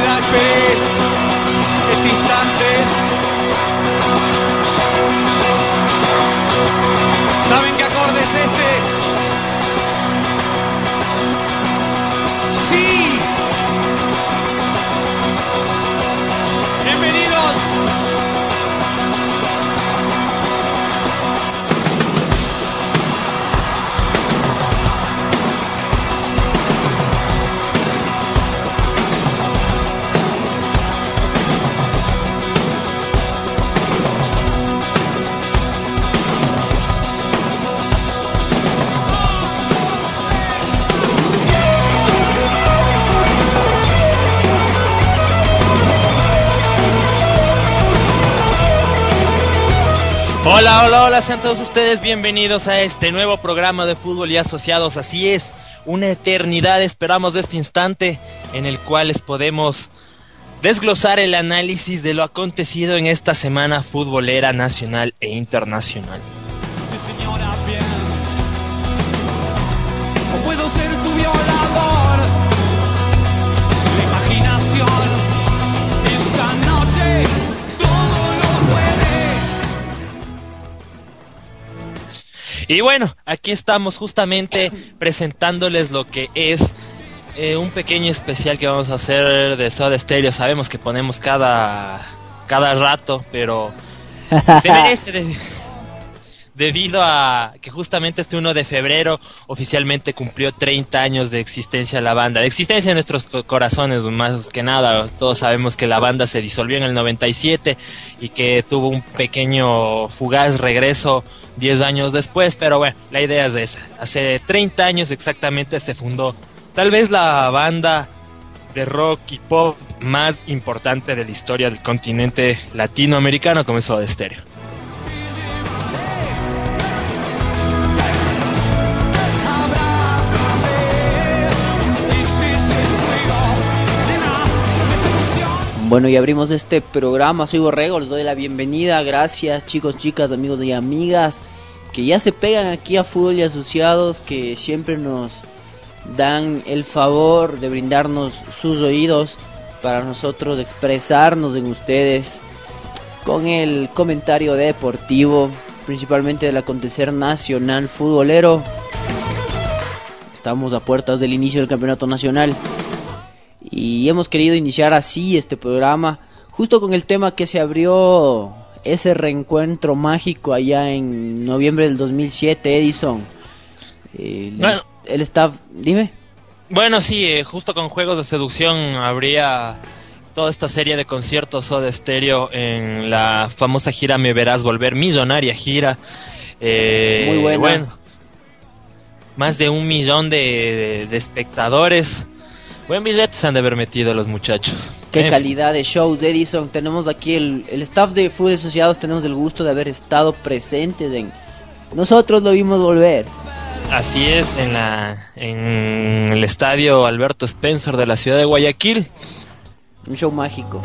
Una eternidad esperé Hola, hola, hola, sean todos ustedes bienvenidos a este nuevo programa de fútbol y asociados. Así es, una eternidad esperamos de este instante en el cual les podemos desglosar el análisis de lo acontecido en esta semana futbolera nacional e internacional. Y bueno, aquí estamos justamente presentándoles lo que es eh, un pequeño especial que vamos a hacer de Soda Stereo. Sabemos que ponemos cada, cada rato, pero se merece de- debido a que justamente este 1 de febrero oficialmente cumplió 30 años de existencia la banda, de existencia en nuestros co- corazones más que nada. Todos sabemos que la banda se disolvió en el 97 y que tuvo un pequeño fugaz regreso 10 años después, pero bueno, la idea es esa. Hace 30 años exactamente se fundó tal vez la banda de rock y pop más importante de la historia del continente latinoamericano como es Soda Stereo. Bueno, y abrimos este programa. Soy Borrego, les doy la bienvenida. Gracias, chicos, chicas, amigos y amigas que ya se pegan aquí a Fútbol y Asociados, que siempre nos dan el favor de brindarnos sus oídos para nosotros expresarnos en ustedes con el comentario deportivo, principalmente del acontecer nacional futbolero. Estamos a puertas del inicio del campeonato nacional y hemos querido iniciar así este programa justo con el tema que se abrió ese reencuentro mágico allá en noviembre del 2007 Edison el, Bueno. el staff dime Bueno, sí, eh, justo con Juegos de Seducción habría toda esta serie de conciertos Soda Stereo en la famosa gira Me Verás Volver, millonaria gira. Eh, Muy buena. Bueno, más de un millón de, de espectadores. Buen billete se han de haber metido los muchachos. qué En fin. calidad de shows Edison tenemos aquí el, el staff de Fútbol Asociados tenemos el gusto de haber estado presentes en nosotros lo vimos volver Así es, en, la, en el estadio Alberto Spencer de la ciudad de Guayaquil. un show mágico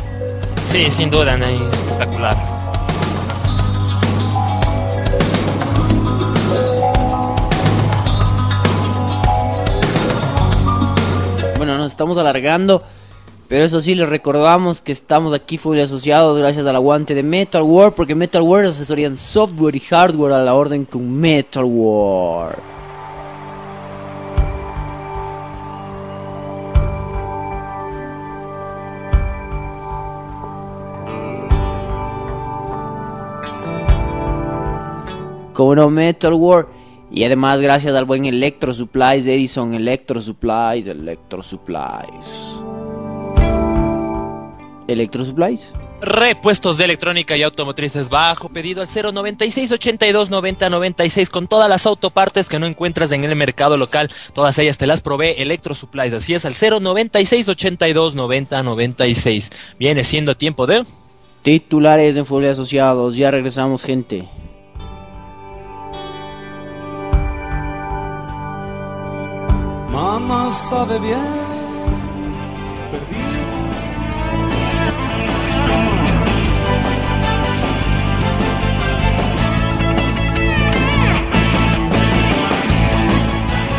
Sí, sin duda, espectacular. Nos estamos alargando, pero eso sí, les recordamos que estamos aquí fully asociados gracias al aguante de Metal War, porque Metal War asesorían software y hardware a la orden con Metal War. Como no, Metal War. Y además, gracias al buen Electro Supplies, Edison Electro Supplies, Electro Supplies. Electro Supplies. Repuestos de electrónica y automotrices bajo pedido al 096 82 90 96 con todas las autopartes que no encuentras en el mercado local. Todas ellas te las provee Electro Supplies. Así es, al 096 82 90 96. Viene siendo tiempo de. Titulares en Fútbol Asociados. Ya regresamos, gente. Mamá sabe bien. Perdido.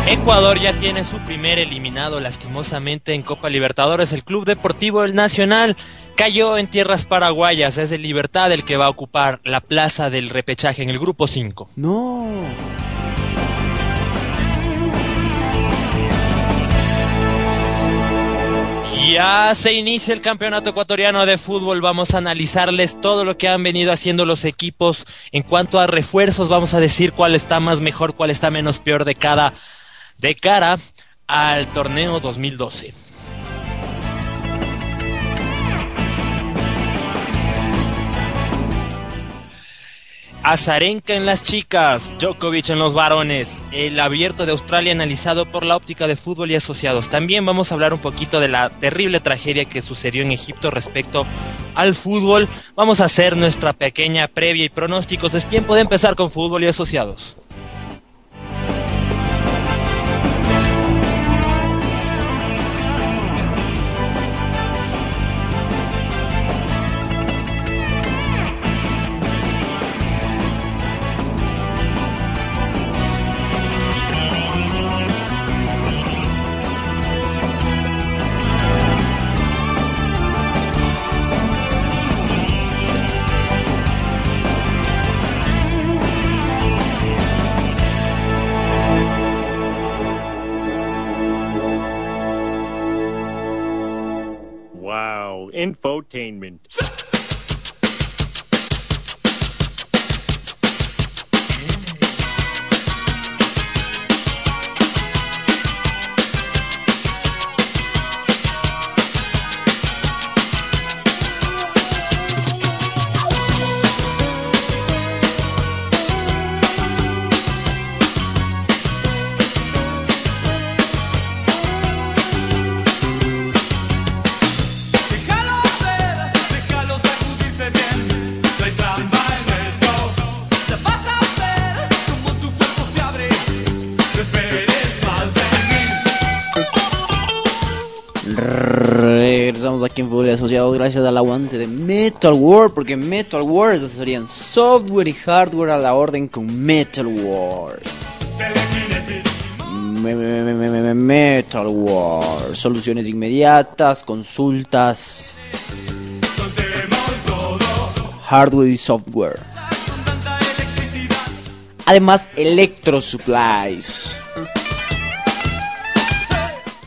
Ecuador ya tiene su primer eliminado lastimosamente en Copa Libertadores. El Club Deportivo El Nacional cayó en tierras paraguayas. Es el Libertad el que va a ocupar la plaza del repechaje en el grupo 5. No. Ya se inicia el campeonato ecuatoriano de fútbol. Vamos a analizarles todo lo que han venido haciendo los equipos en cuanto a refuerzos. Vamos a decir cuál está más mejor, cuál está menos peor de cada de cara al torneo 2012. Azarenka en las chicas, Djokovic en los varones, el abierto de Australia analizado por la óptica de fútbol y asociados. También vamos a hablar un poquito de la terrible tragedia que sucedió en Egipto respecto al fútbol. Vamos a hacer nuestra pequeña previa y pronósticos. Es tiempo de empezar con fútbol y asociados. Infotainment. En gracias al aguante de Metal War, porque Metal War es serían software y hardware a la orden con Metal War. Metal War. Soluciones inmediatas, consultas, hardware y software. Además, Electro Supplies.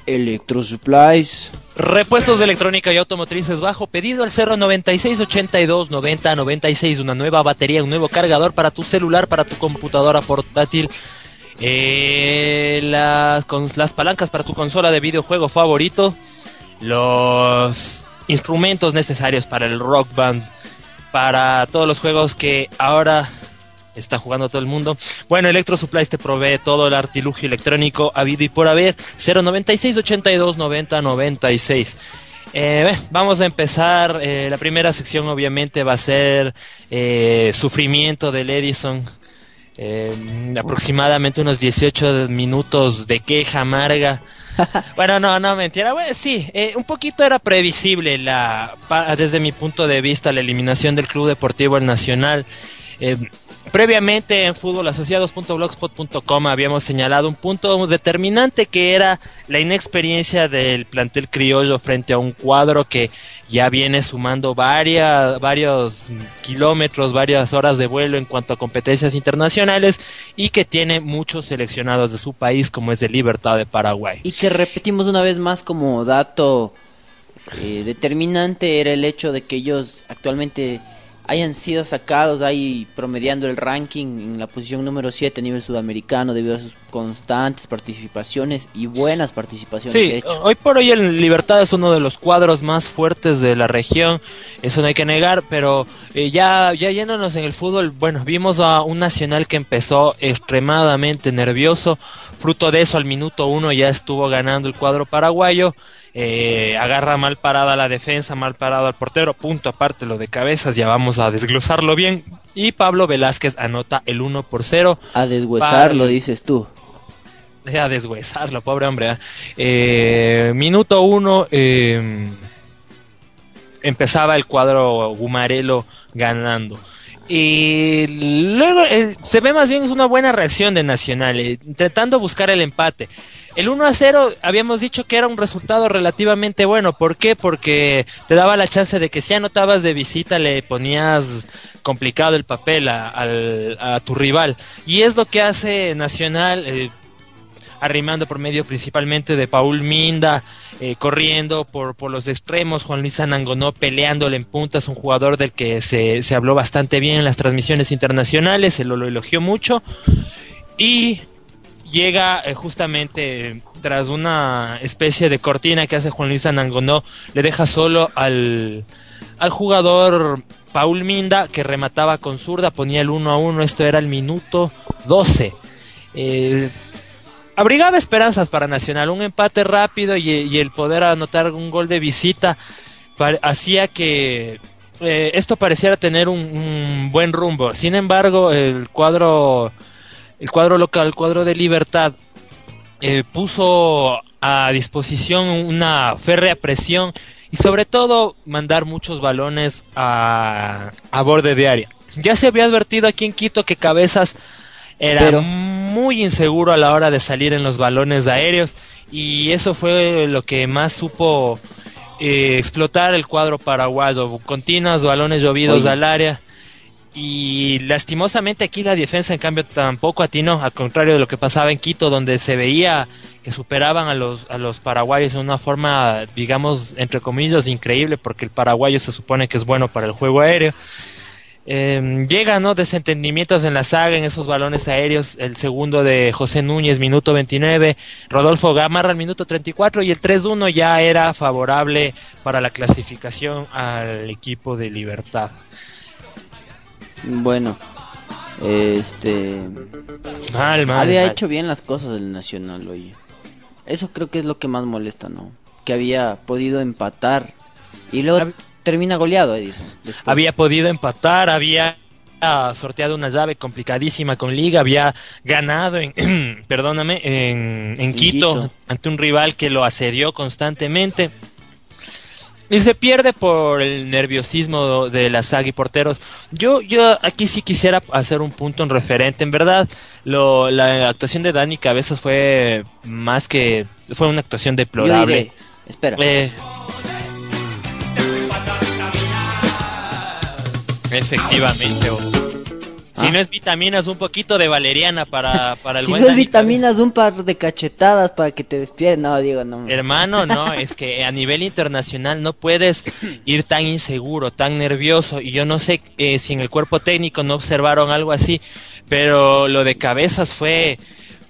Electro Supplies. Repuestos de electrónica y automotrices bajo pedido al 096 82 90 96. Una nueva batería, un nuevo cargador para tu celular, para tu computadora portátil. eh, las, las palancas para tu consola de videojuego favorito. Los instrumentos necesarios para el rock band. Para todos los juegos que ahora está jugando todo el mundo. Bueno, Electro Supplies te provee todo el artilugio electrónico habido y por haber. 096 82 90 96. Eh, vamos a empezar. eh, la primera sección obviamente va a ser eh, Sufrimiento del Edison. Eh, aproximadamente unos 18 minutos de queja amarga. Bueno, no, no, mentira. Bueno, sí, un poquito era previsible la, pa- desde mi punto de vista la eliminación del Club Deportivo El Nacional. Previamente en fútbolasociados.blogspot.com habíamos señalado un punto determinante que era la inexperiencia del plantel criollo frente a un cuadro que ya viene sumando varias, varios kilómetros, varias horas de vuelo en cuanto a competencias internacionales y que tiene muchos seleccionados de su país como es de Libertad de Paraguay. Y que repetimos una vez más como dato eh, determinante era el hecho de que ellos actualmente hayan sido sacados ahí promediando el ranking en la posición número 7 a nivel sudamericano debido a sus constantes participaciones y buenas participaciones que Sí, ha hecho. hoy por hoy el Libertad es uno de los cuadros más fuertes de la región, eso no hay que negar, pero eh, ya, ya yéndonos en el fútbol, bueno, vimos a un Nacional que empezó extremadamente nervioso, fruto de eso al minuto uno ya estuvo ganando el cuadro paraguayo, eh, agarra mal parada la defensa, mal parado al portero, punto aparte lo de cabezas, ya vamos a desglosarlo bien, y Pablo Velázquez anota el 1 por 0. A deshuesarlo, dices tú. a deshuesarlo, pobre hombre. ¿ah? Eh, minuto uno, eh, empezaba el cuadro Gumarelo ganando. Y luego eh, se ve más bien es una buena reacción de Nacional, eh, intentando buscar el empate. El 1 a 0 habíamos dicho que era un resultado relativamente bueno. ¿Por qué? Porque te daba la chance de que si anotabas de visita le ponías complicado el papel a, tu rival. Y es lo que hace Nacional. eh, arrimando por medio principalmente de Paul Minda, eh, corriendo por, por los extremos, Juan Luis Anangonó peleándole en puntas, un jugador del que se, se habló bastante bien en las transmisiones internacionales, se lo, lo elogió mucho, y llega eh, justamente tras una especie de cortina que hace Juan Luis Anangonó, le deja solo al, al jugador Paul Minda, que remataba con zurda, ponía el 1 a 1, esto era el minuto 12. Eh, abrigaba esperanzas para Nacional, un empate rápido y, el poder anotar un gol de visita hacía que eh, esto pareciera tener un buen rumbo. Sin embargo, el cuadro, el cuadro local, el cuadro de Libertad, eh, puso a disposición una férrea presión y sobre todo mandar muchos balones a, a borde de área. Ya se había advertido aquí en Quito que Cabezas era Pero- muy inseguro a la hora de salir en los balones aéreos y eso fue lo que más supo eh, explotar el cuadro paraguayo. Continuos balones llovidos Oye. al área. Y lastimosamente aquí la defensa en cambio tampoco atinó, al contrario de lo que pasaba en Quito, donde se veía que superaban a los, a los paraguayos de una forma, digamos, entre comillas, increíble, porque el paraguayo se supone que es bueno para el juego aéreo. Eh, llega, ¿no? Desentendimientos en la saga, en esos balones aéreos. El segundo de José Núñez, minuto 29. Rodolfo Gamarra, minuto 34. Y el 3-1 ya era favorable para la clasificación al equipo de Libertad. Bueno, este Mal, mal. había mal. hecho bien las cosas el Nacional, oye. Eso creo que es lo que más molesta, ¿no? Que había podido empatar y luego Hab- termina goleado, Edison. después. había podido empatar, había ah, sorteado una llave complicadísima con Liga, había ganado en, perdóname, en, en En Quito, Quito. ante un rival que lo asedió constantemente. Y se pierde por el nerviosismo de la saga y porteros. Yo, yo aquí sí quisiera hacer un punto en referente. En verdad, lo, la actuación de Dani Cabezas fue más que... Fue una actuación Yo deplorable. diré, espera. Eh, efectivamente. o- Si Ah. no es vitaminas, un poquito de valeriana para, para el si buen no es vitaminas, un par de cachetadas para que te despiertes. No, digo, no. Hermano, no, es que a nivel internacional no puedes ir tan inseguro, tan nervioso. Y yo no sé eh, si en el cuerpo técnico no observaron algo así, pero lo de cabezas fue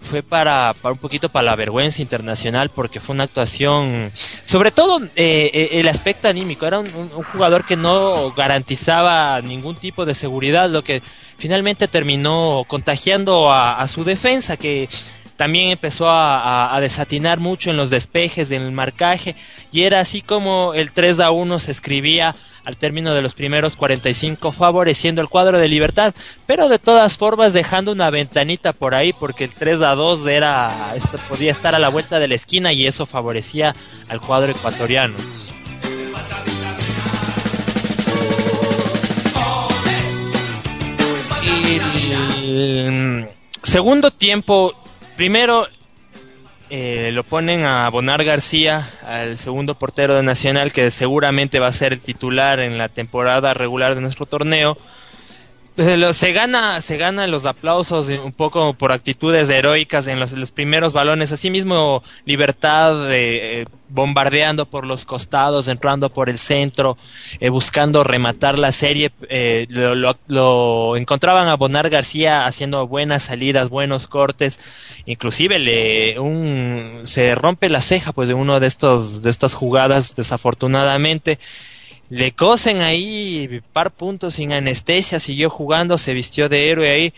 fue para, para un poquito para la vergüenza internacional porque fue una actuación, sobre todo eh, eh, el aspecto anímico, era un, un- jugador que no garantizaba ningún tipo de seguridad, lo que finalmente terminó contagiando a, a su defensa que también empezó a, a- a desatinar mucho en los despejes, en el marcaje, y era así como el 3 a 1 se escribía al término de los primeros 45, favoreciendo el cuadro de libertad, pero de todas formas dejando una ventanita por ahí, porque el 3 a 2 era, esto podía estar a la vuelta de la esquina y eso favorecía al cuadro ecuatoriano. El segundo tiempo, primero eh, lo ponen a Bonar García, al segundo portero de Nacional, que seguramente va a ser el titular en la temporada regular de nuestro torneo. Eh, Se gana, se gana los aplausos eh, un poco por actitudes heroicas en los, primeros balones. Asimismo, libertad de, eh, bombardeando por los costados, entrando por el centro, eh, buscando rematar la serie. eh, lo, lo- lo encontraban a Bonar García haciendo buenas salidas, buenos cortes. Inclusive le un, se rompe la ceja pues de uno de estos de estas jugadas desafortunadamente. Le cosen ahí par puntos sin anestesia, siguió jugando, se vistió de héroe ahí.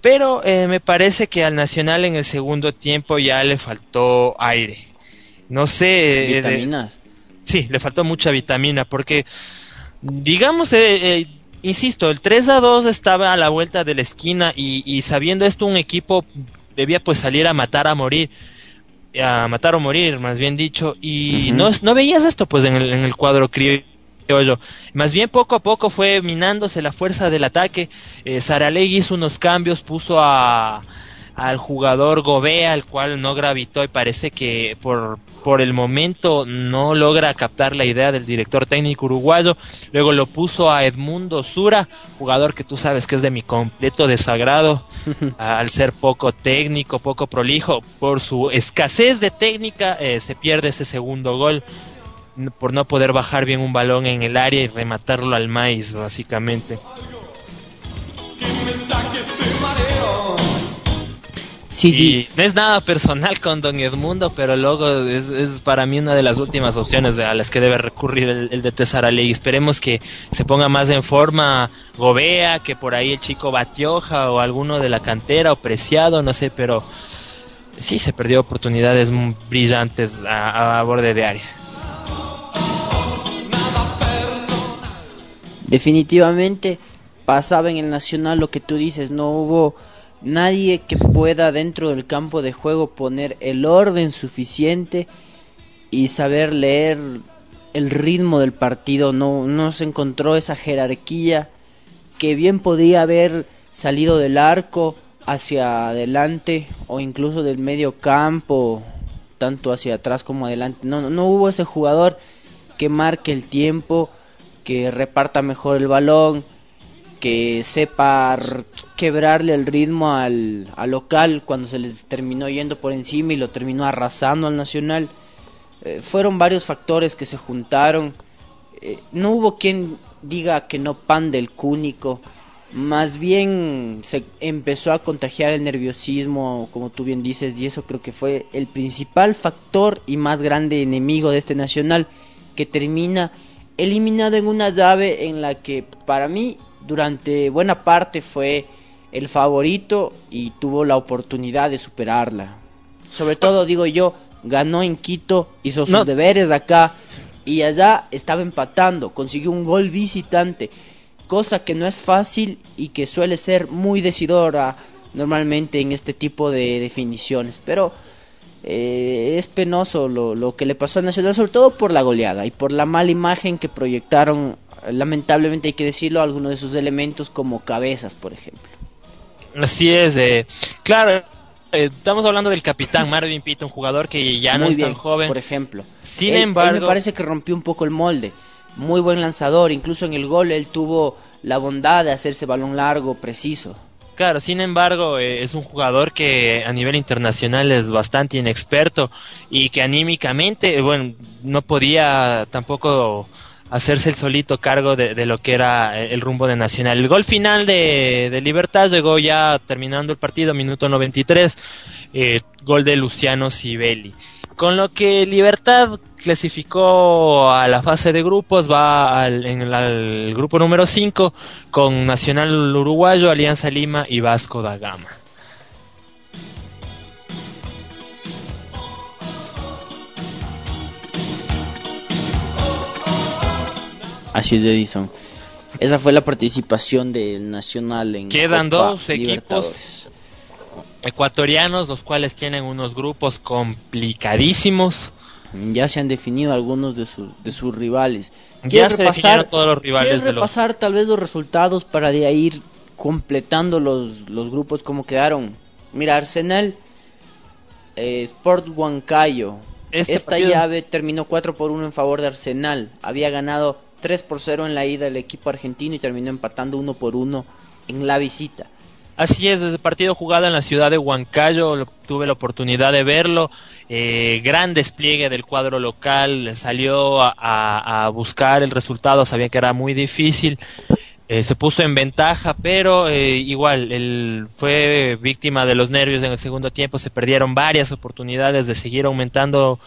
Pero eh, me parece que al Nacional en el segundo tiempo ya le faltó aire. No sé. eh, de- Vitaminas. sí, le faltó mucha vitamina porque, digamos, eh, eh, insisto, el 3 a 2 estaba a la vuelta de la esquina y, y sabiendo esto un equipo debía pues salir a matar a morir. A matar o morir, más bien dicho. Y no, no veías esto pues en el, en el cuadro criollo. Más bien poco a poco fue minándose la fuerza del ataque. Eh, Saralegui hizo unos cambios, puso a, al jugador Gobea, al cual no gravitó y parece que por, por el momento no logra captar la idea del director técnico uruguayo. Luego lo puso a Edmundo Sura, jugador que tú sabes que es de mi completo desagrado, al ser poco técnico, poco prolijo. Por su escasez de técnica eh, se pierde ese segundo gol por no poder bajar bien un balón en el área y rematarlo al maíz, básicamente. Sí, sí. Y no es nada personal con Don Edmundo, pero luego es, es para mí una de las últimas opciones a las que debe recurrir el, el de Tesaraley. Esperemos que se ponga más en forma Gobea, que por ahí el chico Batioja o alguno de la cantera o Preciado, no sé, pero sí se perdió oportunidades brillantes a, a borde de área. Definitivamente pasaba en el Nacional lo que tú dices, no hubo nadie que pueda dentro del campo de juego poner el orden suficiente y saber leer el ritmo del partido, no, no se encontró esa jerarquía que bien podía haber salido del arco hacia adelante o incluso del medio campo, tanto hacia atrás como adelante. No, no, no hubo ese jugador que marque el tiempo, que reparta mejor el balón, que sepa quebrarle el ritmo al, al local cuando se les terminó yendo por encima y lo terminó arrasando al Nacional. Eh, fueron varios factores que se juntaron. Eh, no hubo quien diga que no pan del cúnico. Más bien se empezó a contagiar el nerviosismo, como tú bien dices, y eso creo que fue el principal factor y más grande enemigo de este Nacional, que termina eliminado en una llave en la que para mí durante buena parte fue el favorito y tuvo la oportunidad de superarla. Sobre todo, digo yo, ganó en Quito, hizo sus No. deberes acá y allá estaba empatando, consiguió un gol visitante, cosa que no es fácil y que suele ser muy decidora normalmente en este tipo de definiciones, pero eh, es penoso lo, lo que le pasó al Nacional, sobre todo por la goleada y por la mala imagen que proyectaron, eh, lamentablemente hay que decirlo, algunos de sus elementos como cabezas, por ejemplo. Así es, eh, claro, eh, estamos hablando del capitán Marvin Pitt, un jugador que ya no Muy es tan bien, joven. por ejemplo. Sin Él- él embargo- me parece que rompió un poco el molde. Muy buen lanzador, incluso en el gol él tuvo la bondad de hacerse balón largo, preciso. Claro, sin embargo, eh, es un jugador que a nivel internacional es bastante inexperto y que anímicamente, eh, bueno, no podía tampoco hacerse el solito cargo de, lo que era eh, el rumbo de Nacional. El gol final de, Libertad llegó ya terminando el partido, minuto 93, eh, gol de Luciano Sibeli. Con lo que Libertad clasificó a la fase de grupos, va al, en el al grupo número 5 con Nacional Uruguayo, Alianza Lima y Vasco da Gama. Así es, Edison. Esa fue la participación del Nacional en Quedan Copa dos equipos. Ecuatorianos, los cuales tienen unos grupos complicadísimos. Ya se han definido algunos de sus, de sus rivales. Ya ¿Quieres se definieron todos los rivales ¿quieres de los- repasar tal vez los resultados para de ahí ir completando los, los grupos como quedaron? Mira, Arsenal, eh, Sport Huancayo. Este Esta partido- llave terminó 4 por 1 en favor de Arsenal. Había ganado 3 por 0 en la ida el equipo argentino y terminó empatando 1 por 1 en la visita. Así es, desde el partido jugado en la ciudad de Huancayo, tuve la oportunidad de verlo. eh, gran despliegue del cuadro local, salió a buscar el resultado, sabía que era muy difícil. eh, se puso en ventaja, pero eh, igual, él fue víctima de los nervios en el segundo tiempo. Se perdieron varias oportunidades de seguir aumentando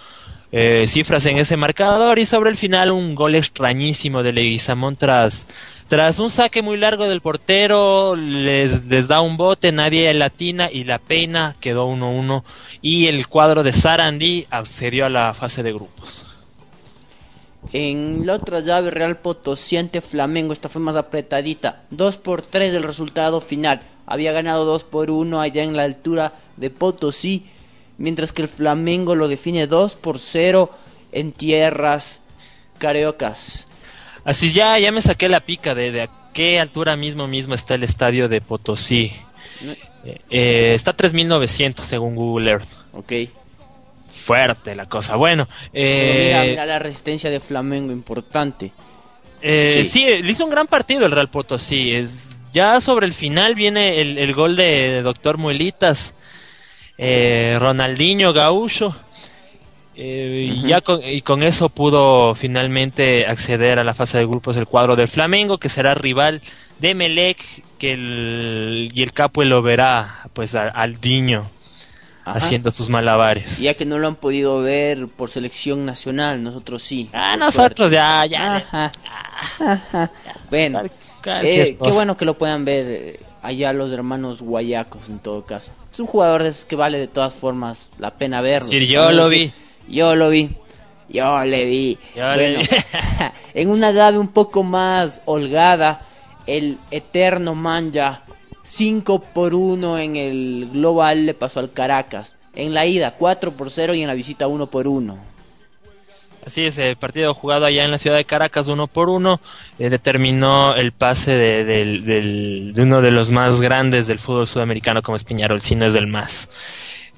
eh, cifras en ese marcador. Y sobre el final, un gol extrañísimo de Leguizamón tras tras un saque muy largo del portero, les, les da un bote, nadie latina y la peina quedó 1-1 y el cuadro de Sarandí accedió a la fase de grupos. En la otra llave, Real Potosí ante Flamengo, esta fue más apretadita. 2 por 3 el resultado final. Había ganado 2 por 1 allá en la altura de Potosí, mientras que el Flamengo lo define 2 por 0 en tierras cariocas. Así ya, ya me saqué la pica de, de a qué altura mismo mismo está el estadio de Potosí. Eh, eh, está a 3900 según Google Earth. Ok. Fuerte la cosa. Bueno, mira, eh, mira la resistencia de Flamengo, importante. Eh, Sí. sí. le hizo un gran partido el Real Potosí. Es, ya sobre el final viene el, el gol de Doctor Muelitas, Ronaldinho Gaúcho. Eh, y ya con, y con eso pudo finalmente acceder a la fase de grupos del cuadro del Flamengo, que será rival de Melec, que el, y el Capo lo verá pues a- al Diño Ajá. haciendo sus malabares. Ya que no lo han podido ver por selección nacional, nosotros sí. Ah, nosotros ya, ya. Ajá. Ajá. Bueno, eh, qué bueno que lo puedan ver eh, allá los hermanos guayacos en todo caso. Es un jugador de esos que vale de todas formas la pena verlo. Decir, yo lo vi. Yo lo vi. Yo le vi. Yo le bueno, vi. en una llave un poco más holgada, el eterno Manja 5 por 1 en el global le pasó al Caracas. En la ida 4 por 0 y en la visita 1 por 1. Así es, el partido jugado allá en la ciudad de Caracas uno por uno eh, determinó el pase de, de uno de los más grandes del fútbol sudamericano como es Peñarol, si no es del más.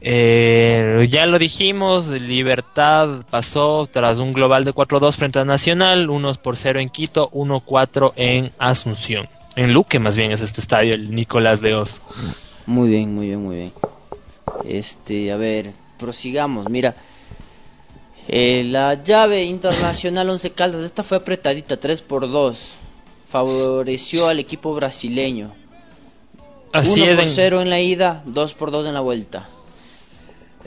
Eh, ya lo dijimos, Libertad pasó tras un global de 4-2 frente a Nacional, 1 por 0 en Quito, 1-4 en Asunción. En Luque más bien es este estadio, el Nicolás de Oz. Muy bien, muy bien, muy bien. Este, a ver, prosigamos. Mira, eh, la llave internacional 11 Caldas, esta fue apretadita, 3 por 2. Favoreció al equipo brasileño. Así 1 es, por en- 0 en la ida, 2 por 2 en la vuelta.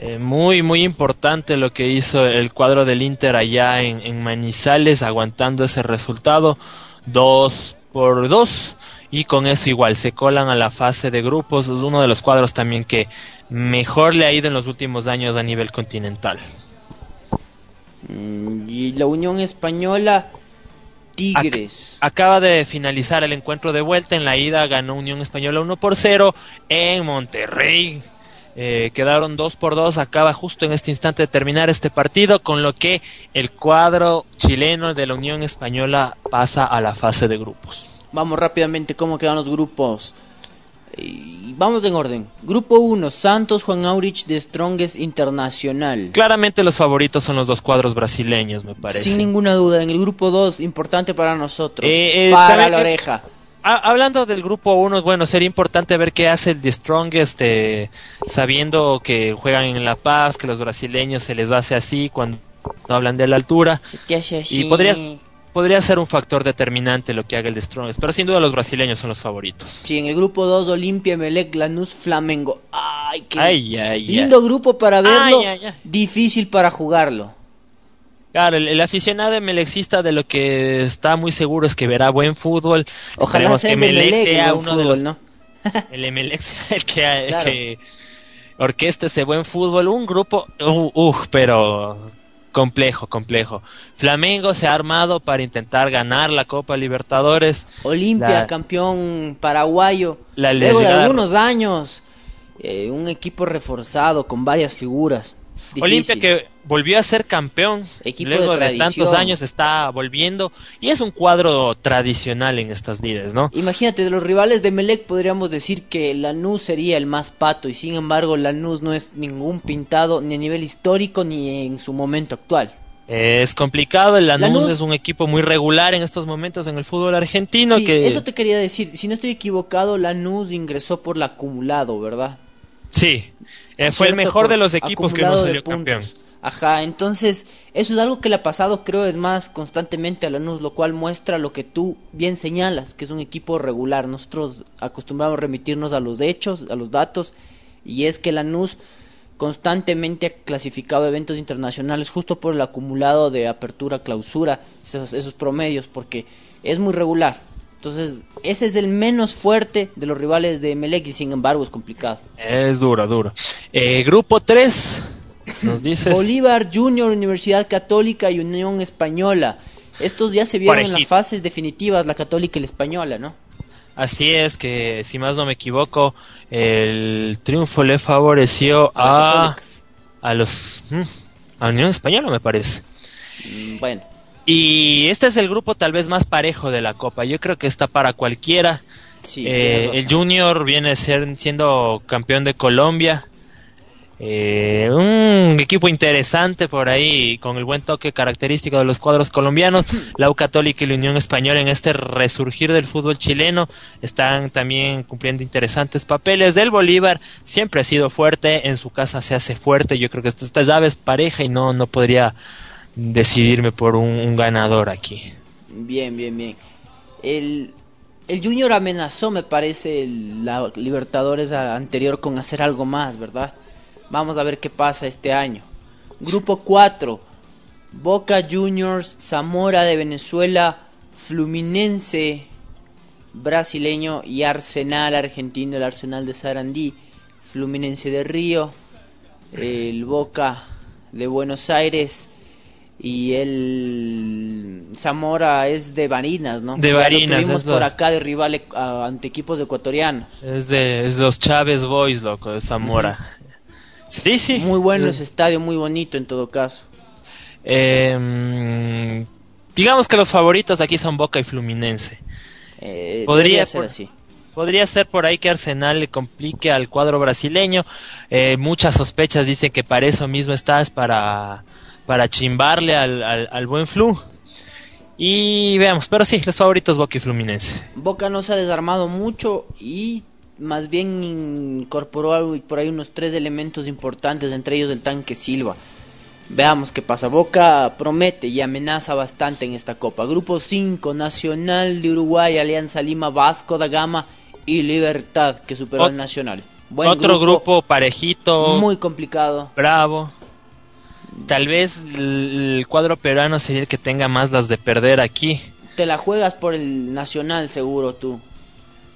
Eh, muy, muy importante lo que hizo el cuadro del Inter allá en, en Manizales, aguantando ese resultado. Dos por dos. Y con eso igual se colan a la fase de grupos. Uno de los cuadros también que mejor le ha ido en los últimos años a nivel continental. Mm, y la Unión Española, Tigres. Acaba de finalizar el encuentro de vuelta. En la ida ganó Unión Española 1 por 0 en Monterrey. Eh, quedaron 2 por 2. Acaba justo en este instante de terminar este partido, con lo que el cuadro chileno de la Unión Española pasa a la fase de grupos. Vamos rápidamente, ¿cómo quedan los grupos? Y vamos en orden. Grupo 1, Santos Juan Aurich de Strongest Internacional. Claramente los favoritos son los dos cuadros brasileños, me parece. Sin ninguna duda, en el grupo 2, importante para nosotros. Eh, eh, para la oreja. Ah, hablando del grupo 1, bueno, sería importante ver qué hace el The Strongest, eh, sabiendo que juegan en La Paz, que los brasileños se les hace así cuando hablan de la altura. Y podría, podría ser un factor determinante lo que haga el The Strongest, pero sin duda los brasileños son los favoritos. Sí, en el grupo 2, Olimpia, Melec, Lanús, Flamengo. Ay, qué Ay, ay, ay. lindo grupo para verlo. Difícil para jugarlo. Claro, el, el aficionado melexista de lo que está muy seguro es que verá buen fútbol. Ojalá Esperemos sea que Melec Melec, el sea uno de los ¿no? el Emelec sea el que, el Claro. que ese buen fútbol. Un grupo, uh, uh, pero complejo, complejo. Flamengo se ha armado para intentar ganar la Copa Libertadores. Olimpia, La- campeón paraguayo. La Luego de algunos años, eh, un equipo reforzado con varias figuras. Olimpia que volvió a ser campeón Equipo luego de de, tantos años está volviendo y es un cuadro tradicional en estas lides, ¿no? Imagínate, de los rivales de Melec podríamos decir que Lanús sería el más pato y sin embargo Lanús no es ningún pintado ni a nivel histórico ni en su momento actual. Es complicado, el Lanús, Lanús- es un equipo muy regular en estos momentos en el fútbol argentino Sí, que eso te quería decir. Si no estoy equivocado, Lanús ingresó por el acumulado, ¿verdad? sí, eh, fue el mejor de los equipos que no salió campeón. Ajá, entonces eso es algo que le ha pasado, creo, es más constantemente a Lanús, lo cual muestra lo que tú bien señalas, que es un equipo regular. Nosotros acostumbramos a remitirnos a los hechos, a los datos, y es que Lanús constantemente ha clasificado eventos internacionales justo por el acumulado de apertura, clausura, esos, esos promedios, porque es muy regular. Entonces, ese es el menos fuerte de los rivales de Melec y sin embargo es complicado. Es duro, duro. Eh, grupo 3, nos dices. Bolívar Junior, Universidad Católica y Unión Española. Estos ya se vieron en las fases definitivas, la Católica y la Española, ¿no? Así es que, si más no me equivoco, el triunfo le favoreció a, a los... mm, A Unión Española, me parece. Bueno, Y este es el grupo tal vez más parejo de la Copa. Yo creo que está para cualquiera. sí. Eh, el. Junior viene ser, siendo campeón de Colombia. Eh, un equipo interesante por ahí, con el buen toque característico de los cuadros colombianos. La U Católica y la Unión Española en este resurgir del fútbol chileno están también cumpliendo interesantes papeles. Del Bolívar siempre ha sido fuerte, en su casa se hace fuerte. Yo creo que esta, esta llave es pareja y no, no podría decidirme por un, ganador aquí. Bien, bien, bien. El, el Junior amenazó, me parece, el- la Libertadores anterior con hacer algo más, ¿verdad? Vamos a ver qué pasa este año. Grupo 4. Boca Juniors, Zamora de Venezuela, Fluminense brasileño y Arsenal argentino, el Arsenal de Sarandí, Fluminense de Río, el Boca de Buenos Aires y el Zamora es de Barinas, ¿no? De Ya lo Barinas, tuvimos es lo- por acá de rival e- a- ante equipos ecuatorianos. Es de, es los Chávez Boys, loco, de Zamora. Sí, sí. Muy bueno ese estadio, muy bonito en todo caso. Eh, digamos que los favoritos aquí son Boca y Fluminense. Eh, Podría ser por- así. Podría ser por ahí que Arsenal le complique al cuadro brasileño. Eh, muchas sospechas dicen que para eso mismo estás, para, para chimbarle al, al, al buen Flu. Y veamos, pero sí, los favoritos Boca y Fluminense. Boca no se ha desarmado mucho y más bien incorporó por ahí unos tres elementos importantes, entre ellos el tanque Silva. Veamos qué pasa. Boca promete y amenaza bastante en esta copa. Grupo 5, Nacional de Uruguay, Alianza Lima, Vasco da Gama y Libertad, que superó Ot- al Nacional. Buen Otro grupo, parejito, muy complicado. bravo. Tal vez el, cuadro peruano sería el que tenga más las de perder aquí. Te la juegas por el Nacional, seguro tú.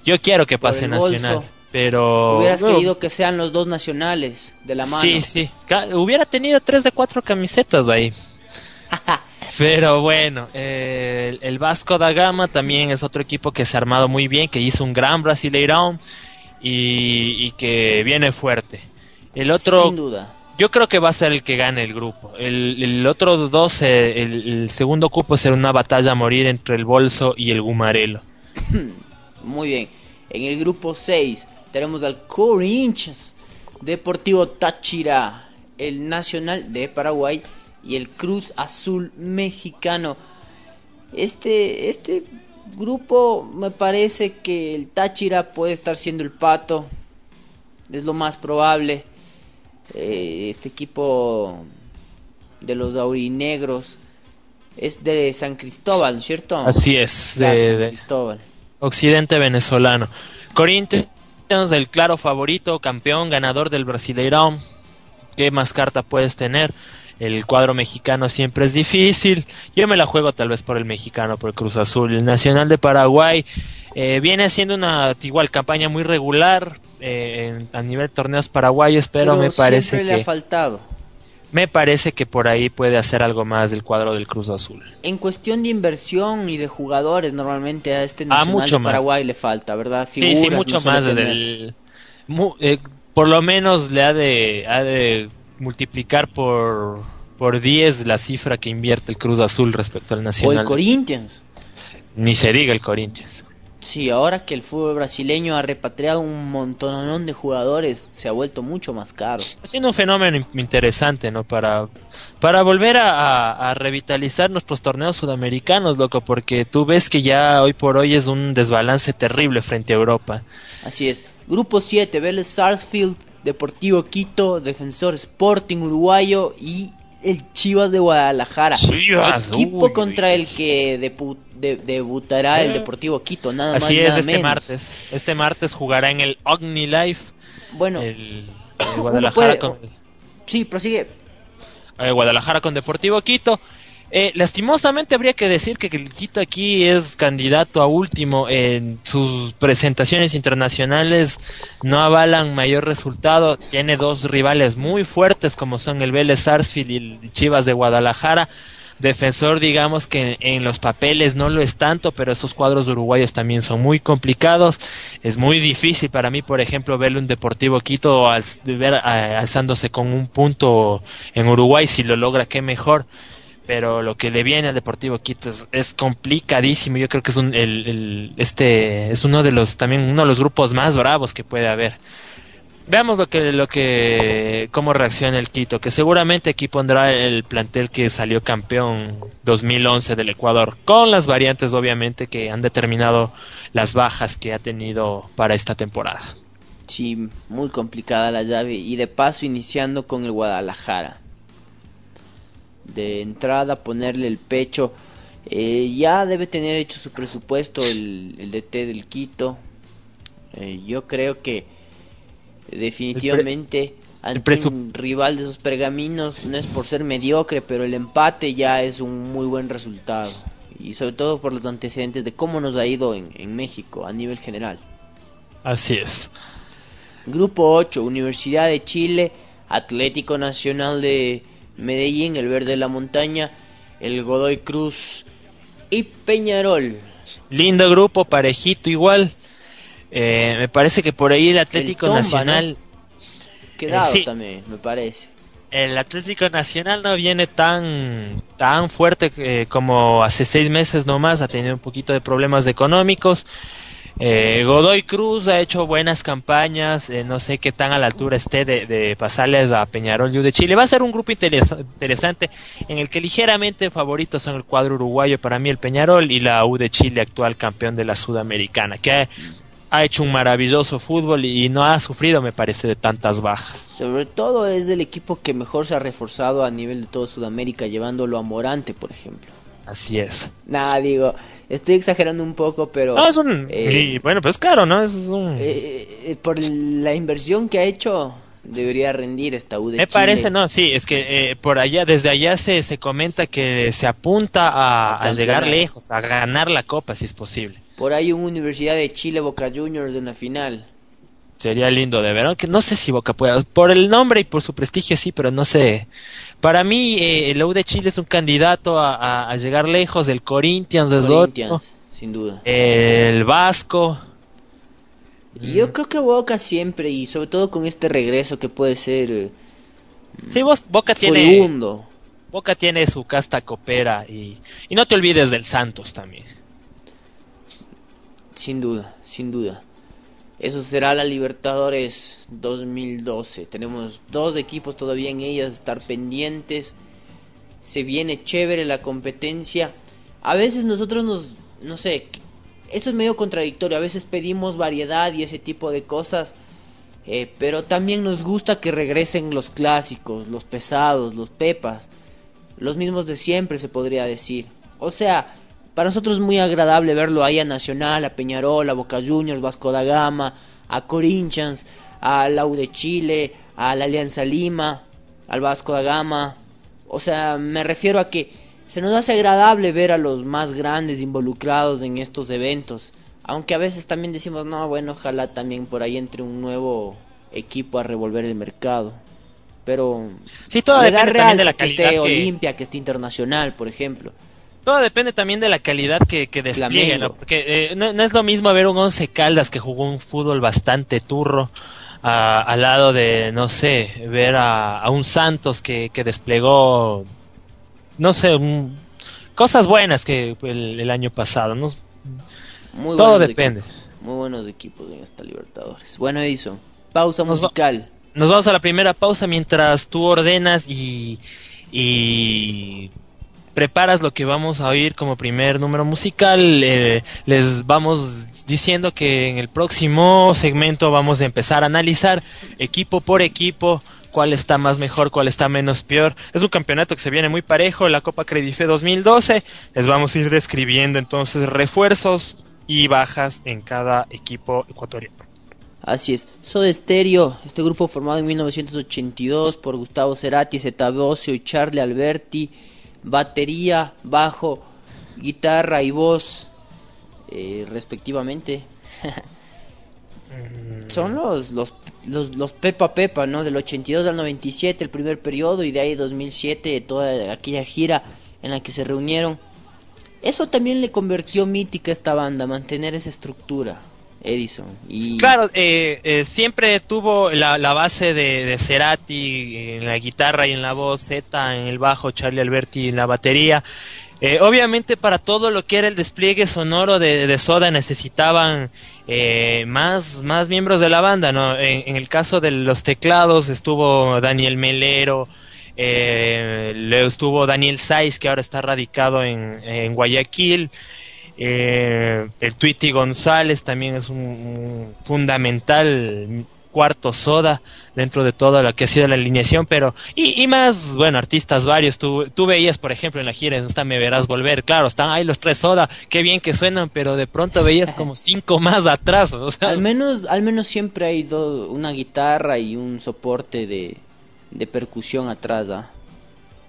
Yo quiero que Por pase Nacional, bolso. pero... Hubieras querido que sean los dos nacionales de la mano. Sí, sí. Hubiera tenido tres de cuatro camisetas ahí. Pero bueno, eh, el, el Vasco da Gama también es otro equipo que se ha armado muy bien, que hizo un gran Brasileirão y, y que viene fuerte. El otro, Sin duda. Yo creo que va a ser el que gane el grupo. El, otro dos, eh, el, el segundo cupo será una batalla a morir entre el Bolso y el Gumarelo. Muy bien. En el grupo 6 tenemos al Corinthians, Deportivo Táchira, el Nacional de Paraguay y el Cruz Azul mexicano. Este, este grupo me parece que el Táchira puede estar siendo el pato. Es lo más probable. Eh, este equipo de los aurinegros es de San Cristóbal, ¿cierto? Así es, Claro, de- San de- Cristóbal. Occidente venezolano. Corinthians, el claro favorito, campeón, ganador del Brasileirão. ¿Qué más carta puedes tener? El cuadro mexicano siempre es difícil. Yo me la juego tal vez por el mexicano, por el Cruz Azul. El Nacional de Paraguay eh, viene haciendo una igual campaña muy regular eh, en- a nivel de torneos paraguayos, pero, me parece le ha faltado. me parece que por ahí puede hacer algo más del cuadro del Cruz Azul. En cuestión de inversión y de jugadores, normalmente a este Ah, Nacional mucho de más. Paraguay le falta, ¿verdad? Sí, sí, mucho no más desde tener. el... mu- eh, por lo menos le ha de, ha de multiplicar por, por 10 la cifra que invierte el Cruz Azul respecto al O el Nacional. Corinthians. Ni se diga el Corinthians. Sí, ahora que el fútbol brasileño ha repatriado un montonón de jugadores, se ha vuelto mucho más caro. Ha sido un fenómeno in- interesante, ¿no? Para, para volver a, a- a revitalizar nuestros torneos sudamericanos, loco, porque tú ves que ya hoy por hoy es un desbalance terrible frente a Europa. Así es. Grupo 7, Vélez Sarsfield, Deportivo Quito, Defensor Sporting Uruguayo y el Chivas de Guadalajara. Chivas, Equipo uy, contra uy. el que depu- de- debutará el Eh. Deportivo Quito, nada Así más y es, nada este menos. martes. Este martes jugará en el Ogni Life, Bueno, el, el Guadalajara puede- con... sí, prosigue. eh, Guadalajara con Deportivo Quito. Eh, lastimosamente habría que decir que el Quito aquí es candidato a último en sus presentaciones internacionales. No avalan mayor resultado. Tiene dos rivales muy fuertes como son el Vélez Sarsfield y el Chivas de Guadalajara. Defensor digamos que en los papeles no lo es tanto pero esos cuadros uruguayos también son muy complicados. Es muy difícil para mí por ejemplo verle un Deportivo Quito alz- ver, eh, alzándose con un punto en Uruguay. Si lo logra qué mejor pero lo que le viene al Deportivo Quito es, complicadísimo. Yo creo que es un, este es uno de los también uno de los grupos más bravos que puede haber. Veamos lo que lo que cómo reacciona el Quito, que seguramente aquí pondrá el plantel que salió campeón 2011 del Ecuador, con las variantes obviamente que han determinado las bajas que ha tenido para esta temporada. Sí, muy complicada la llave. Y de paso iniciando con el Guadalajara. De entrada ponerle el pecho. Eh, ya debe tener hecho su presupuesto el, el DT del Quito. Eh, yo creo que definitivamente ante presu- un rival de esos pergaminos no es por ser mediocre, pero el empate ya es un muy buen resultado. Y sobre todo por los antecedentes de cómo nos ha ido en, en México a nivel general. Así es. Grupo 8, Universidad de Chile, Atlético Nacional de Medellín, el Verde de la Montaña, el Godoy Cruz y Peñarol. Lindo grupo, parejito igual. Eh, me parece que por ahí el Atlético Tomba, Nacional Quedado Eh, sí. también, me parece. El Atlético Nacional no viene tan, tan fuerte eh, como hace seis meses nomás, ha tenido un poquito de problemas económicos. Eh, Godoy Cruz ha hecho buenas campañas, eh, no sé qué tan a la altura esté de, de pasarles a Peñarol y U de Chile. Va a ser un grupo interesa- interesante en el que ligeramente favoritos son el cuadro uruguayo, para mí el Peñarol y la U de Chile, actual campeón de la Sudamericana, que ha, ha hecho un maravilloso fútbol y, y no ha sufrido, me parece, de tantas bajas. Sobre todo es el equipo que mejor se ha reforzado a nivel de toda Sudamérica, llevándolo a Morante, por ejemplo. Así es. Nada, digo, estoy exagerando un poco, pero... No, es un. eh, y bueno, pues claro, ¿no? Es un. eh, eh, por la inversión que ha hecho, debería rendir esta U de me Chile. parece, no, sí, es que eh, por allá, desde allá se, se comenta que se apunta a, A a llegar lejos, a ganar la copa si es posible. Por ahí una Universidad de Chile Boca Juniors en la final. Sería lindo de ver, aunque no sé si Boca pueda. Por el nombre y por su prestigio sí, pero no sé. Para mí, eh, el U de Chile es un candidato a, a- a llegar lejos. El Corinthians es otro. Corinthians, sin duda. El Vasco. Yo creo que Boca siempre, y sobre todo con este regreso que puede ser eh, Sí, vos, Boca tiene. furibundo. Boca tiene su casta copera y, y no te olvides del Santos también. Sin duda, sin duda. Eso será la Libertadores 2012. Tenemos dos equipos todavía en ellas, estar pendientes. Se viene chévere la competencia. A veces nosotros nos, no sé, esto es medio contradictorio. A veces pedimos variedad y ese tipo de cosas. eh, pero también nos gusta que regresen los clásicos, los pesados, los pepas. Los mismos de siempre se podría decir. O sea, para nosotros es muy agradable verlo ahí a Nacional, a Peñarol, a Boca Juniors, Vasco da Gama, a Corinthians, a la U de Chile, a la Alianza Lima, al Vasco da Gama. O sea, me refiero a que se nos hace agradable ver a los más grandes involucrados en estos eventos. Aunque a veces también decimos, no, bueno, ojalá también por ahí entre un nuevo equipo a revolver el mercado. Pero Sí, todo le da también de la que esté que, Olimpia, que esté Internacional, por ejemplo. Todo depende también de la calidad que, que. ¿no? Porque eh, no, no es lo mismo ver un Once Caldas que jugó un fútbol bastante turro a- al lado de, no sé, ver a, a un Santos que, que desplegó, no sé, un- cosas buenas que el, el año pasado, ¿no? Muy Todo depende. equipos, muy buenos equipos en esta Libertadores. Bueno, Edison, pausa Nos va- musical. Nos vamos a la primera pausa mientras tú ordenas y, y preparas lo que vamos a oír como primer número musical. Eh, les vamos diciendo que en el próximo segmento vamos a empezar a analizar equipo por equipo cuál está más mejor, cuál está menos peor. Es un campeonato que se viene muy parejo, la Copa Credife 2012. Les vamos a ir describiendo entonces refuerzos y bajas en cada equipo ecuatoriano. Así es, Soda Stereo, este grupo formado en 1982 por Gustavo Cerati, Zeta y Charlie Alberti, batería, bajo, guitarra y voz, eh, respectivamente. Son los, los, los, los Pepa Pepa, ¿no? Del 82 al 97, el primer periodo, y de ahí 2007, toda aquella gira en la que se reunieron. Eso también le convirtió mítica a esta banda, mantener esa estructura, Edison. Y Claro, eh, eh, siempre tuvo la, base de, Cerati en la guitarra y en la voz, Z en el bajo, Charlie Alberti en la batería. Eh, obviamente para todo lo que era el despliegue sonoro de, Soda necesitaban eh, más, más miembros de la banda, ¿no? En, el caso de los teclados estuvo Daniel Melero, estuvo Daniel Saiz, que ahora está radicado en Guayaquil. Eh, el Tweety González también es un, un fundamental cuarto soda dentro de toda lo que ha sido la alineación, pero y, y más, bueno, artistas varios, tú, tú veías, por ejemplo, en la gira, está Me Verás Volver, claro, están ahí los tres soda, qué bien que suenan, pero de pronto veías como cinco más atrás, o sea, Al menos, al menos siempre hay do- una guitarra y un soporte de, de percusión atrás, ¿ah?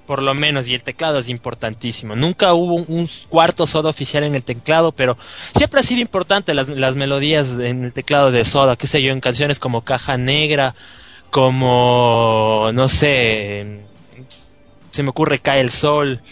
Por lo menos, y el teclado es importantísimo. Nunca hubo un, cuarto soda oficial en el teclado, pero siempre ha sido importante las, las melodías en el teclado de soda, qué sé yo, en canciones como Caja Negra, como, no sé, se me ocurre Cae el Sol.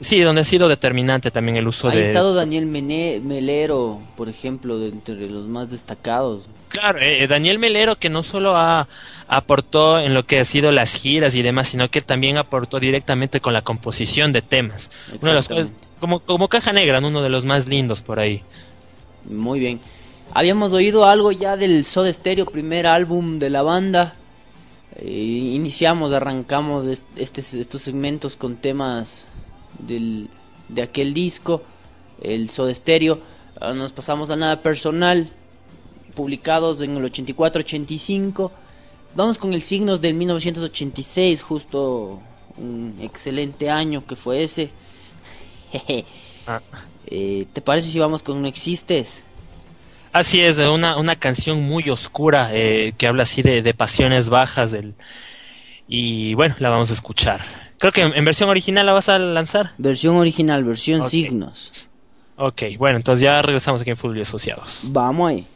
Sí, donde ha sido determinante también el uso Ha de... estado Daniel Mene- Melero, por ejemplo, de entre los más destacados. Claro, eh, Daniel Melero que no solo ha, aportó en lo que ha sido las giras y demás, sino que también aportó directamente con la composición de temas. Uno de los cuales- como, como Caja Negra, ¿no? uno de los más lindos por ahí. Muy bien. Habíamos oído algo ya del Soda Stereo, primer álbum de la banda. Eh, iniciamos, arrancamos est- estes- estos segmentos con temas del, de aquel disco, el Soda Stereo. Ah, nos pasamos a nada personal, publicados en el 84-85. Vamos con el Signos del 1986, justo un excelente año que fue ese. Ah. Eh, ¿Te parece si vamos con No Existes? Así es, una, una canción muy oscura eh, que habla así de, de pasiones bajas. Del, y bueno, la vamos a escuchar. Creo que en, en versión original la vas a lanzar. Versión original, versión signos. Ok, bueno, entonces ya regresamos aquí en Fútbol y Asociados. Vamos ahí.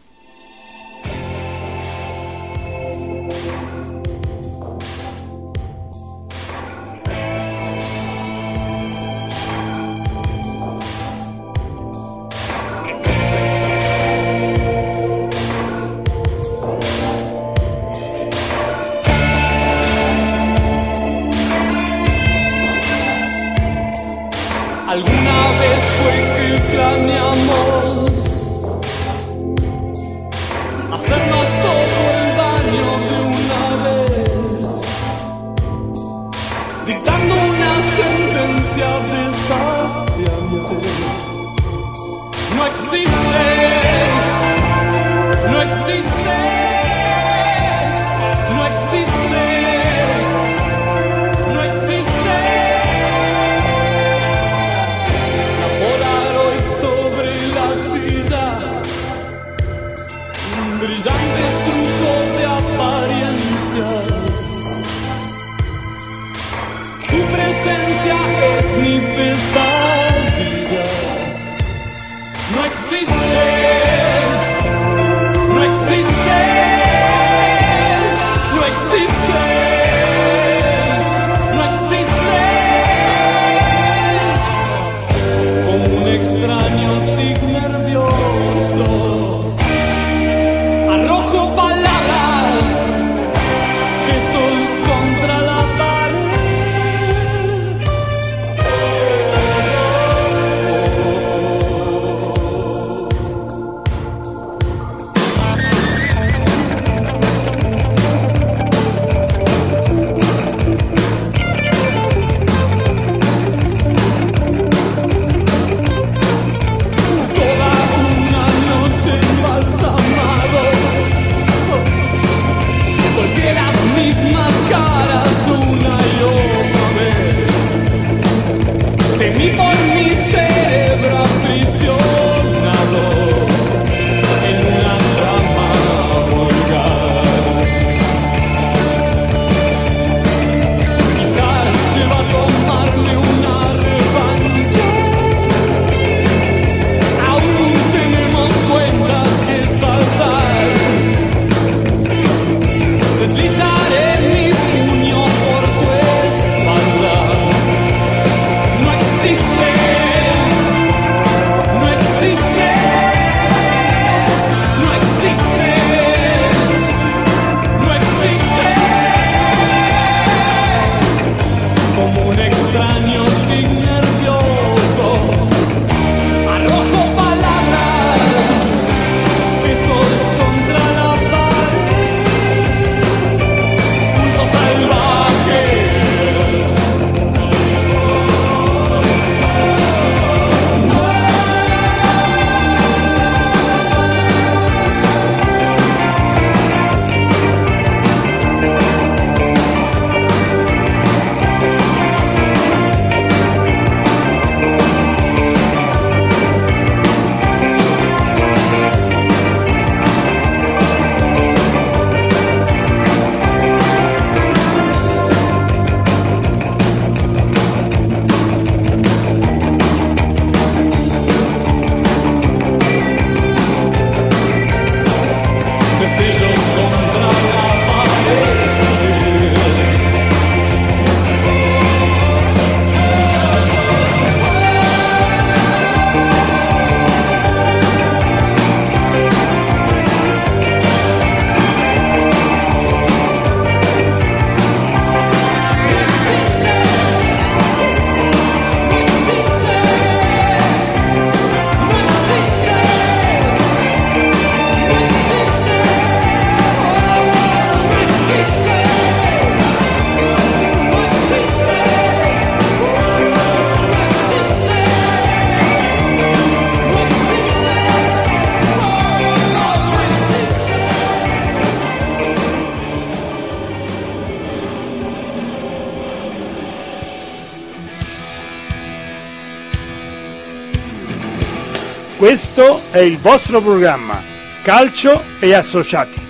Questo è il vostro programma Calcio e Associati.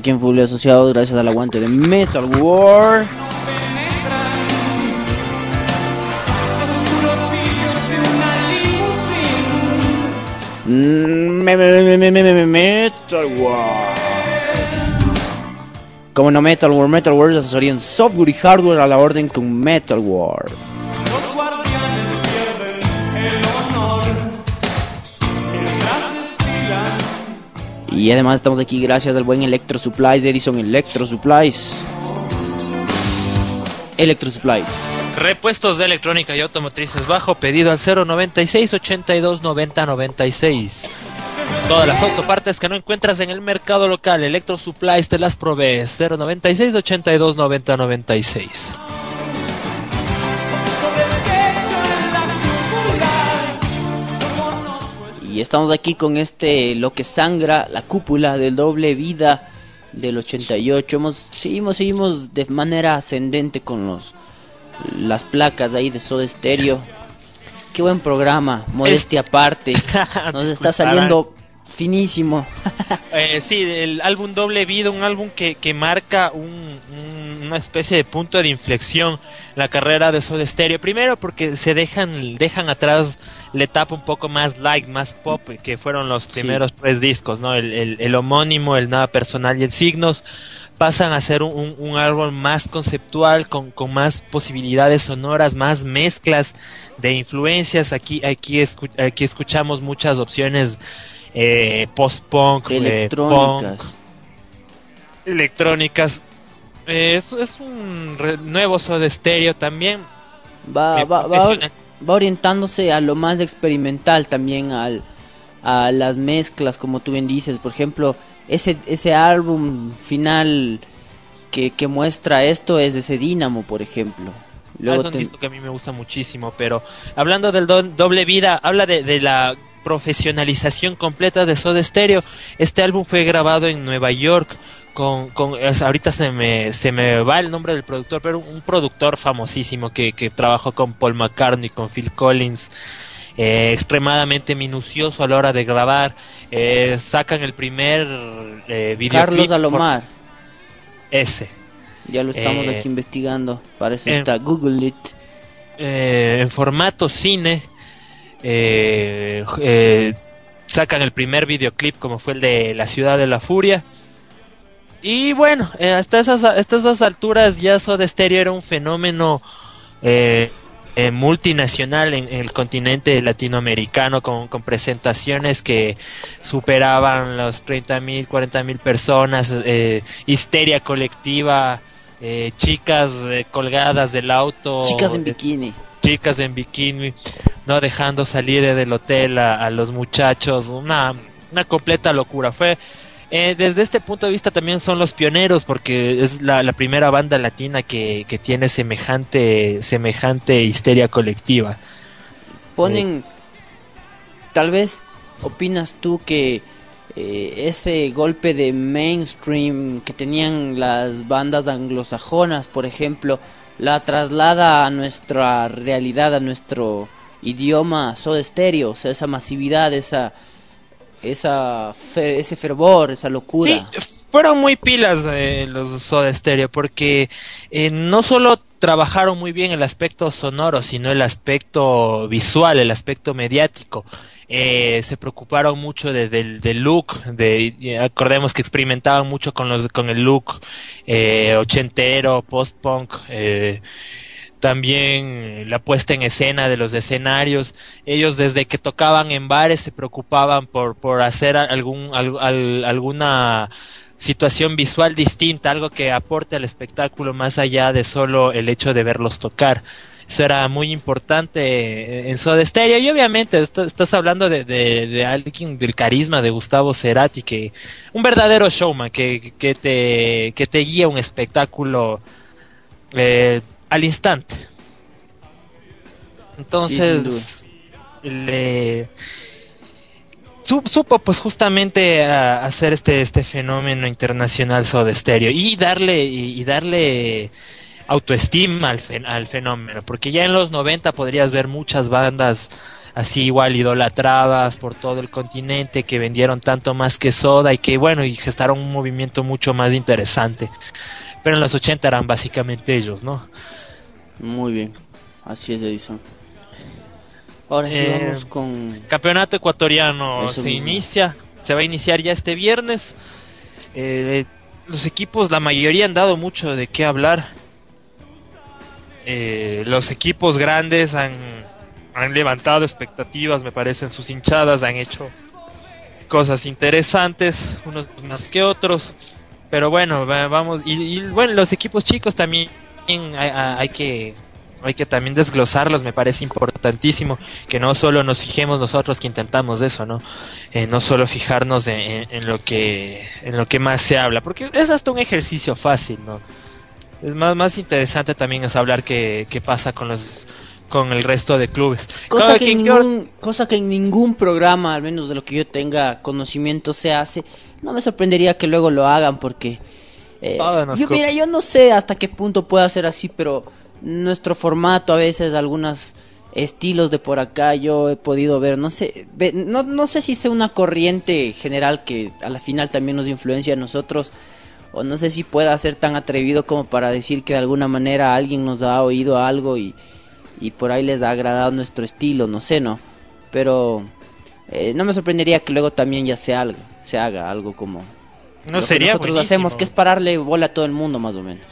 Aquí en Fulvio Asociados gracias al aguante de Metal War. Metal War. Como no Metal War, Metal War es asesoría en software y hardware a la orden con Metal War. Y además estamos aquí gracias al buen Electro Supplies, Edison Electro Supplies. Electro Supplies. Repuestos de electrónica y automotrices bajo pedido al 096 82 90 96. Todas las autopartes que no encuentras en el mercado local, Electro Supplies te las provee 096 82 90 96. Y estamos aquí con este Lo que sangra, la cúpula del doble vida del 88. Hemos, seguimos, seguimos de manera ascendente con los las placas ahí de Soda Stereo. Qué buen programa, modestia aparte. Nos está saliendo finísimo. Eh, sí, el álbum Doble Vida, un álbum que, que marca un- un- una especie de punto de inflexión la carrera de Soda Stereo. Primero porque se dejan, dejan atrás la etapa un poco más light, más pop, que fueron los Sí. primeros tres discos, ¿no? El, el- el homónimo, el nada personal y el signos. Pasan a ser un, un- un álbum más conceptual, con, con más posibilidades sonoras, más mezclas de influencias. Aquí, aquí, escu- aquí escuchamos muchas opciones eh, post-punk, eh, punk, Electrónicas. electrónicas. Eh, es, es un nuevo Soda Stereo también. Va, va, va. Va orientándose a lo más experimental también, al, a las mezclas, como tú bien dices. Por ejemplo, ese, ese álbum final que, que muestra esto es ese Dínamo, por ejemplo. Ah, Luego es un te- disco que a mí me gusta muchísimo, pero hablando del do- doble vida, habla de, de la profesionalización completa de Soda Stereo. Este álbum fue grabado en Nueva York con, con ahorita se me, se me va el nombre del productor, pero un productor famosísimo que, que trabajó con Paul McCartney, con Phil Collins, eh, extremadamente minucioso a la hora de grabar. Eh, sacan el primer eh, videoclip. Carlos Alomar. Ese. Ya lo estamos Eh, aquí investigando. Para eso en- está Google It. en formato cine. sacan el primer videoclip como fue el de La Ciudad de la Furia. Y bueno, eh, hasta, esas, hasta esas alturas ya Soda Stereo era un fenómeno eh, eh, multinacional en, en el continente latinoamericano con, con presentaciones que superaban los 30.000, 40.000 personas, eh, histeria colectiva, eh, chicas eh, colgadas del auto, Chicas en bikini. chicas en bikini, no dejando salir del hotel a, a los muchachos, una, una completa locura. Fue eh, desde este punto de vista también son los pioneros porque es la, primera banda latina que, que tiene semejante semejante histeria colectiva. Ponen. Tal vez opinas tú que eh, ese golpe de mainstream que tenían las bandas anglosajonas, por ejemplo, la traslada a nuestra realidad, a nuestro idioma Soda Stereo, o sea, esa masividad, esa, esa ese fervor, esa locura. Sí, fueron muy pilas eh, los Soda Stereo porque eh, no solo trabajaron muy bien el aspecto sonoro, sino el aspecto visual, el aspecto mediático. Eh, se preocuparon mucho de- del, del look, de, y acordemos que experimentaban mucho con los con el look eh, ochentero, post-punk, eh, también eh, la puesta en escena de los escenarios. Ellos desde que tocaban en bares se preocupaban por, por hacer algún, al- al- alguna situación visual distinta, algo que aporte al espectáculo más allá de solo el hecho de verlos tocar. Eso era muy importante eh, en Soda Stereo y obviamente est- estás hablando de, de, de alguien del carisma de Gustavo Cerati, que un verdadero showman que, que te, que te guía un espectáculo eh, al instante. Entonces, le su- supo pues justamente a- hacer este este fenómeno internacional Soda Stereo y darle y, y darle autoestima al, fen- al fenómeno, porque ya en los 90 podrías ver muchas bandas así igual idolatradas por todo el continente que vendieron tanto más que Soda y que bueno, y gestaron un movimiento mucho más interesante. Pero en los 80 eran básicamente ellos, ¿no? Muy bien, así es Edison. Ahora sí Eh, vamos con... Campeonato ecuatoriano Eso se mismo. inicia, se va a iniciar ya este viernes. Eh, los equipos, la mayoría han dado mucho de qué hablar. Eh, los equipos grandes han, han levantado expectativas, me parecen sus hinchadas, han hecho cosas interesantes, unos más que otros. Pero bueno, va- vamos, y, y, bueno, los equipos chicos también hay, hay que hay que también desglosarlos, me parece importantísimo que no solo nos fijemos nosotros que intentamos eso, ¿no? Eh, no solo fijarnos en, en- en lo que en lo que más se habla, porque es hasta un ejercicio fácil, ¿no? Es más más interesante también es hablar qué, qué pasa con los con el resto de clubes. Cosa Cada que, en ningún, cosa que en ningún programa, al menos de lo que yo tenga conocimiento, se hace. No me sorprendería que luego lo hagan porque... eh, Todo nos yo, mira, yo no sé hasta qué punto pueda ser así, pero nuestro formato a veces, algunos estilos de por acá, yo he podido ver, no sé, ve- no, no sé si sea una corriente general que a la final también nos influencia a nosotros, o no sé si pueda ser tan atrevido como para decir que de alguna manera alguien nos ha oído algo y, y por ahí les ha agradado nuestro estilo, no sé, ¿no? Pero eh, no me sorprendería que luego también ya se haga, se haga algo como no lo que sería nosotros buenísimo. hacemos, que es pararle bola a todo el mundo más o menos.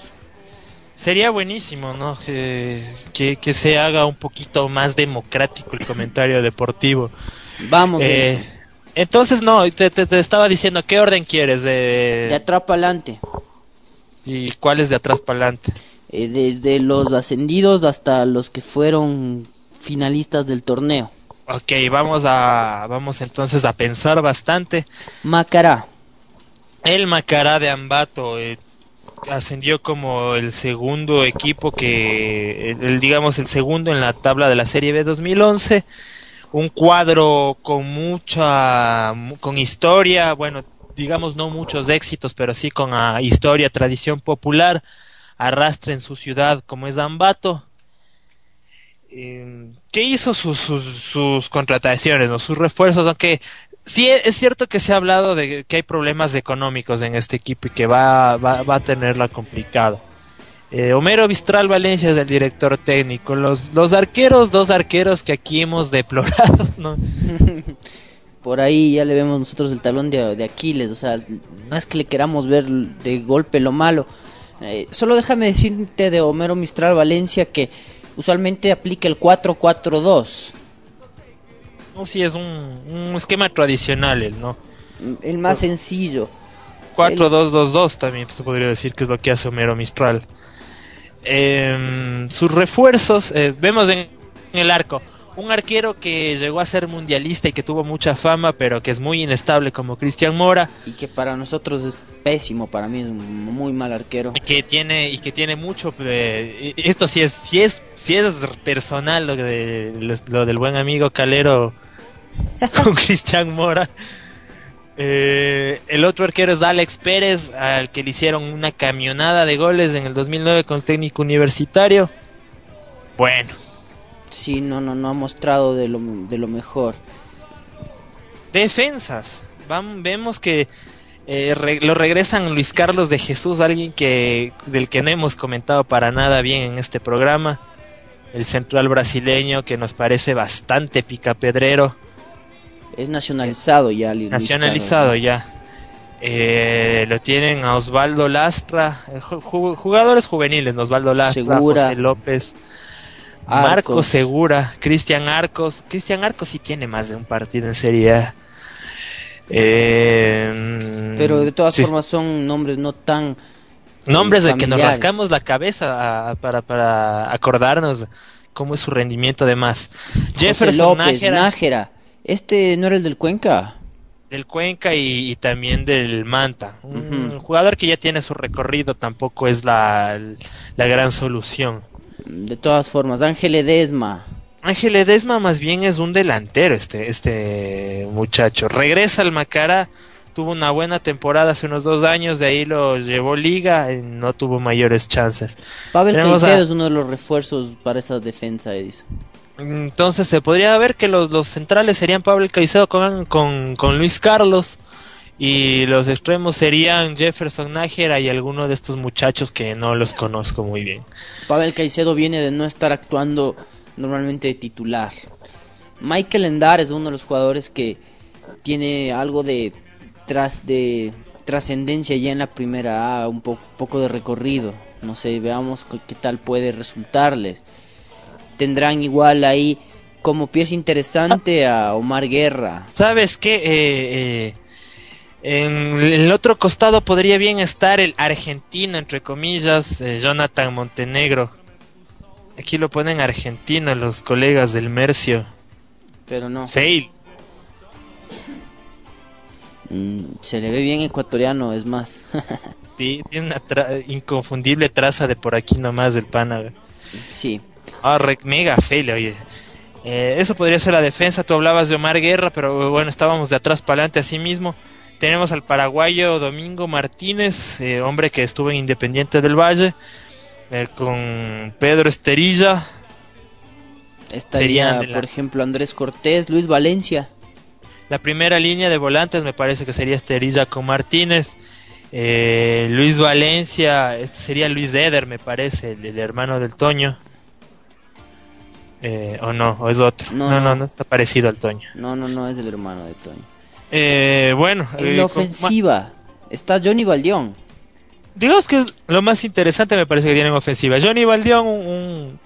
Sería buenísimo, ¿no? Que, que, que se haga un poquito más democrático el comentario deportivo. Vamos, Eh, entonces, no, te, te, te estaba diciendo, ¿qué orden quieres? de De, atrás para adelante, ¿Y cuál es de atrás para adelante? Eh, desde los ascendidos hasta los que fueron finalistas del torneo. Ok, vamos a vamos entonces a pensar bastante. Macará, El Macará de Ambato eh, ascendió como el segundo equipo que, el, el, digamos, el segundo en la tabla de la Serie B 2011. Un cuadro con mucha, con historia, bueno, digamos, no muchos éxitos, pero sí con ah, historia, tradición popular, arrastra en su ciudad como es Ambato. Eh, ¿Qué hizo sus, sus, sus contrataciones, ¿no? sus refuerzos? Aunque sí es cierto que se ha hablado de que hay problemas económicos en este equipo y que va, va, va a tenerla complicado. Eh, Homero Vistral Valencia es el director técnico. Los, los arqueros, dos arqueros que aquí hemos deplorado, ¿no? Por ahí ya le vemos nosotros el talón de, de Aquiles, o sea, no es que le queramos ver de golpe lo malo. Eh, solo déjame decirte de Homero Mistral Valencia que usualmente aplica el 4-4-2, No, sí, es un, un esquema tradicional, el, ¿no? el más sencillo. 4-2-2-2 también se podría decir que es lo que hace Homero Mistral. Em, sus refuerzos, eh, vemos en, en el arco un arquero que llegó a ser mundialista y que tuvo mucha fama, pero que es muy inestable como Cristian Mora, Y que para nosotros es pésimo, para mí es un muy mal arquero. y que tiene y que tiene mucho de esto sí es sí es sí es personal lo de lo, lo del buen amigo Calero con Cristian Mora. Eh, el otro arquero es Alex Pérez, al que le hicieron una camionada de goles en el 2009 con el técnico universitario. Bueno, Sí, no, no, no ha mostrado de lo, de lo mejor. defensas. Vam- vemos que eh, re- lo regresan Luis Carlos de Jesús, alguien que del que no hemos comentado para nada bien en este programa. El central brasileño que nos parece bastante picapedrero, Es nacionalizado ya. Luis nacionalizado Carlos. ya. Eh, lo tienen a Osvaldo Lastra, eh, ju- ju- jugadores juveniles. Osvaldo Lastra, Segura. José López, Arcos. Marcos Segura, Cristian Arcos. Cristian Arcos sí tiene más de un partido en Serie A. Eh, Pero de todas sí. formas son nombres no tan... Nombres de que nos rascamos la cabeza a- para, para acordarnos cómo es su rendimiento de más. José Jefferson López, Nájera, Nájera. Este no era el del Cuenca. del Cuenca y, y también del Manta. Un jugador que ya tiene su recorrido tampoco es la, la gran solución. De todas formas, Ángel Edesma. Ángel Edesma más bien es un delantero este, este muchacho. Regresa al Macara, tuvo una buena temporada hace unos dos años, de ahí lo llevó liga, y no tuvo mayores chances. Pavel Tenemos Caicedo a- es uno de los refuerzos para esa defensa, Edison. Entonces se podría ver que los, los centrales serían Pablo Caicedo con, con, con Luis Carlos y los extremos serían Jefferson Nájera y alguno de estos muchachos que no los conozco muy bien. Pavel Caicedo viene de no estar actuando normalmente de titular. Michael Endar es uno de los jugadores que tiene algo de tras de trascendencia ya en la primera A, un po- poco de recorrido. No sé, veamos qué, tal puede resultarles. Tendrán igual ahí como pieza interesante a Omar Guerra. ¿Sabes qué? Eh, eh, en el otro costado podría bien estar el argentino, entre comillas, eh, Jonathan Montenegro. Aquí lo ponen argentino los colegas del Mercio. Pero no, Fail. mm, se le ve bien ecuatoriano, es más. Sí, tiene una tra- inconfundible traza de por aquí nomás del pana. sí. Ah, mega fail, oye. Eh, eso podría ser la defensa. Tú hablabas de Omar Guerra, pero bueno, estábamos de atrás para adelante así mismo. Tenemos al paraguayo Domingo Martínez, eh, hombre que estuvo en Independiente del Valle, eh, con Pedro Esterilla. Estaría, la- por ejemplo, Andrés Cortés, Luis Valencia. La primera línea de volantes me parece que sería Esterilla con Martínez. Eh, Luis Valencia, este sería Luis Eder, me parece, el, el hermano del Toño. Eh, o no, o es otro. No, No, no, no. no, está parecido al Toño. No, no, no es el hermano de Toño. Eh, bueno, En eh, la con- ofensiva está Johnny Baldión. digamos que es lo más interesante me parece que tiene en ofensiva. Johnny Valdión, un,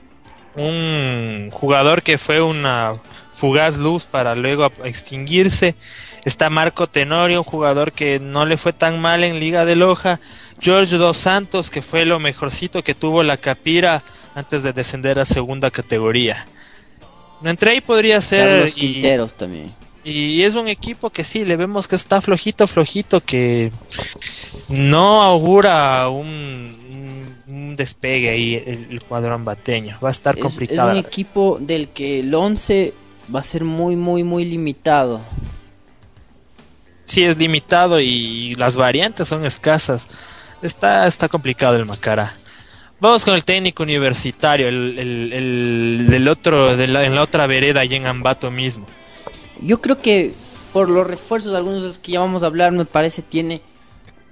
un, jugador que fue una fugaz luz para luego extinguirse. Está Marco Tenorio, un jugador que no le fue tan mal en Liga de Loja. George Dos Santos, que fue lo mejorcito que tuvo la Capira antes de descender a segunda categoría. Entre ahí podría ser Carlos y- Quinteros también. Y es un equipo que sí, le vemos que está flojito, flojito, que no augura un, un- un despegue ahí el, el cuadro ambateño. Va a estar Es, es complicado. un equipo del que el 11 va a ser muy, muy, muy limitado. sí es limitado y las variantes son escasas. Está, está complicado el Macará. Vamos con el técnico universitario, el, el- el del otro, de la- en la otra vereda, y en Ambato mismo. Yo creo que por los refuerzos, algunos de los que ya vamos a hablar, me parece tiene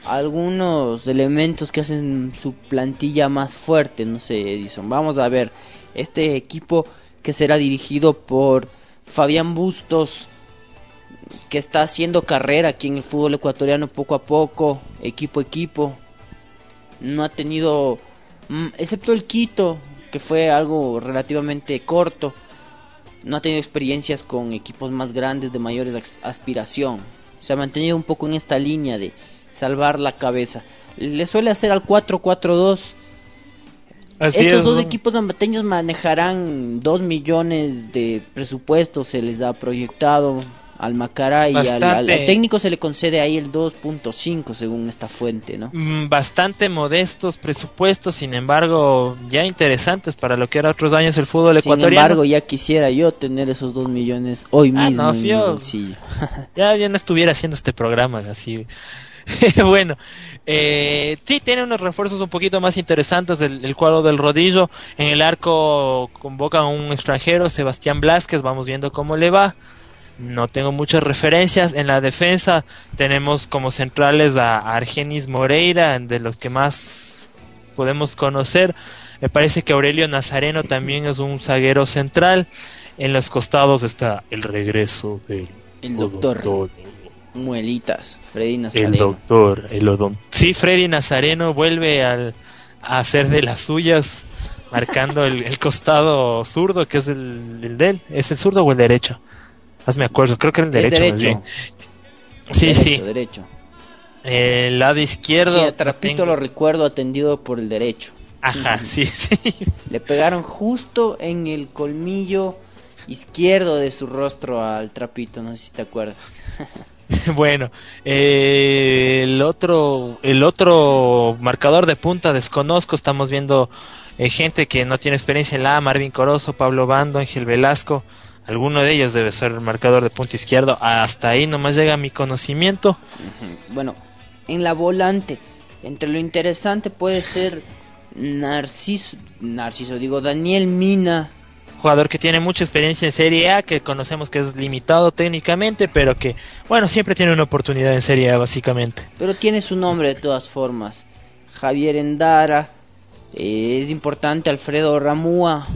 algunos elementos que hacen su plantilla más fuerte. No sé, Edison. Vamos a ver. Este equipo que será dirigido por Fabián Bustos, que está haciendo carrera aquí en el fútbol ecuatoriano poco a poco, equipo a equipo. No ha tenido, mm, excepto el Quito, que fue algo relativamente corto no ha tenido experiencias con equipos más grandes de mayores ex- aspiración. Se ha mantenido un poco en esta línea de salvar la cabeza. Le suele hacer al 4-4-2. Así Estos es. dos equipos ambateños manejarán 2 millones de presupuesto, se les ha proyectado al Macará y al, al- técnico se le concede ahí el 2.5 según esta fuente, ¿no? Mm, bastante modestos presupuestos, sin embargo, ya interesantes para lo que era otros años el fútbol Sin ecuatoriano. embargo, ya quisiera yo tener esos 2 millones hoy Ah, mismo no, en mi bolsillo. Ya, ya no estuviera haciendo este programa así. bueno, eh, sí, tiene unos refuerzos un poquito más interesantes. El, el cuadro del rodillo. En el arco convocan a un extranjero, Sebastián Blasquez. Vamos viendo cómo le va. No tengo muchas referencias. En la defensa tenemos como centrales a, Argenis Moreira, de los que más podemos conocer. Me parece que Aurelio Nazareno también es un zaguero central. En los costados está el regreso del El doctor. Muelitas, Freddy El Nazareno. doctor, el odon. Sí, Freddy Nazareno vuelve al, a hacer de las suyas, marcando el, el costado zurdo, que es el, el de él. ¿Es el zurdo o el derecho? Hazme acuerdo, creo que era el Es derecho, más bien. Sí, derecho, sí. derecho. El lado izquierdo. Sí, a Trapito tengo- lo recuerdo atendido por el derecho. Ajá, sí, sí. Le pegaron justo en el colmillo izquierdo de su rostro al Trapito, no sé si te acuerdas. Bueno, eh, el otro, el otro marcador de punta desconozco. Estamos viendo eh, gente que no tiene experiencia en la Marvin Corozo, Pablo Bando, Ángel Velasco. Alguno de ellos debe ser el marcador de punta izquierdo. Hasta ahí nomás llega mi conocimiento. Bueno, en la volante, entre lo interesante puede ser Narciso, Narciso, digo, Daniel Mina. Jugador que tiene mucha experiencia en Serie A, que conocemos que es limitado técnicamente, pero que, bueno, siempre tiene una oportunidad en Serie A, básicamente. Pero tiene su nombre de todas formas. Javier Endara. eh, es importante Alfredo Ramúa.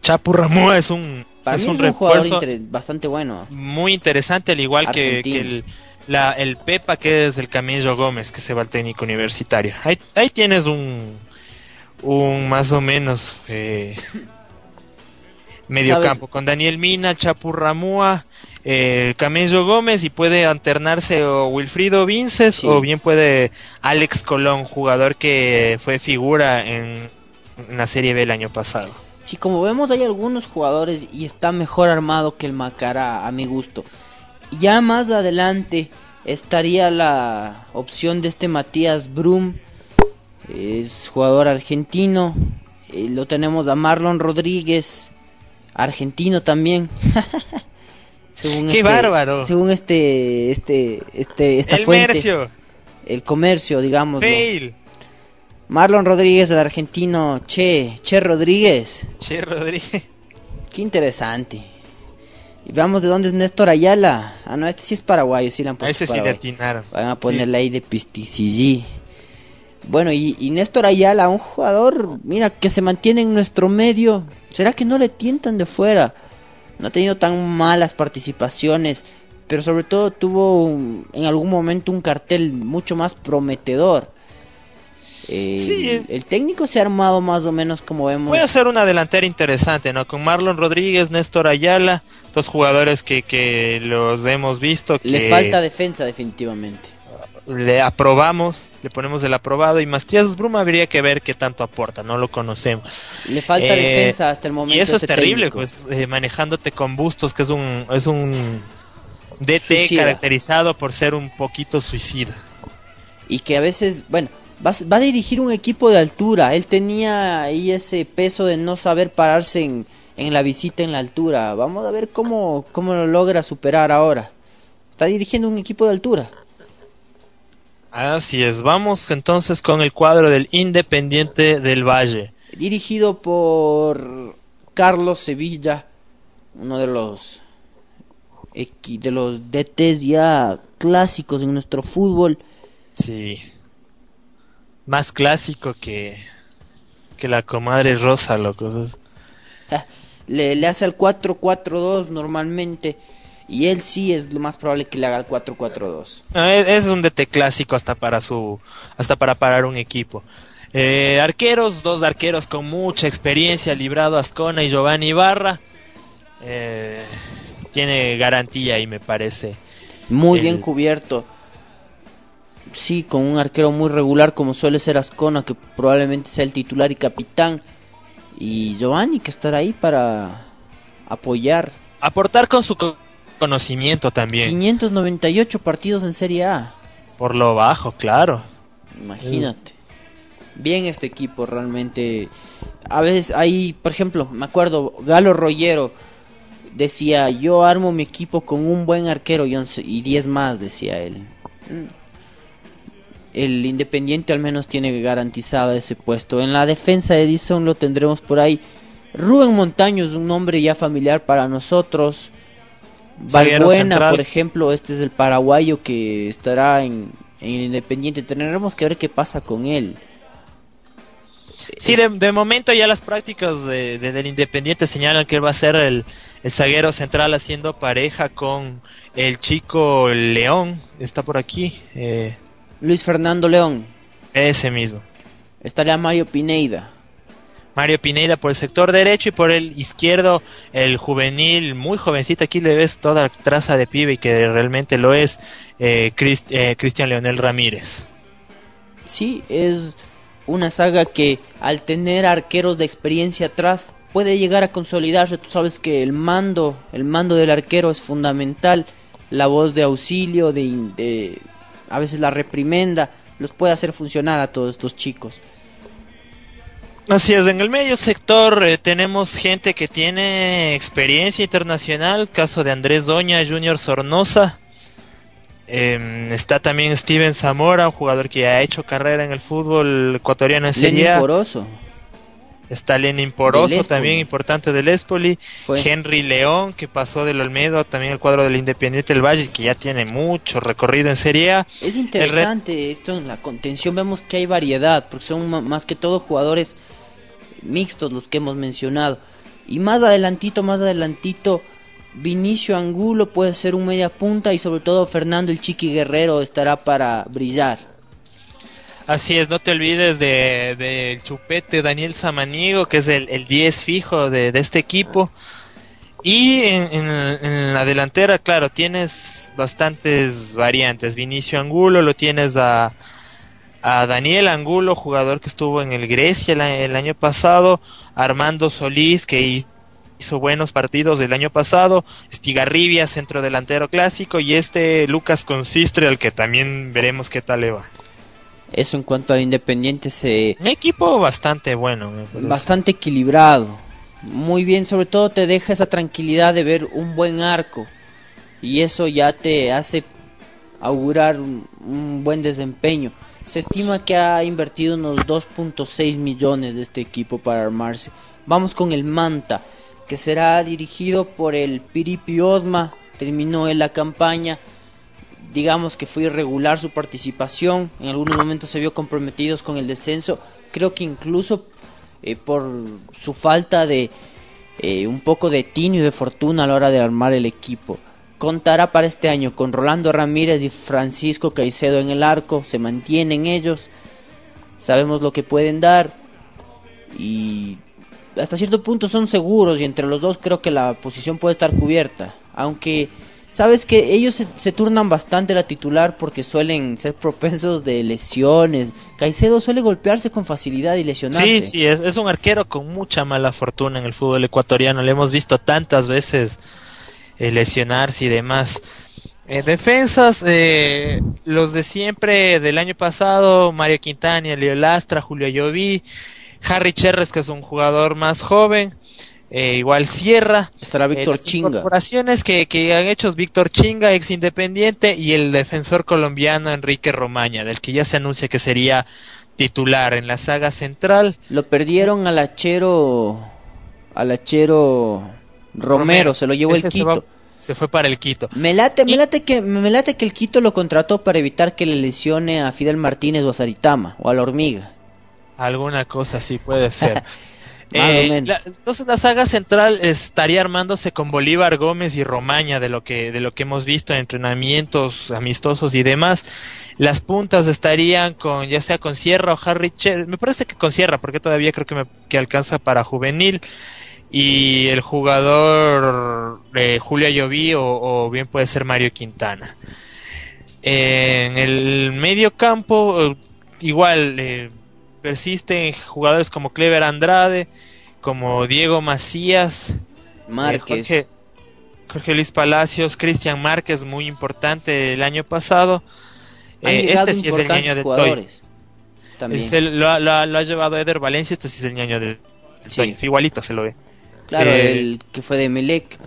Chapu Ramúa es un, Para es mí un es un refuerzo bastante bueno. muy interesante, al igual que, el, la, el Pepa, que es el Camillo Gómez, que se va al técnico universitario. Ahí, ahí tienes un, un más o menos eh, medio ¿Sabes? campo, con Daniel Mina, Chapu Ramúa, eh, Camello Gómez y puede alternarse o Wilfrido Vinces Sí. o bien puede Alex Colón, jugador que fue figura en, en la Serie B el año pasado. Sí, como vemos hay algunos jugadores y está mejor armado que el Macará a mi gusto. Ya más adelante estaría la opción de este Matías Brum, es jugador argentino. Eh, lo tenemos a Marlon Rodríguez, argentino también. según ¡Qué bárbaro! Según este, este, este, esta el fuente, Mercio, el comercio, digamos. fail, Marlon Rodríguez, el argentino, Che, Che Rodríguez. Che Rodríguez. Qué interesante. Y veamos de dónde es Néstor Ayala. Ah, no, este sí es paraguayo, sí le han A puesto ese sí le atinaron. Van a ponerle ahí de pisticillí. Bueno, y, y Néstor Ayala, un jugador, mira, que se mantiene en nuestro medio. ¿Será que no le tientan de fuera? No ha tenido tan malas participaciones, pero sobre todo tuvo un- en algún momento un cartel mucho más prometedor. Eh, Sí, el técnico se ha armado más o menos como vemos. Puede ser una delantera interesante, ¿no? Con Marlon Rodríguez, Néstor Ayala, dos jugadores que, que los hemos visto, que Le falta defensa definitivamente. le aprobamos, le ponemos el aprobado y Mastías Bruma habría que ver qué tanto aporta, no lo conocemos. Le falta Eh, defensa hasta el momento. Y eso es terrible, técnico. pues eh, manejándote con Bustos, que es un es un DT Suicida. caracterizado por ser un poquito suicida. Y que a veces, bueno, va, a- va a dirigir un equipo de altura. Él tenía ahí ese peso de no saber pararse en, en la visita en la altura. Vamos a ver cómo, cómo lo logra superar ahora. está dirigiendo un equipo de altura. Así es, vamos entonces con el cuadro del Independiente del Valle. Dirigido por Carlos Sevilla, uno de los de los DTs ya clásicos en nuestro fútbol. Sí. Más clásico que, que la comadre Rosa, loco. Le, le hace al 4-4-2 normalmente y él sí es lo más probable que le haga al 4-4-2. No, es, es un DT clásico hasta para su hasta para parar un equipo. Eh, arqueros, dos arqueros con mucha experiencia, Librado Ascona y Giovanni Ibarra. Eh, tiene garantía ahí, me parece. Muy El- bien cubierto. Sí, con un arquero muy regular como suele ser Ascona, que probablemente sea el titular y capitán. Y Giovanni que estará ahí para apoyar. Aportar con su co- conocimiento también. 598 partidos en Serie A. Por lo bajo, claro. Imagínate. Bien este equipo realmente. A veces hay, por ejemplo, me acuerdo, Galo Rollero decía, yo armo mi equipo con un buen arquero y, once- y 10 más, decía él. El Independiente al menos tiene garantizado ese puesto. En la defensa de Edison lo tendremos por ahí. Rubén Montaño es un nombre ya familiar para nosotros. Valbuena, por ejemplo, este es el paraguayo que estará en, en el Independiente. Tendremos que ver qué pasa con él. Sí, de, de momento ya las prácticas de, de- del Independiente señalan que él va a ser el, el zaguero central haciendo pareja con el chico León. Está por aquí. eh, Luis Fernando León. ese mismo. Estaría Mario Pineida. Mario Pineda por el sector derecho y por el izquierdo el juvenil, muy jovencito, aquí le ves toda la traza de pibe y que realmente lo es, eh, Crist- eh, Cristian Leonel Ramírez. Sí, es una saga que al tener arqueros de experiencia atrás puede llegar a consolidarse. Tú sabes que el mando, el mando del arquero es fundamental. La voz de auxilio, de- a veces la reprimenda, los puede hacer funcionar a todos estos chicos. Así es, en el medio sector eh, tenemos gente que tiene experiencia internacional, caso de Andrés Doña, Junior Sornosa. Em, está también Steven Zamora, un jugador que ha hecho carrera en el fútbol ecuatoriano en Serie Lenin. Poroso Está Lenin Poroso, también importante del Espoli. fue. Henry León, que pasó del Olmedo, también el cuadro del Independiente del Valle, que ya tiene mucho recorrido en Serie A. Es interesante esto en la contención, vemos que hay variedad, porque son más que todo jugadores mixtos los que hemos mencionado. Y más adelantito, más adelantito, Vinicio Angulo puede ser un media punta y sobre todo Fernando el Chiqui Guerrero estará para brillar. Así es, no te olvides del de, del chupete Daniel Samanigo, que es el, el 10 fijo de, este equipo. Y en, la delantera, claro, tienes bastantes variantes. Vinicio Angulo, lo tienes a, Daniel Angulo, jugador que estuvo en el Grecia el, año pasado. Armando Solís, que hi- hizo buenos partidos el año pasado. Stigarribia, centro delantero clásico. Y este Lucas Consistre, al que también veremos qué tal le va. Eso en cuanto al Independiente se Un equipo bastante bueno, bastante equilibrado. Muy bien, sobre todo te deja esa tranquilidad de ver un buen arco. Y eso ya te hace augurar un, un buen desempeño. Se estima que ha invertido unos 2.6 millones de este equipo para armarse. Vamos con el Manta, que será dirigido por el Piripi Osma. Terminó en la campaña. Digamos que fue irregular su participación. En algunos momentos se vio comprometidos con el descenso. Creo que incluso eh, por su falta de eh, un poco de tino y de fortuna a la hora de armar el equipo. Contará para este año con Rolando Ramírez y Francisco Caicedo en el arco, se mantienen ellos, sabemos lo que pueden dar y hasta cierto punto son seguros y entre los dos creo que la posición puede estar cubierta, aunque sabes que ellos se, se turnan bastante la titular porque suelen ser propensos de lesiones, Caicedo suele golpearse con facilidad y lesionarse. Sí, sí, es, un arquero con mucha mala fortuna en el fútbol ecuatoriano. Le hemos visto tantas veces eh, lesionarse y demás. Eh, defensas, eh, los de siempre del año pasado, Mario Quintana, Leo Lastra, Julio Lloví, Harry Cherres, que es un jugador más joven, eh, igual Sierra. Estará Eh, Víctor Chinga. incorporaciones que, que han hecho Víctor Chinga, ex independiente, y el defensor colombiano Enrique Romaña, del que ya se anuncia que sería titular en la saga central. Lo perdieron al Achero. Al Achero Romero, se lo llevó el se Quito. va- se fue para el Quito. Me late, me late que me late que el Quito lo contrató para evitar que le lesione a Fidel Martínez o a Saritama o a la hormiga. Alguna cosa así puede ser. Eh, la- entonces la saga central estaría armándose con Bolívar Gómez y Romaña de lo que de lo que hemos visto en entrenamientos amistosos y demás. Las puntas estarían con ya sea con Sierra o Harry Che- me parece que con Sierra porque todavía creo que me que alcanza para juvenil y el jugador eh, Julio Ayoví o, o bien puede ser Mario Quintana. En el medio campo, eh, igual eh, persisten jugadores como Clever Andrade, como Diego Macías, eh, Márquez. Jorge, Jorge Luis Palacios, Cristian Márquez, muy importante el año pasado. Eh, este sí es el ñaño del Toy. Es el- lo, ha- lo lo ha llevado Eder Valencia, este sí es el ñaño del del Sí. Toy. Igualito se lo ve. Claro, eh, el que fue de Melec.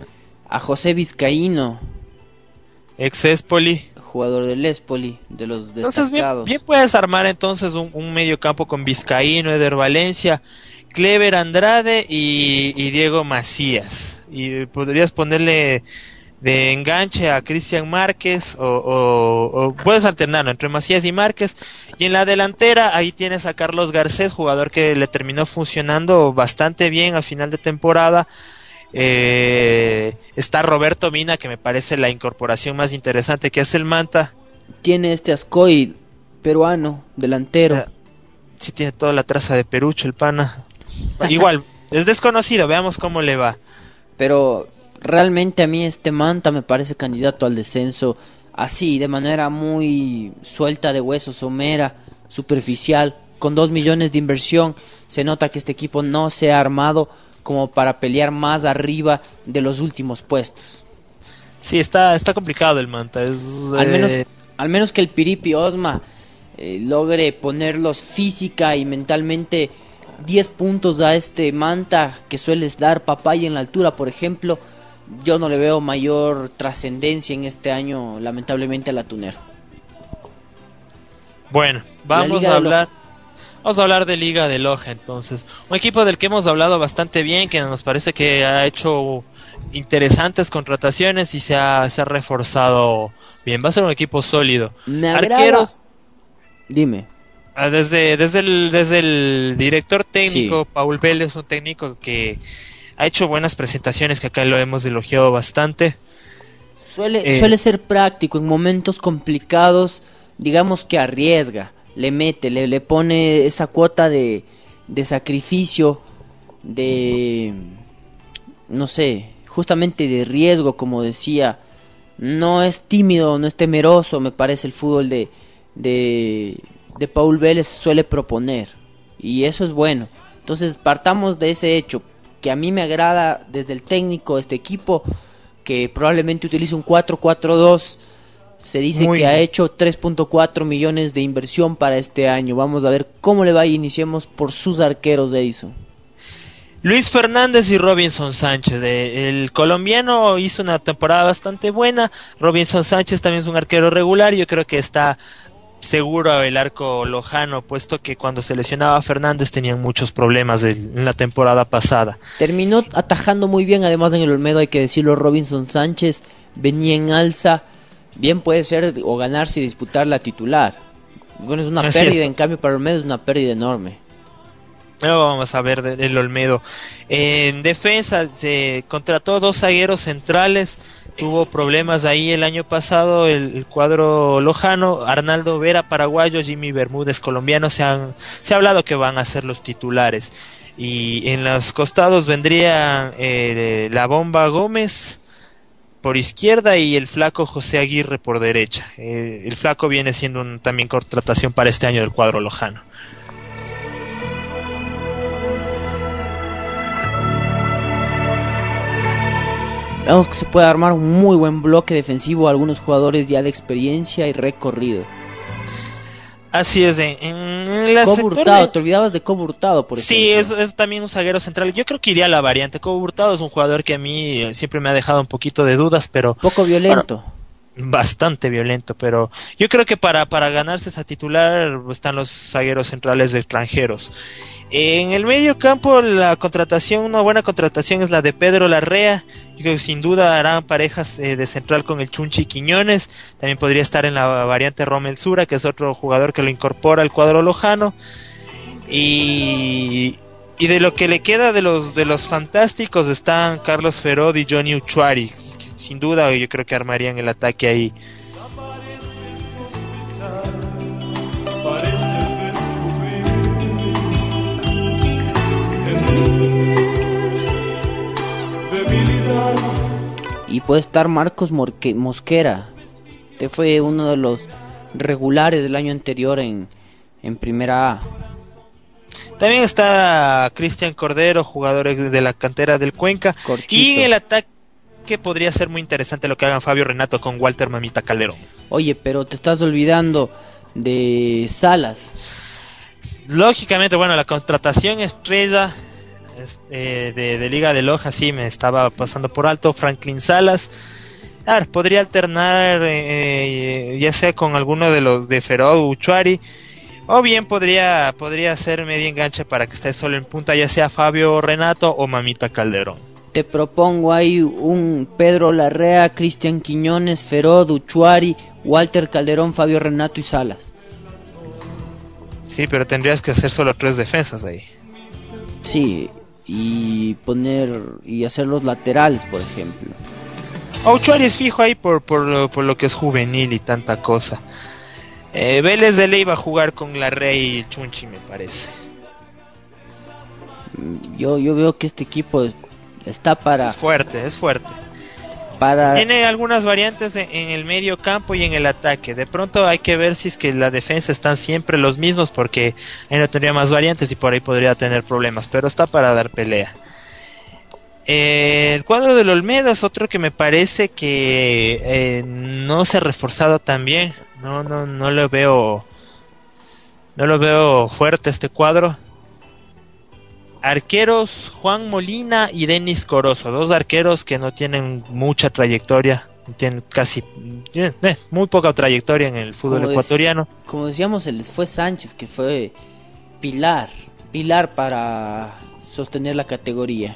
A José Vizcaíno, Ex Espoli. Jugador del Espoli, de los Entonces bien, destacados. bien puedes armar entonces un, un medio campo con Vizcaíno, Eder Valencia, Clever Andrade y, y Diego Macías. Y podrías ponerle de enganche a Cristian Márquez o, o- o puedes alternarlo entre Macías y Márquez. Y en la delantera ahí tienes a Carlos Garcés, jugador que le terminó funcionando bastante bien al final de temporada. Eh, está Roberto Mina, que me parece la incorporación más interesante que hace el Manta. Tiene este Ascoy peruano, delantero. Ah. Sí tiene toda la traza de perucho el pana. Igual, es desconocido, veamos cómo le va. Pero realmente a mí este Manta me parece candidato al descenso así, de manera muy suelta de huesos, somera, superficial, con dos millones de inversión. Se nota que este equipo no se ha armado como para pelear más arriba de los últimos puestos. Sí, está, está complicado el Manta. Es, Al menos, eh, al menos que el Piripi Osma eh, logre ponerlos física y mentalmente 10 puntos a este Manta que suele dar papaya en la altura, por ejemplo. Yo no le veo mayor trascendencia en este año, lamentablemente, al atunero. Bueno, vamos a hablar. Vamos a hablar de Liga de Loja entonces. Un equipo del que hemos hablado bastante bien, que nos parece que ha hecho interesantes contrataciones y se ha, se ha reforzado bien. Va a ser un equipo sólido. Me Arqueros, Dime. Ah, Desde, desde, el, desde el director técnico, Sí. Paul Vélez, un técnico que ha hecho buenas presentaciones, que acá lo hemos elogiado bastante. Suele, Eh. suele ser práctico en momentos complicados, digamos que arriesga, le mete, le, le pone esa cuota de, de sacrificio, de, no sé, justamente de riesgo, como decía. No es tímido, no es temeroso, me parece el fútbol de, de, de Paul Vélez suele proponer. Y eso es bueno. Entonces partamos de ese hecho, que a mí me agrada desde el técnico de este equipo, que probablemente utilice un 4-4-2. Se dice Muy que ha hecho 3.4 millones de inversión para este año. Vamos a ver cómo le va y iniciemos por sus arqueros de Edison. Luis Fernández y Robinson Sánchez. Eh, el colombiano hizo una temporada bastante buena. Robinson Sánchez también es un arquero regular. Yo creo que está seguro el arco lojano, puesto que cuando se lesionaba a Fernández tenían muchos problemas en la temporada pasada. Terminó atajando muy bien, además en el Olmedo hay que decirlo, Robinson Sánchez venía en alza, bien puede ser o ganarse y disputar la titular. Bueno, es una Así es. pérdida, en cambio para Olmedo es una pérdida enorme. Vamos a ver del Olmedo. En defensa se contrató dos zagueros centrales. Tuvo problemas ahí el año pasado el, el cuadro lojano. Arnaldo Vera, paraguayo, Jimmy Bermúdez, colombiano. Se, han, se ha hablado que van a ser los titulares. Y en los costados vendrían eh, la bomba Gómez por izquierda y el flaco José Aguirre por derecha. Eh, el flaco viene siendo también contratación para este año del cuadro lojano. Vemos que se puede armar un muy buen bloque defensivo, algunos jugadores ya de experiencia y recorrido. Así es, en, en la Cobo Hurtado, de- te olvidabas de Cobo Hurtado, por Sí, es, ejemplo. es también un zaguero central. Yo creo que iría a la variante. Cobo Hurtado es un jugador que a mí eh, siempre me ha dejado un poquito de dudas, pero Poco violento. bastante violento. Pero yo creo que para, para ganarse esa titular están los zagueros centrales de extranjeros. En el medio campo, la contratación, una buena contratación es la de Pedro Larrea. Yo que sin duda harán parejas eh, de central con el Chunchi Quiñones. También podría estar en la variante Romel Sura, que es otro jugador que lo incorpora al cuadro lojano. Y, y de lo que le queda de los, de los fantásticos están Carlos Ferod y Johnny Uchuari. Sin duda, yo creo que armarían el ataque ahí. Y puede estar Marcos Morque- Mosquera. Este fue uno de los regulares del año anterior en, en Primera A. También está Cristian Cordero, jugador de la cantera del Cuenca. Corchito. Y el ataque podría ser muy interesante lo que hagan Fabio Renato con Walter Mamita Calderón. Oye, pero te estás olvidando de Salas. Lógicamente, bueno, la contratación estrella es- eh, de, de Liga de Loja sí me estaba pasando por alto. Franklin Salas. A ver, podría alternar eh, ya sea con alguno de los de Ferod o Uchuari. O bien podría, podría ser media enganche para que esté solo en punta, ya sea Fabio Renato o Mamita Calderón. Te propongo ahí un Pedro Larrea, Cristian Quiñones, Ferod, Uchuari, Walter Calderón, Fabio Renato y Salas. Sí, pero tendrías que hacer solo tres defensas ahí. Sí, y poner y hacer los laterales, por ejemplo. Auchuari es fijo ahí por, por, lo- por lo que es juvenil y tanta cosa. Eh, Vélez de Ley va a jugar con la Rey y el Chunchi, me parece. Mm, Yo, yo veo que este equipo es- está para, Es fuerte, es fuerte. Tiene algunas variantes en, en el medio campo y en el ataque. De pronto hay que ver si es que la defensa están siempre los mismos porque ahí no tendría más variantes y por ahí podría tener problemas. Pero está para dar pelea. Eh, el cuadro del Olmedo es otro que me parece que eh, no se ha reforzado tan bien. No, no, no lo veo. No lo veo fuerte este cuadro. Arqueros Juan Molina y Denis Corozo, dos arqueros que no tienen mucha trayectoria, tienen casi eh, eh, muy poca trayectoria en el fútbol Como ecuatoriano. como decíamos, se les fue Sánchez, que fue pilar, pilar para sostener la categoría.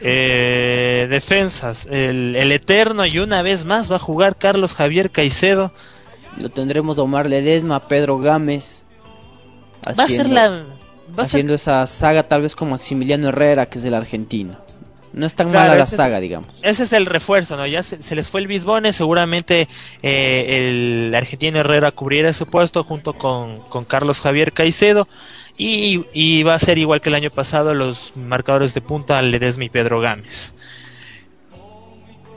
Eh, defensas, el, el Eterno y una vez más va a jugar Carlos Javier Caicedo. Lo tendremos a Omar Ledesma, Pedro Gámez. Va a ser la... A haciendo esa saga tal vez como Maximiliano Herrera, que es el argentino. No es tan Claro, mala la es- saga, digamos. ese es el refuerzo, ¿no? Ya se, se les fue el Bisbone, seguramente eh, el argentino Herrera cubrirá ese puesto junto con, con Carlos Javier Caicedo y, y va a ser igual que el año pasado los marcadores de punta Ledesma y Pedro Gámez.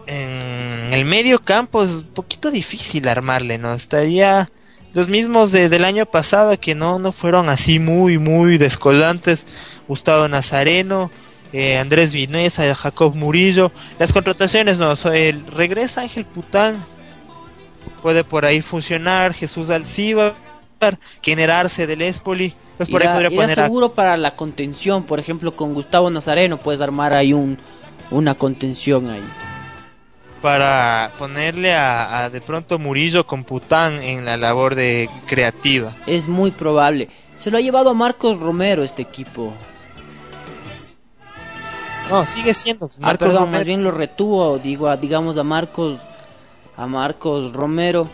En el medio campo es un poquito difícil armarle, ¿no? Estaría los mismos de- del año pasado que no, no fueron así muy, muy descolantes. Gustavo Nazareno, eh, Andrés Vinesa, Jacob Murillo. Las contrataciones no, so- el- regresa Ángel Pután, puede por ahí funcionar, Jesús Alcíbar, generarse del Espoli, pues por ahí Irá- podría irá poner a- seguro para la contención, por ejemplo, con Gustavo Nazareno puedes armar ahí un, una contención ahí. Para ponerle a, a de pronto Murillo con Pután en la labor de creativa. Es muy probable. Se lo ha llevado a Marcos Romero este equipo. No, sigue siendo. Ah, Marcos perdón, Romero. más bien lo retuvo, digo, a- digamos a Marcos a Marcos Romero.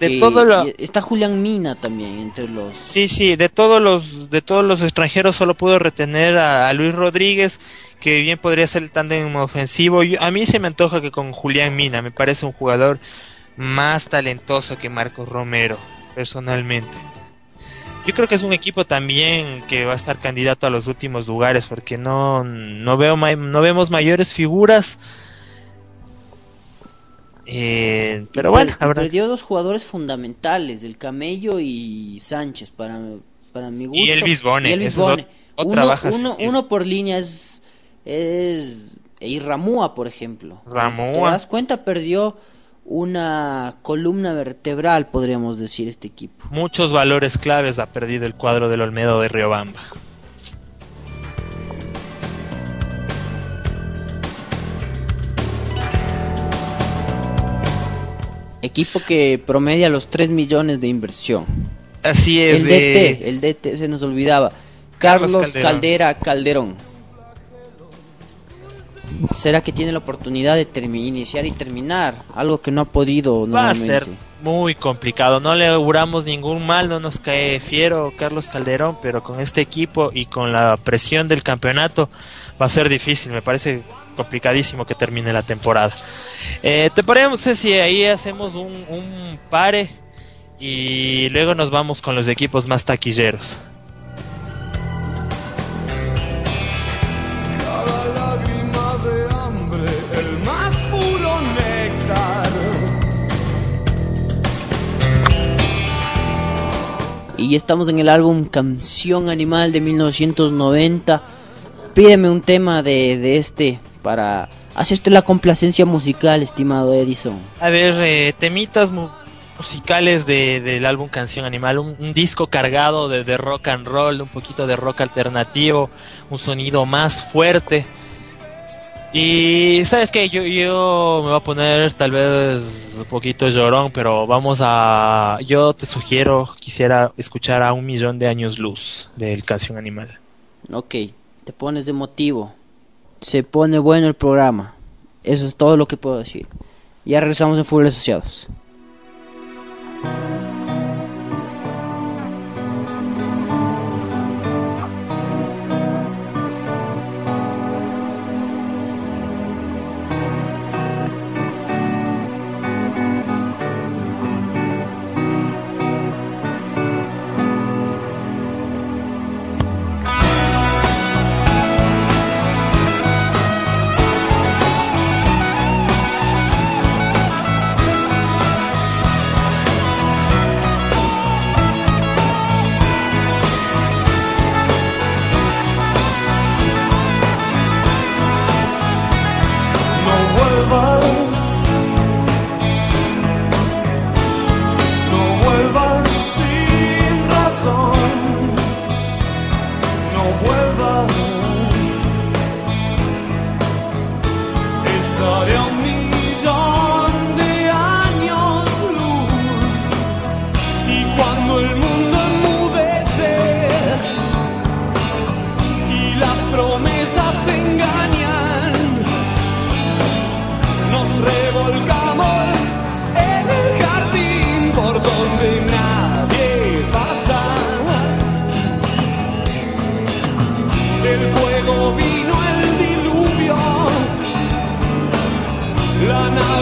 De todo lo- está Julián Mina también entre los Sí, sí, de todos los de todos los extranjeros solo pudo retener a, a Luis Rodríguez, que bien podría ser el tándem ofensivo. Yo- a mí se me antoja que con Julián Mina me parece un jugador más talentoso que Marcos Romero, personalmente. Yo creo que es un equipo también que va a estar candidato a los últimos lugares porque no no veo no vemos mayores figuras. Eh, pero bueno, habrá- perdió dos jugadores fundamentales, el Camello y Sánchez para, para mi gusto. Y el Bisbone, Y el esa es Bisbone. ot- otra uno, baja uno, sensible. uno por línea es es y Ramúa, por ejemplo. Ramúa. ¿Te das cuenta? Perdió una columna vertebral, podríamos decir, este equipo. Muchos valores claves ha perdido el cuadro del Olmedo de Riobamba. Equipo que promedia los 3 millones de inversión. Así es. el eh, DT, el DT se nos olvidaba. Carlos. Caldera Calderón. ¿Será que tiene la oportunidad de iniciar y terminar? Algo que no ha podido Va a ser muy complicado. No le auguramos ningún mal, no nos cae fiero Carlos Calderón, pero con este equipo y con la presión del campeonato va a ser difícil. Me parece complicadísimo que termine la temporada. Eh, ¿Te parece si ahí hacemos un, un pare y luego nos vamos con los equipos más taquilleros? Cada lágrima de hambre, el más puro néctar. Y estamos en el álbum Canción Animal de 1990. Pídeme un tema de, de este para hacerte la complacencia musical, estimado Edison. A ver, eh, temitas mu- musicales de, del álbum Canción Animal, un, un disco cargado de, de rock and roll, un poquito de rock alternativo, un sonido más fuerte. Y sabes que yo, yo me voy a poner tal vez un poquito llorón, pero vamos a... Yo te sugiero, quisiera escuchar a Un Millón de Años Luz del Canción Animal. Ok, te pones de motivo. Se pone bueno el programa. Eso es todo lo que puedo decir. Ya regresamos en Fútbol Asociados.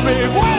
La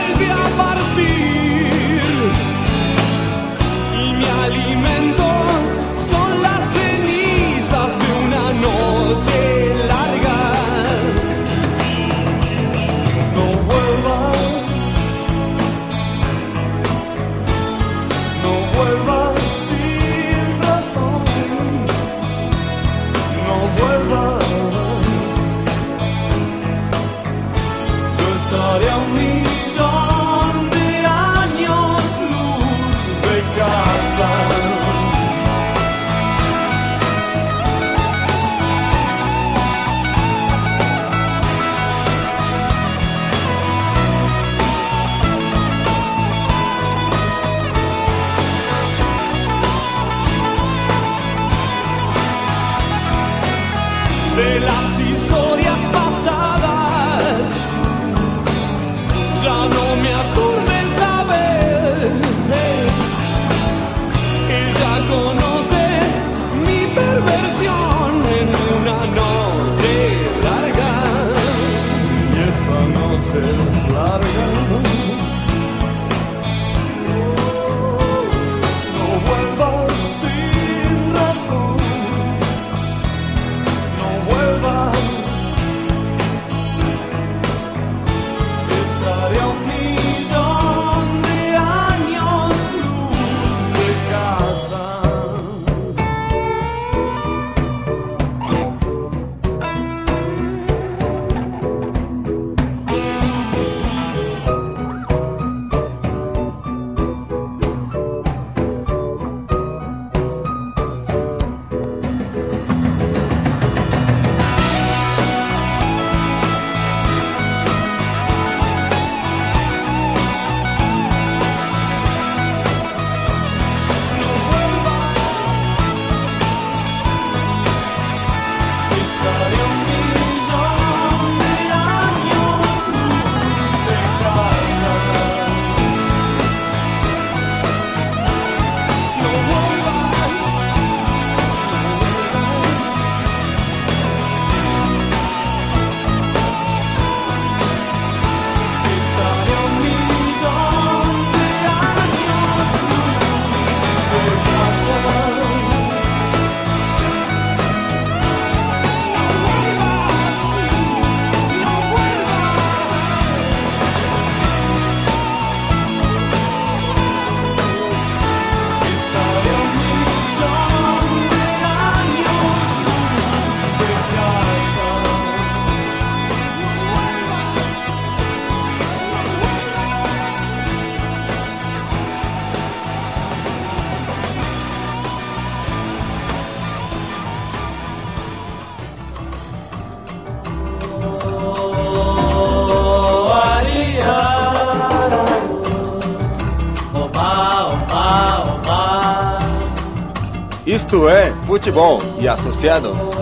futebol e associados.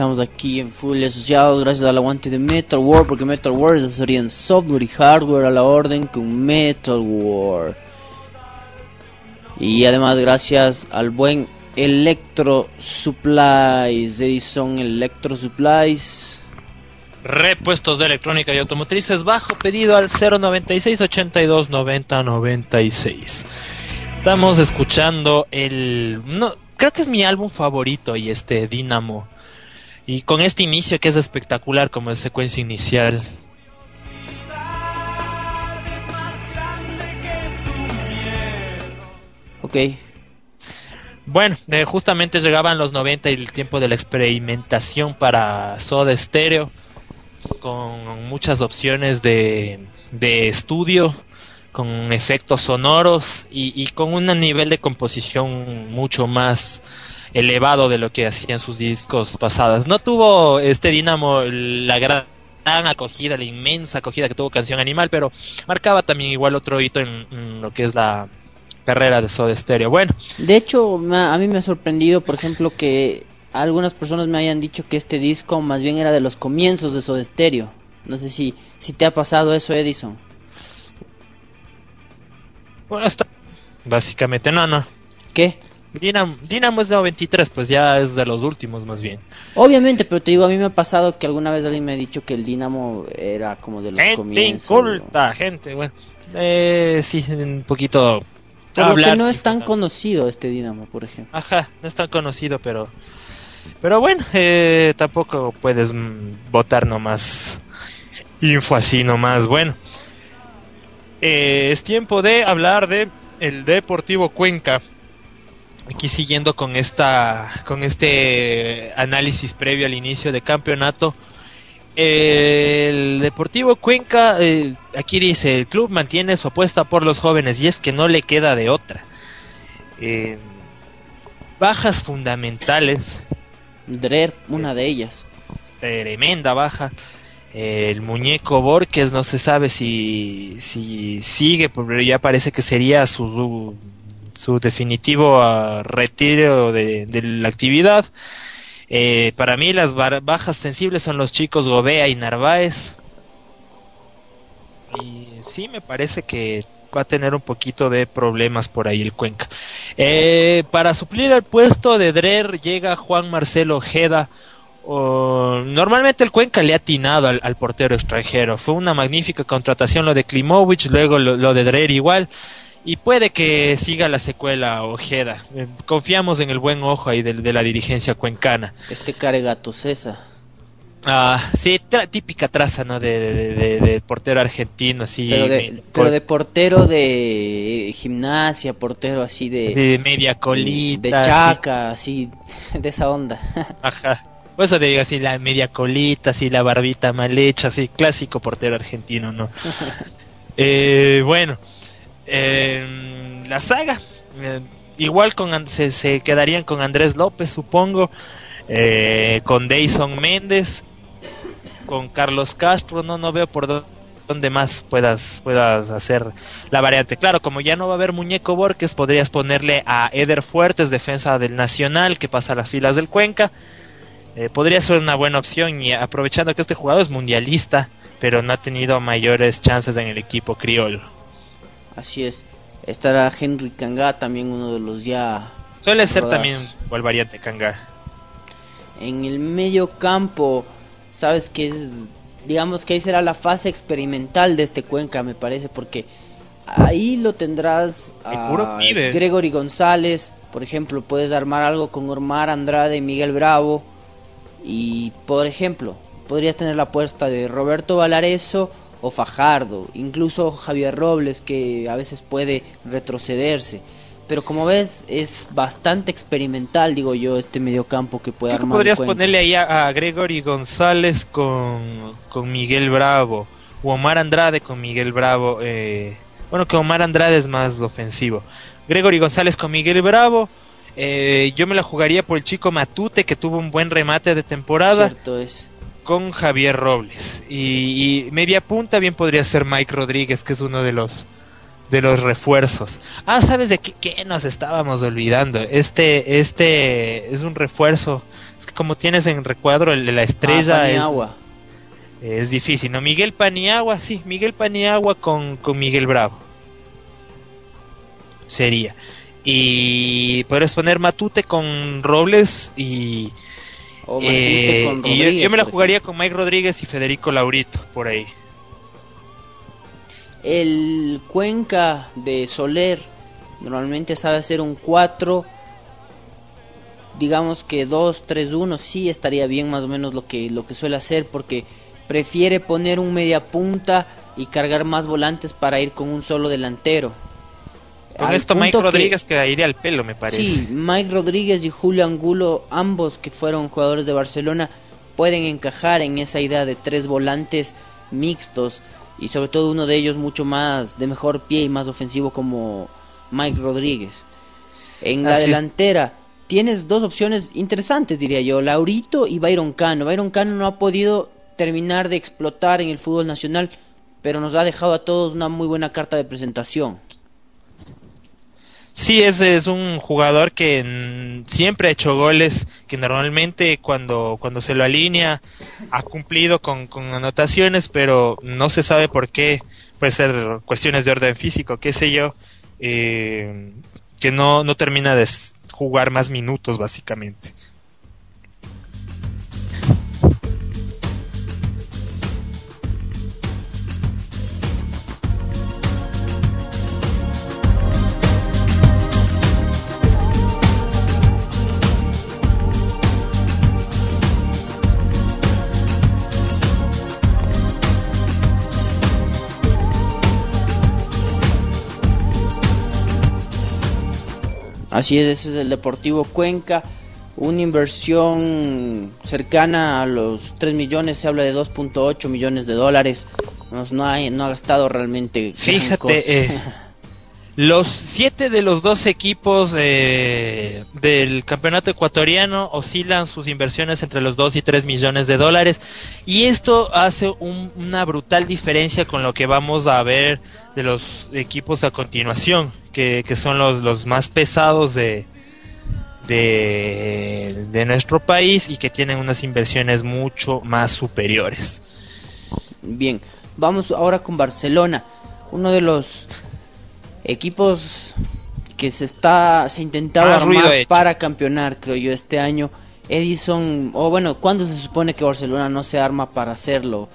Regresamos aquí en Full Asociados gracias al aguante de Metal War, porque Metal War es asesoría en software y hardware a la orden con Metal War. Y además gracias al buen Electro Supplies, Edison Electro Supplies. Repuestos de electrónica y automotrices bajo pedido al 096 82 90 96. Estamos escuchando el no creo que es mi álbum favorito y este Dynamo. Y con este inicio que es espectacular como secuencia inicial. Ok, Bueno, eh, justamente llegaban los 90 y el tiempo de la experimentación para Soda Stereo, con muchas opciones de, de estudio, con efectos sonoros y, y con un nivel de composición mucho más elevado de lo que hacían sus discos pasados. No tuvo este Dynamo la gran acogida, la inmensa acogida que tuvo Canción Animal, pero marcaba también igual otro hito en, en lo que es la carrera de Soda Stereo. Bueno, De hecho, a mí me ha sorprendido, por ejemplo, que algunas personas me hayan dicho que este disco más bien era de los comienzos de Soda Stereo. No sé si, si te ha pasado eso, Edison. bueno, está básicamente no, no. ¿Qué? Dynamo, Dynamo es de 93, pues ya es de los últimos más bien. Obviamente, pero te digo, a mí me ha pasado que alguna vez alguien me ha dicho que el Dynamo era como de los Gente comienzos. inculta, gente, bueno. Eh, sí, un poquito... Que hablar, no sí, es tan no. conocido este Dynamo, por ejemplo. Ajá, no es tan conocido, pero... Pero bueno, eh, tampoco puedes mm, botar nomás info así nomás. Bueno, eh, es tiempo de hablar de el Deportivo Cuenca. Aquí siguiendo con esta, con este análisis previo al inicio de campeonato. El Deportivo Cuenca, eh, aquí dice, el club mantiene su apuesta por los jóvenes y es que no le queda de otra. Eh, bajas fundamentales, Drer, una de ellas. tremenda baja. Eh, el muñeco Borges no se sabe si, si sigue, pero ya parece que sería su, su, definitivo retiro de, la actividad. Eh, para mí las bajas sensibles son los chicos Gobea y Narváez. Y sí, me parece que va a tener un poquito de problemas por ahí el Cuenca. Eh, para suplir el puesto de Drer llega Juan Marcelo Ojeda. Normalmente el Cuenca le ha atinado al, al portero extranjero. Fue una magnífica contratación lo de Klimovic, luego lo, lo de Drer igual. Y puede que siga la secuela Ojeda. Eh, confiamos en el buen ojo ahí de, de la dirigencia cuencana. Este caregato César. Ah, sí, tra- típica traza, ¿no? De, de- de- de portero argentino, así. Pero de, pero portero de gimnasia, portero así de, así de media colita. de así. chaca, así, de esa onda. Ajá. Por eso te digo así, la media colita, así la barbita mal hecha, así, clásico portero argentino, ¿no? Eh, bueno, eh, la saga, eh, igual con se, se quedarían con Andrés López, supongo, eh, con Dayson Méndez, con Carlos Castro, no, no veo por dó- dónde más puedas, puedas hacer la variante. Claro, como ya no va a haber muñeco Borges, podrías ponerle a Eder Fuertes, defensa del Nacional, que pasa a las filas del Cuenca. Eh, podría ser una buena opción y aprovechando que este jugador es mundialista, pero no ha tenido mayores chances en el equipo criollo. Así es. Estará Henry Kanga, también uno de los ya Suele ser Rodados. también igual variante Kanga. En el medio campo, sabes que es, digamos que ahí será la fase experimental de este Cuenca, me parece, porque ahí lo tendrás a. Gregory González, por ejemplo, puedes armar algo con Omar Andrade y Miguel Bravo, y por ejemplo, podrías tener la apuesta de Roberto Valareso o Fajardo, incluso Javier Robles, que a veces puede retrocederse. Pero como ves, es bastante experimental, digo yo, este mediocampo que puede armar. podrías ponerle ahí a, a Gregory González con, con Miguel Bravo. O Omar Andrade con Miguel Bravo. eh, bueno, que Omar Andrade es más ofensivo. Gregory González con Miguel Bravo. eh, yo me la jugaría por el chico Matute, que tuvo un buen remate de temporada. Cierto es. Con Javier Robles. Y, y media punta bien podría ser Mike Rodríguez, que es uno de los de los refuerzos. Ah, ¿sabes de qué, qué nos estábamos olvidando? Este este es un refuerzo. Es que como tienes en recuadro el de la estrella Ah, es, es difícil, ¿no? Miguel Paniagua, sí, Miguel Paniagua con, con Miguel Bravo. Sería. Y podrías poner Matute con Robles y, O Matute eh, con y yo, me la jugaría con Mike Rodríguez y Federico Laurito, por ahí. El Cuenca de Soler normalmente sabe hacer un 4. Digamos que 2, 3, 1 sí estaría bien más o menos lo que, lo que suele hacer porque prefiere poner un media punta y cargar más volantes para ir con un solo delantero. Con esto Mike punto que- Rodríguez quedaría al pelo, me parece. Sí, Mike Rodríguez y Julio Angulo, ambos que fueron jugadores de Barcelona, pueden encajar en esa idea de tres volantes mixtos y sobre todo uno de ellos mucho más de mejor pie y más ofensivo como Mike Rodríguez. En la Así delantera tienes dos opciones interesantes, diría yo, Laurito y Byron Cano. Byron Cano no ha podido terminar de explotar en el fútbol nacional, pero nos ha dejado a todos una muy buena carta de presentación. Sí, ese es un jugador que siempre ha hecho goles, que normalmente cuando, cuando se lo alinea ha cumplido con, con anotaciones, pero no se sabe por qué. Puede ser cuestiones de orden físico, qué sé yo, eh, que no, no termina de jugar más minutos, básicamente. Así es, ese es el Deportivo Cuenca. Una inversión cercana a los 3 millones, se habla de 2.8 millones de dólares. Nos- no, ha, no ha gastado realmente. Fíjate, eh, los siete de los dos equipos eh, del campeonato ecuatoriano oscilan sus inversiones entre los 2 y 3 millones de dólares y esto hace un- una brutal diferencia con lo que vamos a ver de los equipos a continuación, que, que son los, los más pesados de, de, de nuestro país y que tienen unas inversiones mucho más superiores. Bien, vamos ahora con Barcelona, uno de los equipos que se está se intentaba Más armar para campeonar, creo yo, este año. Edison, o bueno, ¿cuándo se supone que Barcelona no se arma para hacerlo?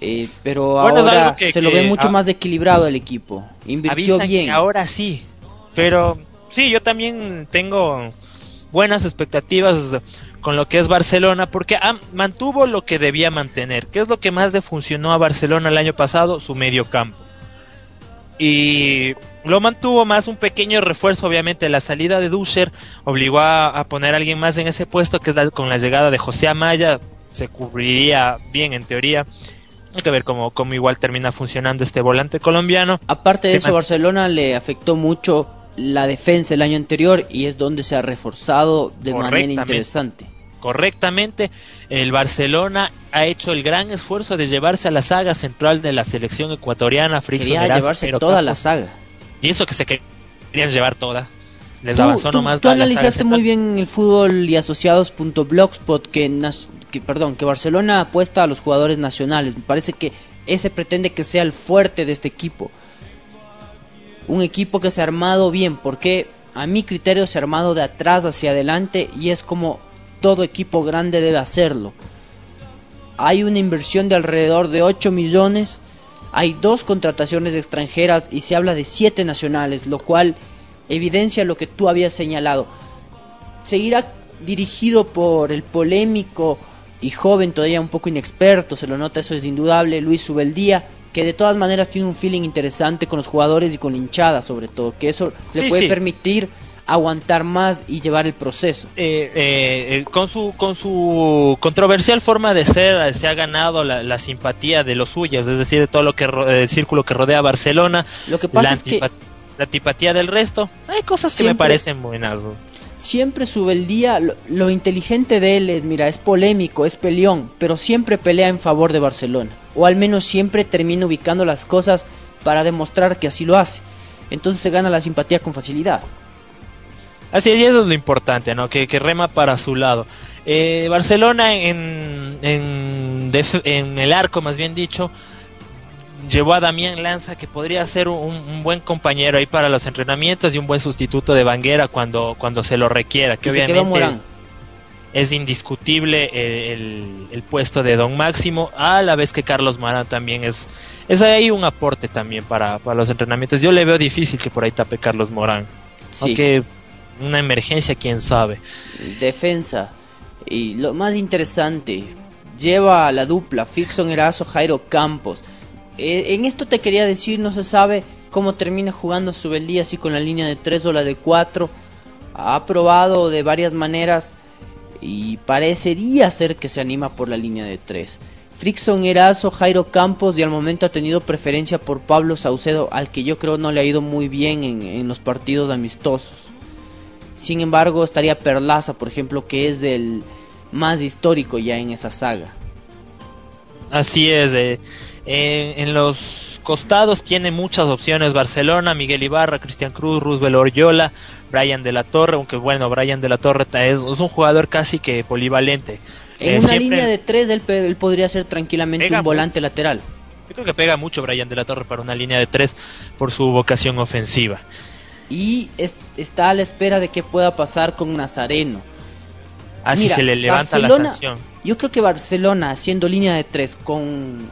Eh, pero Bueno, ahora que- se lo ve mucho ah, más equilibrado el equipo. Invirtió bien. que ahora sí. Pero sí, yo también tengo buenas expectativas con lo que es Barcelona porque ah, mantuvo lo que debía mantener. ¿Qué es lo que más le funcionó a Barcelona el año pasado? Su medio campo. Y lo mantuvo más un pequeño refuerzo, obviamente. La salida de Duscher obligó a, a poner a alguien más en ese puesto, que es la- con la llegada de José Amaya. Se cubriría bien en teoría. Hay que ver cómo, cómo igual termina funcionando este volante colombiano. Aparte de Se eso, man- Barcelona le afectó mucho la defensa el año anterior y es donde se ha reforzado de manera interesante. correctamente, el Barcelona ha hecho el gran esfuerzo de llevarse a la saga central de la selección ecuatoriana, Frickson, Quería Erazo, llevarse toda Campos. la saga. Y eso que se querían llevar toda. Les Tú, avanzó tú- nomás tú la- analizaste muy bien en el fútbol y asociados.blogspot que, que perdón que Barcelona apuesta a los jugadores nacionales. Me parece que ese pretende que sea el fuerte de este equipo. Un equipo que se ha armado bien, porque a mi criterio se ha armado de atrás hacia adelante y es como todo equipo grande debe hacerlo. Hay una inversión de alrededor de 8 millones, hay dos contrataciones extranjeras y se habla de 7 nacionales, lo cual evidencia lo que tú habías señalado. Seguirá dirigido por el polémico y joven, todavía un poco inexperto, se lo nota, eso es indudable, Luis Subeldía, que de todas maneras tiene un feeling interesante con los jugadores y con la hinchada sobre todo, que eso le puede sí. permitir aguantar más y llevar el proceso. Eh, eh, eh, con su con su controversial forma de ser eh, se ha ganado la, la simpatía de los suyos, es decir, de todo lo que ro- el círculo que rodea a Barcelona, Lo que pasa la, es que la antipatía del resto. Hay cosas que me parecen buenas. Siempre Subeldía, lo, lo inteligente de él es, mira, es polémico, es peleón, pero siempre pelea en favor de Barcelona. O al menos siempre termina ubicando las cosas para demostrar que así lo hace. Entonces se gana la simpatía con facilidad. Así es, y eso es lo importante, ¿no? Que, que rema para su lado. Eh, Barcelona en, en el arco, más bien dicho, llevó a Damián Lanza, que podría ser un, un buen compañero ahí para los entrenamientos y un buen sustituto de Banguera cuando, cuando se lo requiera. Que Y obviamente es indiscutible el, el puesto de Don Máximo, a la vez que Carlos Morán también es, es ahí un aporte también para, para los entrenamientos. Yo le veo difícil que por ahí tape Carlos Morán. Sí. Aunque una emergencia, quién sabe. defensa. Y lo más interesante, lleva a la dupla Fixon Erazo, Jairo Campos. Eh, en esto te quería decir, no se sabe cómo termina jugando Subeldía, si con la línea de 3 o la de 4. Ha probado de varias maneras y parecería ser que se anima por la línea de 3. Frickson Erazo, Jairo Campos y al momento ha tenido preferencia por Pablo Saucedo, al que yo creo no le ha ido muy bien en, en los partidos amistosos. Sin embargo, estaría Perlaza, por ejemplo, que es el más histórico ya en esa saga. Así es. eh, eh, en los costados tiene muchas opciones Barcelona, Miguel Ibarra, Cristian Cruz, Roosevelt Oriola, Brian de la Torre, aunque bueno, Brian de la Torre es, es un jugador casi que polivalente. En Eh, una siempre- línea de tres, él, podría ser tranquilamente Pega un volante lateral. Yo creo que pega mucho Brian de la Torre para una línea de tres por su vocación ofensiva. Y es- está a la espera de qué pueda pasar con Nazareno. Así Mira, se le levanta la sanción. Yo creo que Barcelona, haciendo línea de tres con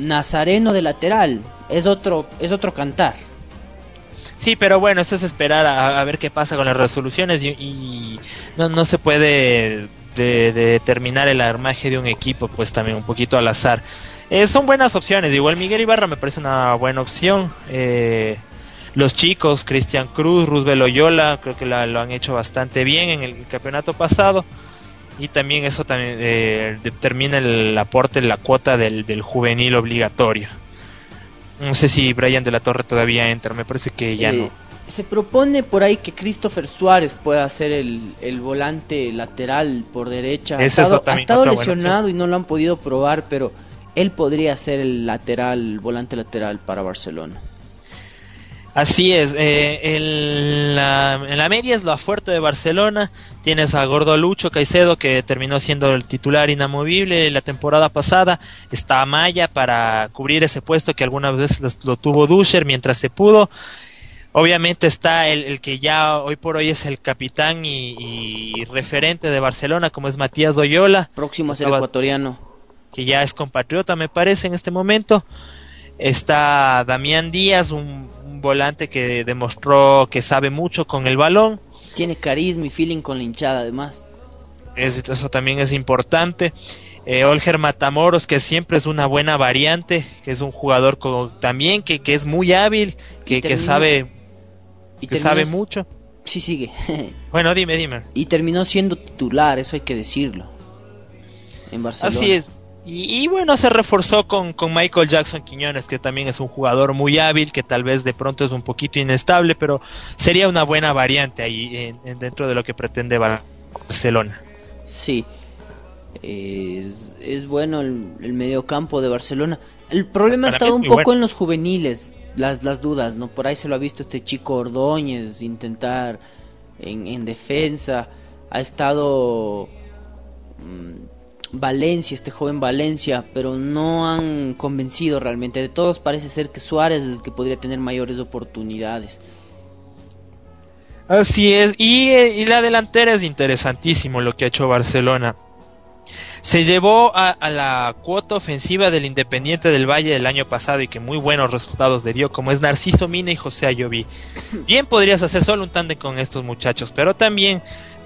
Nazareno de lateral, es otro, es otro cantar. Sí, pero bueno, eso es esperar a, ver qué pasa con las resoluciones y, no, no se puede de, de determinar el armaje de un equipo, pues también un poquito al azar. Eh, son buenas opciones, igual Miguel Ibarra me parece una buena opción. Eh, los chicos, Cristian Cruz, Roosevelt Loyola, creo que la- lo han hecho bastante bien en el campeonato pasado. Y también eso también eh, determina el aporte, la cuota del, del juvenil obligatorio. No sé si Brian de la Torre todavía entra, me parece que ya Eh, no. Se propone por ahí que Christopher Suárez pueda ser el, el volante lateral por derecha. Ha es estado, ha estado otra buena lesionado y no lo han podido probar, pero él podría ser el lateral, el volante lateral para Barcelona. Así es, eh, el- la, en la media es la fuerte de Barcelona. Tienes a Gordo Lucho Caicedo que terminó siendo el titular inamovible la temporada pasada. Está Maya para cubrir ese puesto que alguna vez lo tuvo Duscher mientras se pudo. Obviamente está el, el que ya hoy por hoy es el capitán y, y referente de Barcelona, como es Matías Doyola. Próximo a ser ecuatoriano. que ya es compatriota, me parece, en este momento. Está Damián Díaz, un, un volante que demostró que sabe mucho con el balón. Tiene carisma y feeling con la hinchada además. Es- eso también es importante. Eh, Olger Matamoros, que siempre es una buena variante, que es un jugador co- también que, que es muy hábil, que, sabe, Y que sabe mucho. Sí, sigue. Bueno, dime, dime. y terminó siendo titular, eso hay que decirlo. En Barcelona. Así es. Y, y bueno, se reforzó con, con Michael Jackson Quiñones, que también es un jugador muy hábil, que tal vez de pronto es un poquito inestable, pero sería una buena variante ahí en- en- dentro de lo que pretende Barcelona. Sí. Es, es bueno el, el mediocampo de Barcelona. El problema ha Para estado es un poco bueno. en los juveniles, las, las dudas, ¿no? Por ahí se lo ha visto este chico Ordóñez intentar en, en defensa. Ha estado mm, Valencia, este joven Valencia, pero no han convencido realmente. De todos parece ser que Suárez es el que podría tener mayores oportunidades. Así es, y, eh, la delantera es interesantísimo lo que ha hecho Barcelona. Se llevó a, a la cuota ofensiva del Independiente del Valle del año pasado y que muy buenos resultados le dio, como es Narciso Mina y José Ayoví. Bien podrías hacer solo un tándem con estos muchachos, pero también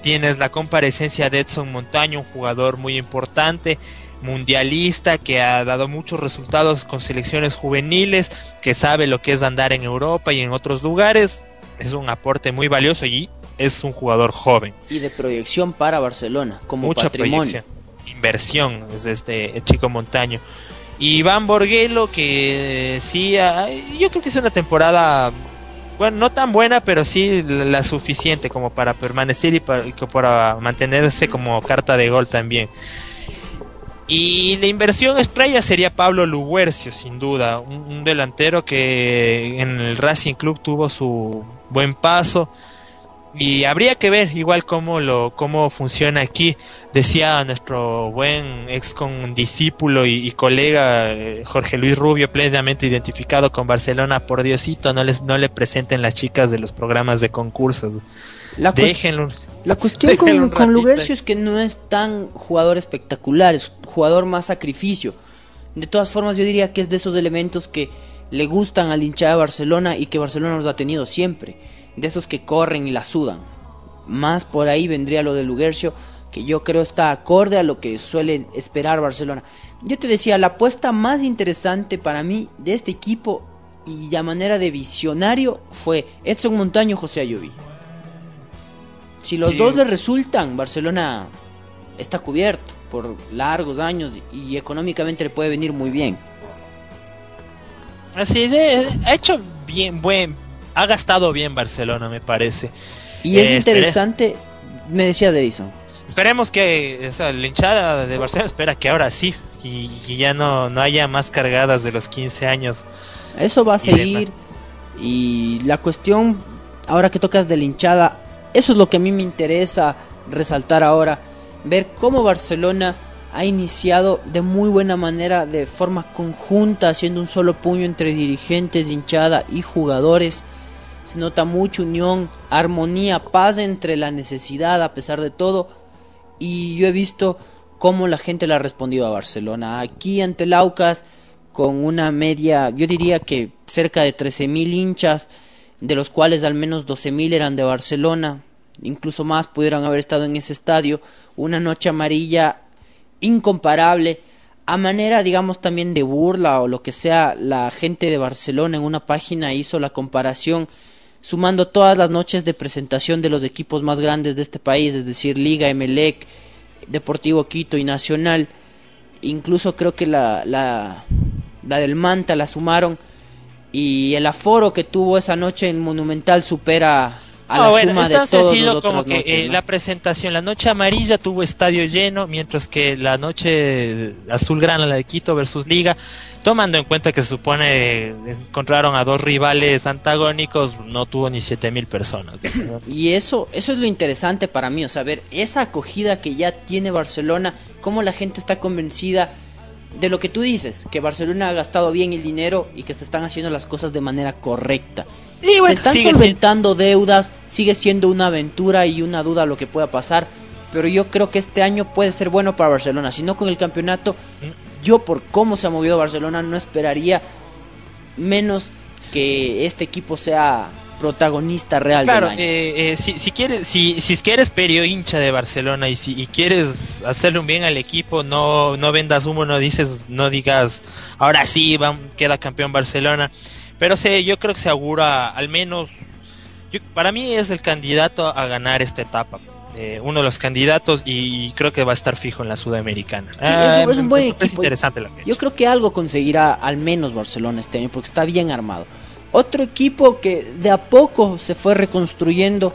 tienes la comparecencia de Edson Montaño, un jugador muy importante, mundialista, que ha dado muchos resultados con selecciones juveniles, que sabe lo que es andar en Europa y en otros lugares. Es un aporte muy valioso y es un jugador joven. Y de proyección para Barcelona, como Mucha patrimonio. proyección, inversión es de este chico Montaño. Y Iván Borguelo, que eh, sí, ah, yo creo que es una temporada, bueno, no tan buena, pero sí la, suficiente como para permanecer y para, para mantenerse como carta de gol también. Y la inversión estrella sería Pablo Luguercio, sin duda, un delantero que en el Racing Club tuvo su buen paso. Y habría que ver igual cómo lo cómo funciona aquí. Decía nuestro buen ex condiscípulo y, y colega eh, Jorge Luis Rubio, plenamente identificado con Barcelona, por Diosito, no les no le presenten las chicas de los programas de concursos. La, Déjenlo. la cuestión déjenlo con, con. Lugercio es que no es tan jugador espectacular, es jugador más sacrificio. De todas formas, yo diría que es de esos elementos que le gustan al hinchada de Barcelona y que Barcelona los ha tenido siempre. De esos que corren y la sudan. Más por ahí vendría lo de Lugercio, que yo creo está acorde a lo que suele esperar Barcelona. Yo te decía, la apuesta más interesante para mí de este equipo y a manera de visionario fue Edson Montaño José Ayoví. Si los Sí. dos le resultan, Barcelona está cubierto por largos años y económicamente le puede venir muy bien. Así es, eh, ha hecho bien, buen, ha gastado bien Barcelona, me parece. Y es Eh, espere- interesante, me decías Edison, Esperemos que o sea, la hinchada de Barcelona espera que ahora sí y, y ya no, no haya más cargadas de los 15 años. eso va a Y de seguir y la cuestión, ahora que tocas de la hinchada, eso es lo que a mí me interesa resaltar ahora, ver cómo Barcelona ha iniciado de muy buena manera, de forma conjunta, haciendo un solo puño entre dirigentes, hinchada y jugadores. Nota mucha unión, armonía, paz entre la necesidad a pesar de todo. Y yo he visto cómo la gente le ha respondido a Barcelona. Aquí ante el Aucas, con una media, yo diría que cerca de 13.000 hinchas, de los cuales al menos 12.000 eran de Barcelona, incluso más pudieran haber estado en ese estadio. Una noche amarilla incomparable. A manera, digamos, también de burla o lo que sea, la gente de Barcelona en una página hizo la comparación sumando todas las noches de presentación de los equipos más grandes de este país, es decir, Liga, Emelec, Deportivo Quito y Nacional. Incluso creo que la, la, la del Manta la sumaron y el aforo que tuvo esa noche en Monumental supera a la Ah, bueno, suma es tan sencillo como que noches, eh, ¿no? la presentación, la noche amarilla tuvo estadio lleno, mientras que la noche azulgrana, la de Quito versus Liga, tomando en cuenta que se supone eh, encontraron a dos rivales antagónicos, no tuvo ni 7000 personas. ¿no? Y eso, eso es lo interesante para mí, o sea, ver esa acogida que ya tiene Barcelona, cómo la gente está convencida de lo que tú dices, que Barcelona ha gastado bien el dinero y que se están haciendo las cosas de manera correcta. Y bueno, se están solventando deudas, sigue siendo una aventura y una duda lo que pueda pasar, pero yo creo que este año puede ser bueno para Barcelona, si no con el campeonato, yo por cómo se ha movido Barcelona no esperaría menos que este equipo sea protagonista real Claro, del año. eh, eh, si, si quieres, si, si es que eres perio hincha de Barcelona y si y quieres hacerle un bien al equipo, no, no vendas humo, no dices, no digas, ahora sí, va, queda campeón Barcelona. Pero sí, yo creo que se augura, al menos, yo- para mí es el candidato a ganar esta etapa. eh, uno de los candidatos y creo que va a estar fijo en la Sudamericana. Sí, es un- es un buen Es equipo. interesante lo que ha Yo creo que algo conseguirá al menos Barcelona este año porque está bien armado. Otro equipo que de a poco se fue reconstruyendo,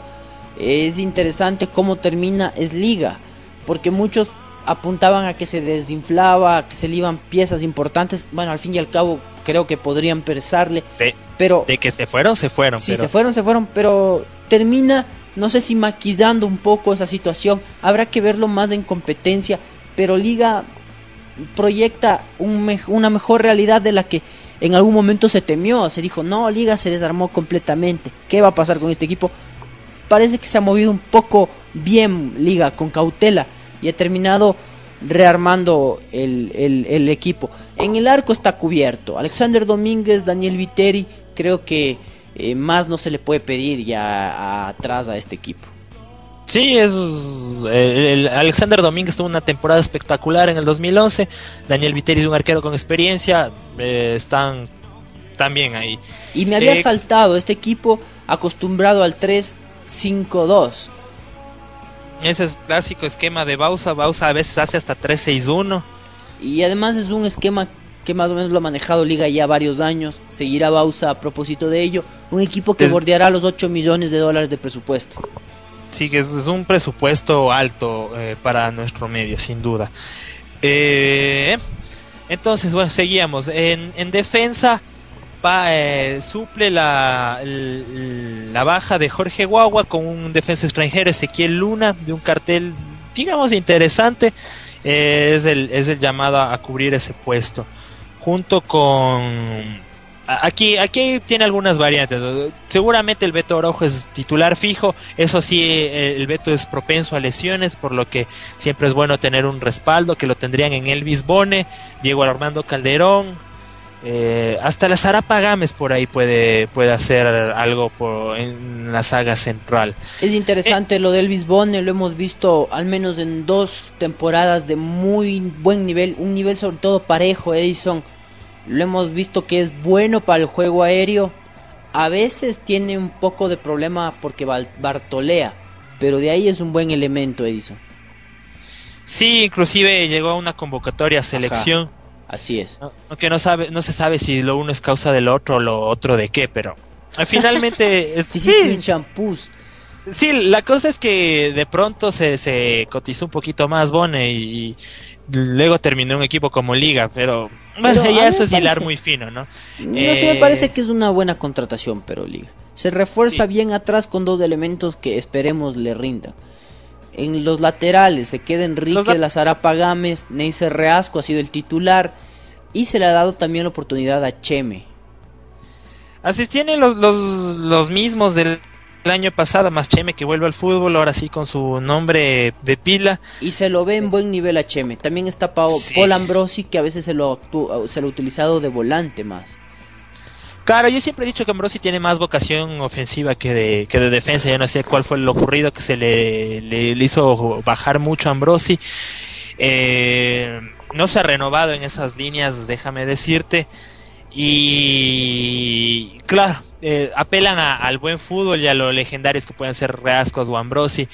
es interesante cómo termina, es Liga, porque muchos apuntaban a que se desinflaba, a que se le iban piezas importantes. Bueno, al fin y al cabo creo que podrían pesarle, Sí, pero de que se fueron, se fueron. Sí, pero- se fueron, se fueron, pero termina, no sé si maquillando un poco esa situación. Habrá que verlo más en competencia, pero Liga proyecta un mej- una mejor realidad de la que en algún momento se temió. Se dijo, no, Liga se desarmó completamente. ¿Qué va a pasar con este equipo? parece que se ha movido un poco bien Liga, con cautela, y ha terminado rearmando el, equipo. En el arco está cubierto. Alexander Domínguez, Daniel Viteri, creo que eh, más no se le puede pedir ya atrás a este equipo. Sí, es, eh, el Alexander Domínguez tuvo una temporada espectacular en el 2011. Daniel Viteri es un arquero con experiencia. eh, están también ahí. Y me había Ex- saltado este equipo acostumbrado al 3-5-2. Ese es clásico esquema de Bausa. Bausa a veces hace hasta 3-6-1. Y además es un esquema que más o menos lo ha manejado Liga ya varios años. Seguirá Bausa a propósito de ello. Un equipo que Es- bordeará los 8 millones de dólares de presupuesto. Sí, es, un presupuesto alto eh, para nuestro medio, sin duda. Eh, entonces, bueno, seguíamos. En, en defensa va, eh, suple la, la baja de Jorge Guagua con un defensa extranjero, Ezequiel Luna, de un cartel, digamos, interesante. Eh, es, el, es el llamado a cubrir ese puesto. Junto con... Aquí, aquí tiene algunas variantes. Seguramente el Beto Orojo es titular fijo. Eso sí, eh, el Beto es propenso a lesiones, por lo que siempre es bueno tener un respaldo, que lo tendrían en Elvis Bone, Diego Armando Calderón, eh, hasta la Zarapa Gámez por ahí puede, puede hacer algo por, en la saga central. Es interesante lo de Elvis Bone, lo hemos visto al menos en dos temporadas de muy buen nivel, un nivel sobre todo parejo, Edison. Lo hemos visto que es bueno para el juego aéreo. A veces tiene un poco de problema porque bartolea, pero de ahí es un buen elemento, Edison. Sí, inclusive llegó a una convocatoria a selección, Así es. aunque no sabe, no se sabe si lo uno es causa del otro o lo otro de qué, pero eh, finalmente es- Te hiciste un sí, champús. sí, la cosa es que de pronto se, se cotizó un poquito más Bone y, luego terminó un equipo como liga, pero bueno, Pero a ya mí eso me es hilar parece- muy fino, ¿no? No sé, me Eh, parece que es una buena contratación, pero Liga. Se refuerza Sí. bien atrás con dos elementos que esperemos le rindan. En los laterales se queda Enrique la- Lazarapa Gámez, Reasco ha sido el titular y se le ha dado también la oportunidad a Cheme. Así tienen los, los, los mismos del año pasado, más Cheme que vuelve al fútbol, ahora sí con su nombre de pila. Y se lo ve en buen nivel a Cheme. También está Sí. Paul Ambrosi que a veces se lo, se lo ha utilizado de volante más. Claro, yo siempre he dicho que Ambrosi tiene más vocación ofensiva que de, que de defensa. Yo no sé cuál fue lo ocurrido que se le, le- le hizo bajar mucho a Ambrosi. Eh, no se ha renovado en esas líneas, déjame decirte. Y claro, eh, apelan a- al buen fútbol y a los legendarios que pueden ser Reascos o Ambrosi.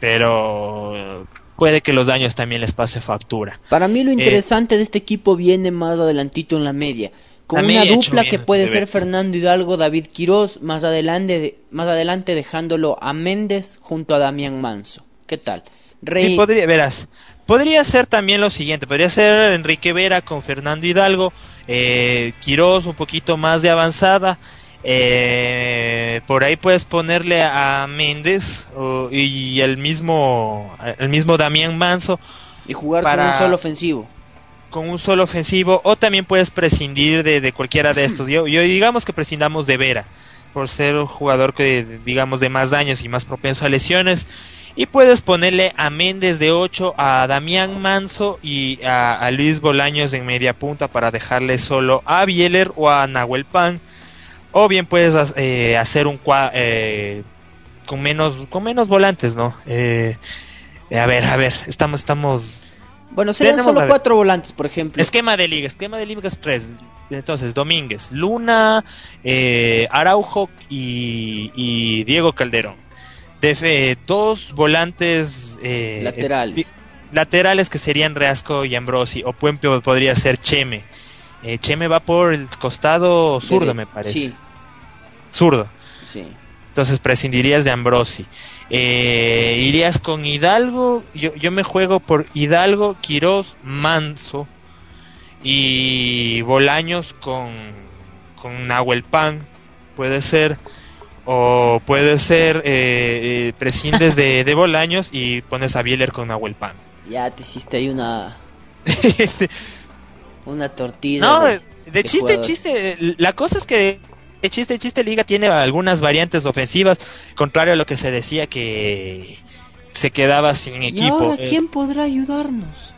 Pero puede que los daños también les pase factura. Para mí lo Eh, interesante de este equipo viene más adelantito en la media. Con una dupla que puede se ser. Fernando Hidalgo, David Quiroz, más adelante, de- más adelante dejándolo a Méndez junto a Damián Manso. ¿Qué tal? Rey, Sí, podría, verás. Podría ser también lo siguiente, podría ser Enrique Vera con Fernando Hidalgo, eh, Quirós un poquito más de avanzada, eh, por ahí puedes ponerle a Méndez o- y el mismo, el mismo Damián Manso y jugar para- con un solo ofensivo. con un solo ofensivo o también puedes prescindir de, de cualquiera de estos. Yo, yo digamos que prescindamos de Vera por ser un jugador que digamos de más daños y más propenso a lesiones y puedes ponerle a Méndez de 8 a Damián Manso y a, a Luis Bolaños en media punta para dejarle solo a Bieler o a Nahuel Pan o bien puedes eh, hacer un eh, con menos con menos volantes, ¿no? Eh, a ver, a ver, estamos estamos Bueno, serían Tenemos, solo cuatro volantes, por ejemplo. Esquema de liga, esquema de liga es tres. Entonces, Domínguez, Luna, eh, Araujo y, y Diego Calderón. Defe- dos volantes eh, Laterales. eh, laterales que serían Reasco y Ambrosi. O pueden- podría ser Cheme. Eh, Cheme va por el costado zurdo, De- me parece. Sí, Zurdo. sí. Entonces prescindirías de Ambrosi. Eh, irías con Hidalgo. Yo, yo me juego por Hidalgo, Quirós, Manso. Y Bolaños con, con Nahuel Pan. Puede ser. O puede ser. Eh, eh, prescindes de, de Bolaños y pones a Bieler con Nahuel Pan. Ya te hiciste ahí una, Sí. una tortilla. no, de- de, de chiste en chiste. La cosa es que chiste, chiste, Liga tiene algunas variantes ofensivas, contrario a lo que se decía que se quedaba sin ¿Y equipo. ahora Eh, quién podrá ayudarnos?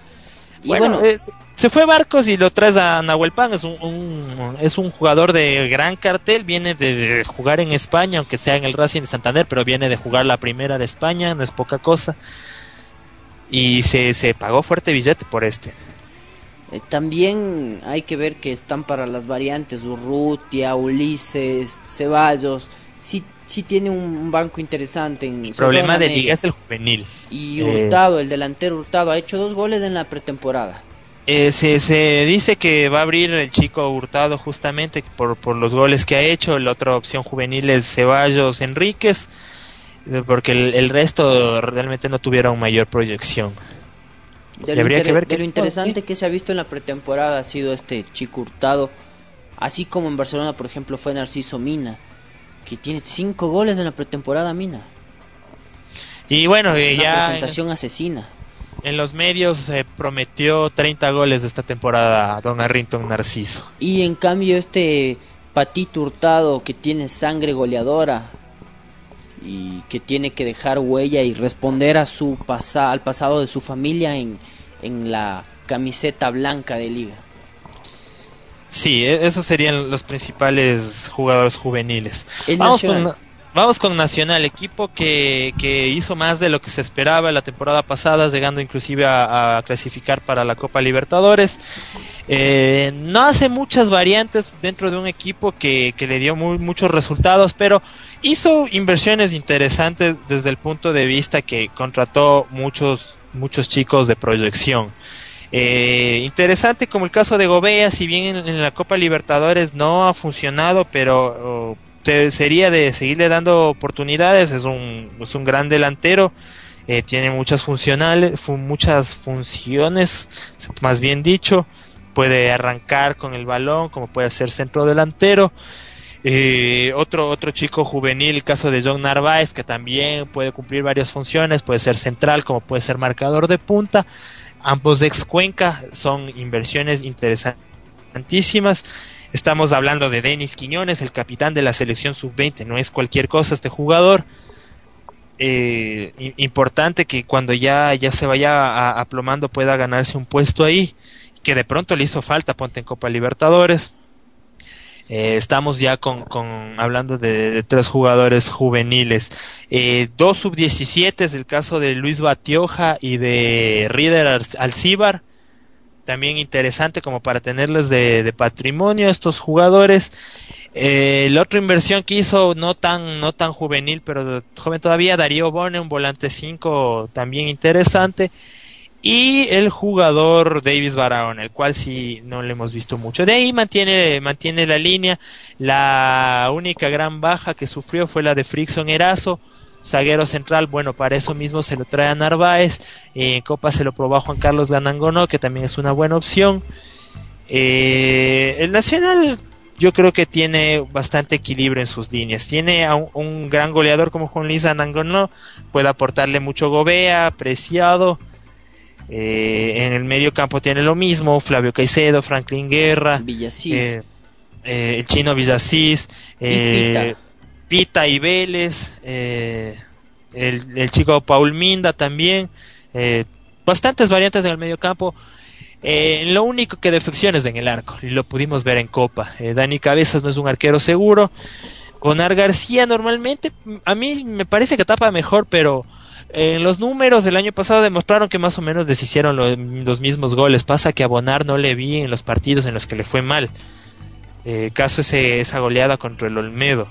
Y bueno, bueno, eh, se- fue Barcos y lo traes a Nahuel Pan. Es un, un- es un jugador de gran cartel. Viene de, de jugar en España, aunque sea en el Racing de Santander, pero viene de jugar la primera de España, no es poca cosa. Y se, se pagó fuerte billete por este. eh, también hay que ver que están para las variantes Urrutia, Ulises, Ceballos. Sí, sí tiene un, banco interesante. En, El problema de. Liga es el juvenil. Y eh, Hurtado, el delantero Hurtado, ha hecho dos goles en la pretemporada. Eh, se, se dice que va a abrir el chico Hurtado justamente por, por los goles que ha hecho. La otra opción juvenil es Ceballos Enríquez, eh, porque el, el resto realmente no tuvieron mayor proyección. De lo, habría que ver de lo interesante que se ha visto en la pretemporada ha sido este chico Hurtado. Así como en Barcelona, por ejemplo, fue Narciso Mina, que tiene cinco goles en la pretemporada Mina. Y bueno, eh, Una ya en, presentación asesina. En los medios eh, prometió 30 goles de esta temporada Don Arrington Narciso. Y en cambio este Patito Hurtado que tiene sangre goleadora y que tiene que dejar huella y responder a su pasa al pasado de su familia en, en la camiseta blanca de liga. Sí, e- esos serían los principales jugadores juveniles. El Vamos Nacional. con, vamos con Nacional, equipo que, que hizo más de lo que se esperaba la temporada pasada, llegando inclusive a, clasificar para la Copa Libertadores. Eh, no hace muchas variantes dentro de un equipo que, que le dio muchos resultados, pero hizo inversiones interesantes desde el punto de vista que contrató muchos, muchos chicos de proyección. Eh, interesante como el caso de Gobea, si bien en, la Copa Libertadores no ha funcionado, pero sería de seguirle dando oportunidades, es un, es un gran delantero, eh, tiene muchas funcionales, fu- muchas funciones, más bien dicho, puede arrancar con el balón, como puede ser centro delantero. Eh, otro, otro chico juvenil, el caso de John Narváez, que también puede cumplir varias funciones, puede ser central, como puede ser marcador de punta. Ambos de ex Cuenca son inversiones interesantísimas. Estamos hablando de Denis Quiñones, el capitán de la selección sub-20. No es cualquier cosa este jugador. Eh, importante que cuando ya, ya se vaya aplomando pueda ganarse un puesto ahí. Que de pronto le hizo falta, ponte en Copa Libertadores. Eh, estamos ya con, con hablando de, tres jugadores juveniles. Eh, dos sub-17, el caso de Luis Batioja y de Rieder Al- Alcíbar. También interesante como para tenerles de, de patrimonio estos jugadores. Eh, la otra inversión que hizo, no tan, no tan juvenil, pero joven todavía, Darío Bone, un volante 5 también interesante. Y el jugador Davis Barahona, el cual sí no le hemos visto mucho. De ahí mantiene, mantiene la línea. La única gran baja que sufrió fue la de Frickson Erazo. Zaguero central, bueno, para eso mismo se lo trae a Narváez. En Copa se lo probó a Juan Carlos Ganangono, que también es una buena opción. Eh, el Nacional yo creo que tiene bastante equilibrio en sus líneas. Tiene a un, un gran goleador como Juan Luis Anangonó, puede aportarle mucho Gobea, Preciado. Eh, en el medio campo tiene lo mismo, Flavio Caicedo, Franklin Guerra, Villasís. eh, eh, el chino Villasís, Pita. Y Vélez, eh, el, chico Paul Minda también, eh, bastantes variantes en el medio campo. Eh, lo único que defecciones en el arco, y lo pudimos ver en Copa. Dani Cabezas no es un arquero seguro. Gonar García normalmente, a mí me parece que tapa mejor, pero en los números del año pasado demostraron que más o menos les hicieron lo- los mismos goles. Pasa que a Bonar no le vi en los partidos en los que le fue mal. Caso ese, esa goleada contra el Olmedo.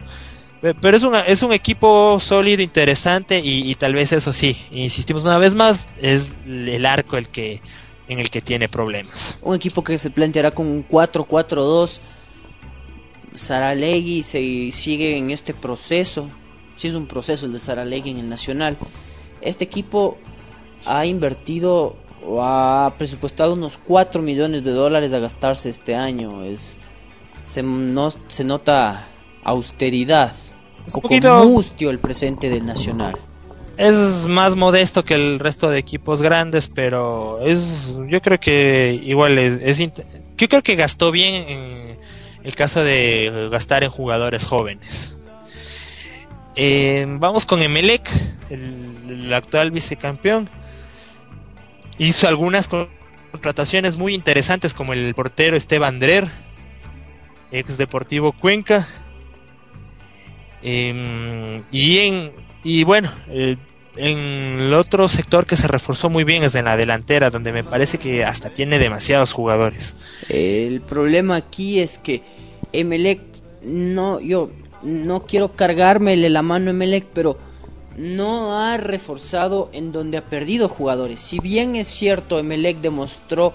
Pe- Pero es un, es un equipo sólido, interesante y, tal vez eso sí, insistimos una vez más, es el arco el que en el que tiene problemas. Un equipo que se planteará con un 4-4-2. Saralegui se sigue en este proceso. Si es un proceso el de Saralegui en el Nacional. Este equipo ha invertido o ha presupuestado unos 4 millones de dólares a gastarse este año. Es se, no, se nota austeridad. Es Un poquito- mustio el presente del Nacional. Es más modesto que el resto de equipos grandes, pero es yo creo que igual es, es yo creo que gastó bien en, el caso de gastar en jugadores jóvenes. Eh, vamos con Emelec, el, el actual vicecampeón. Hizo algunas contrataciones muy interesantes como el portero Esteban Drer, ex Deportivo Cuenca. Eh, y, en, y bueno, eh, en el otro sector que se reforzó muy bien es en la delantera, donde me parece que hasta tiene demasiados jugadores. El problema aquí es que Emelec, no, yo no quiero cargármele la mano a Emelec, pero no ha reforzado en donde ha perdido jugadores. Si bien es cierto, Emelec demostró,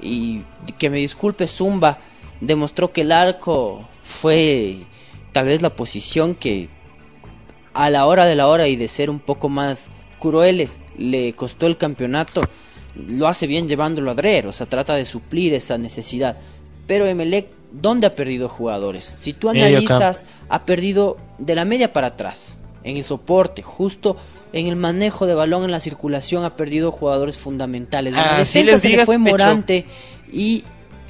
y que me disculpe Zumba, demostró que el arco fue tal vez la posición que a la hora de la hora y de ser un poco más crueles le costó el campeonato, lo hace bien llevándolo a Drer, o sea, trata de suplir esa necesidad. Pero Emelec, ¿dónde ha perdido jugadores? Si tú analizas, ha perdido de la media para atrás, en el soporte, justo en el manejo de balón, en la circulación, ha perdido jugadores fundamentales. En la defensa les se le fue Pecho. Morante y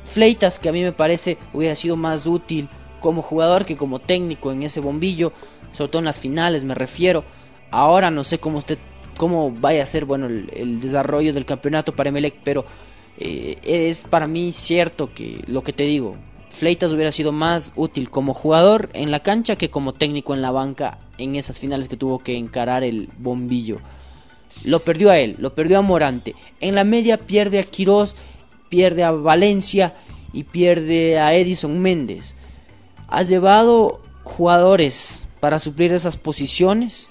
Fleitas, que a mí me parece hubiera sido más útil como jugador que como técnico en ese bombillo, sobre todo en las finales me refiero. Ahora no sé cómo usted cómo vaya a ser bueno el, desarrollo del campeonato para Emelec, pero eh, es para mí cierto que lo que te digo, Fleitas hubiera sido más útil como jugador en la cancha que como técnico en la banca en esas finales que tuvo que encarar el bombillo. Lo perdió a él, lo perdió a Morante. En la media pierde a Quirós, pierde a Valencia y pierde a Edison Méndez. ¿Has llevado jugadores para suplir esas posiciones?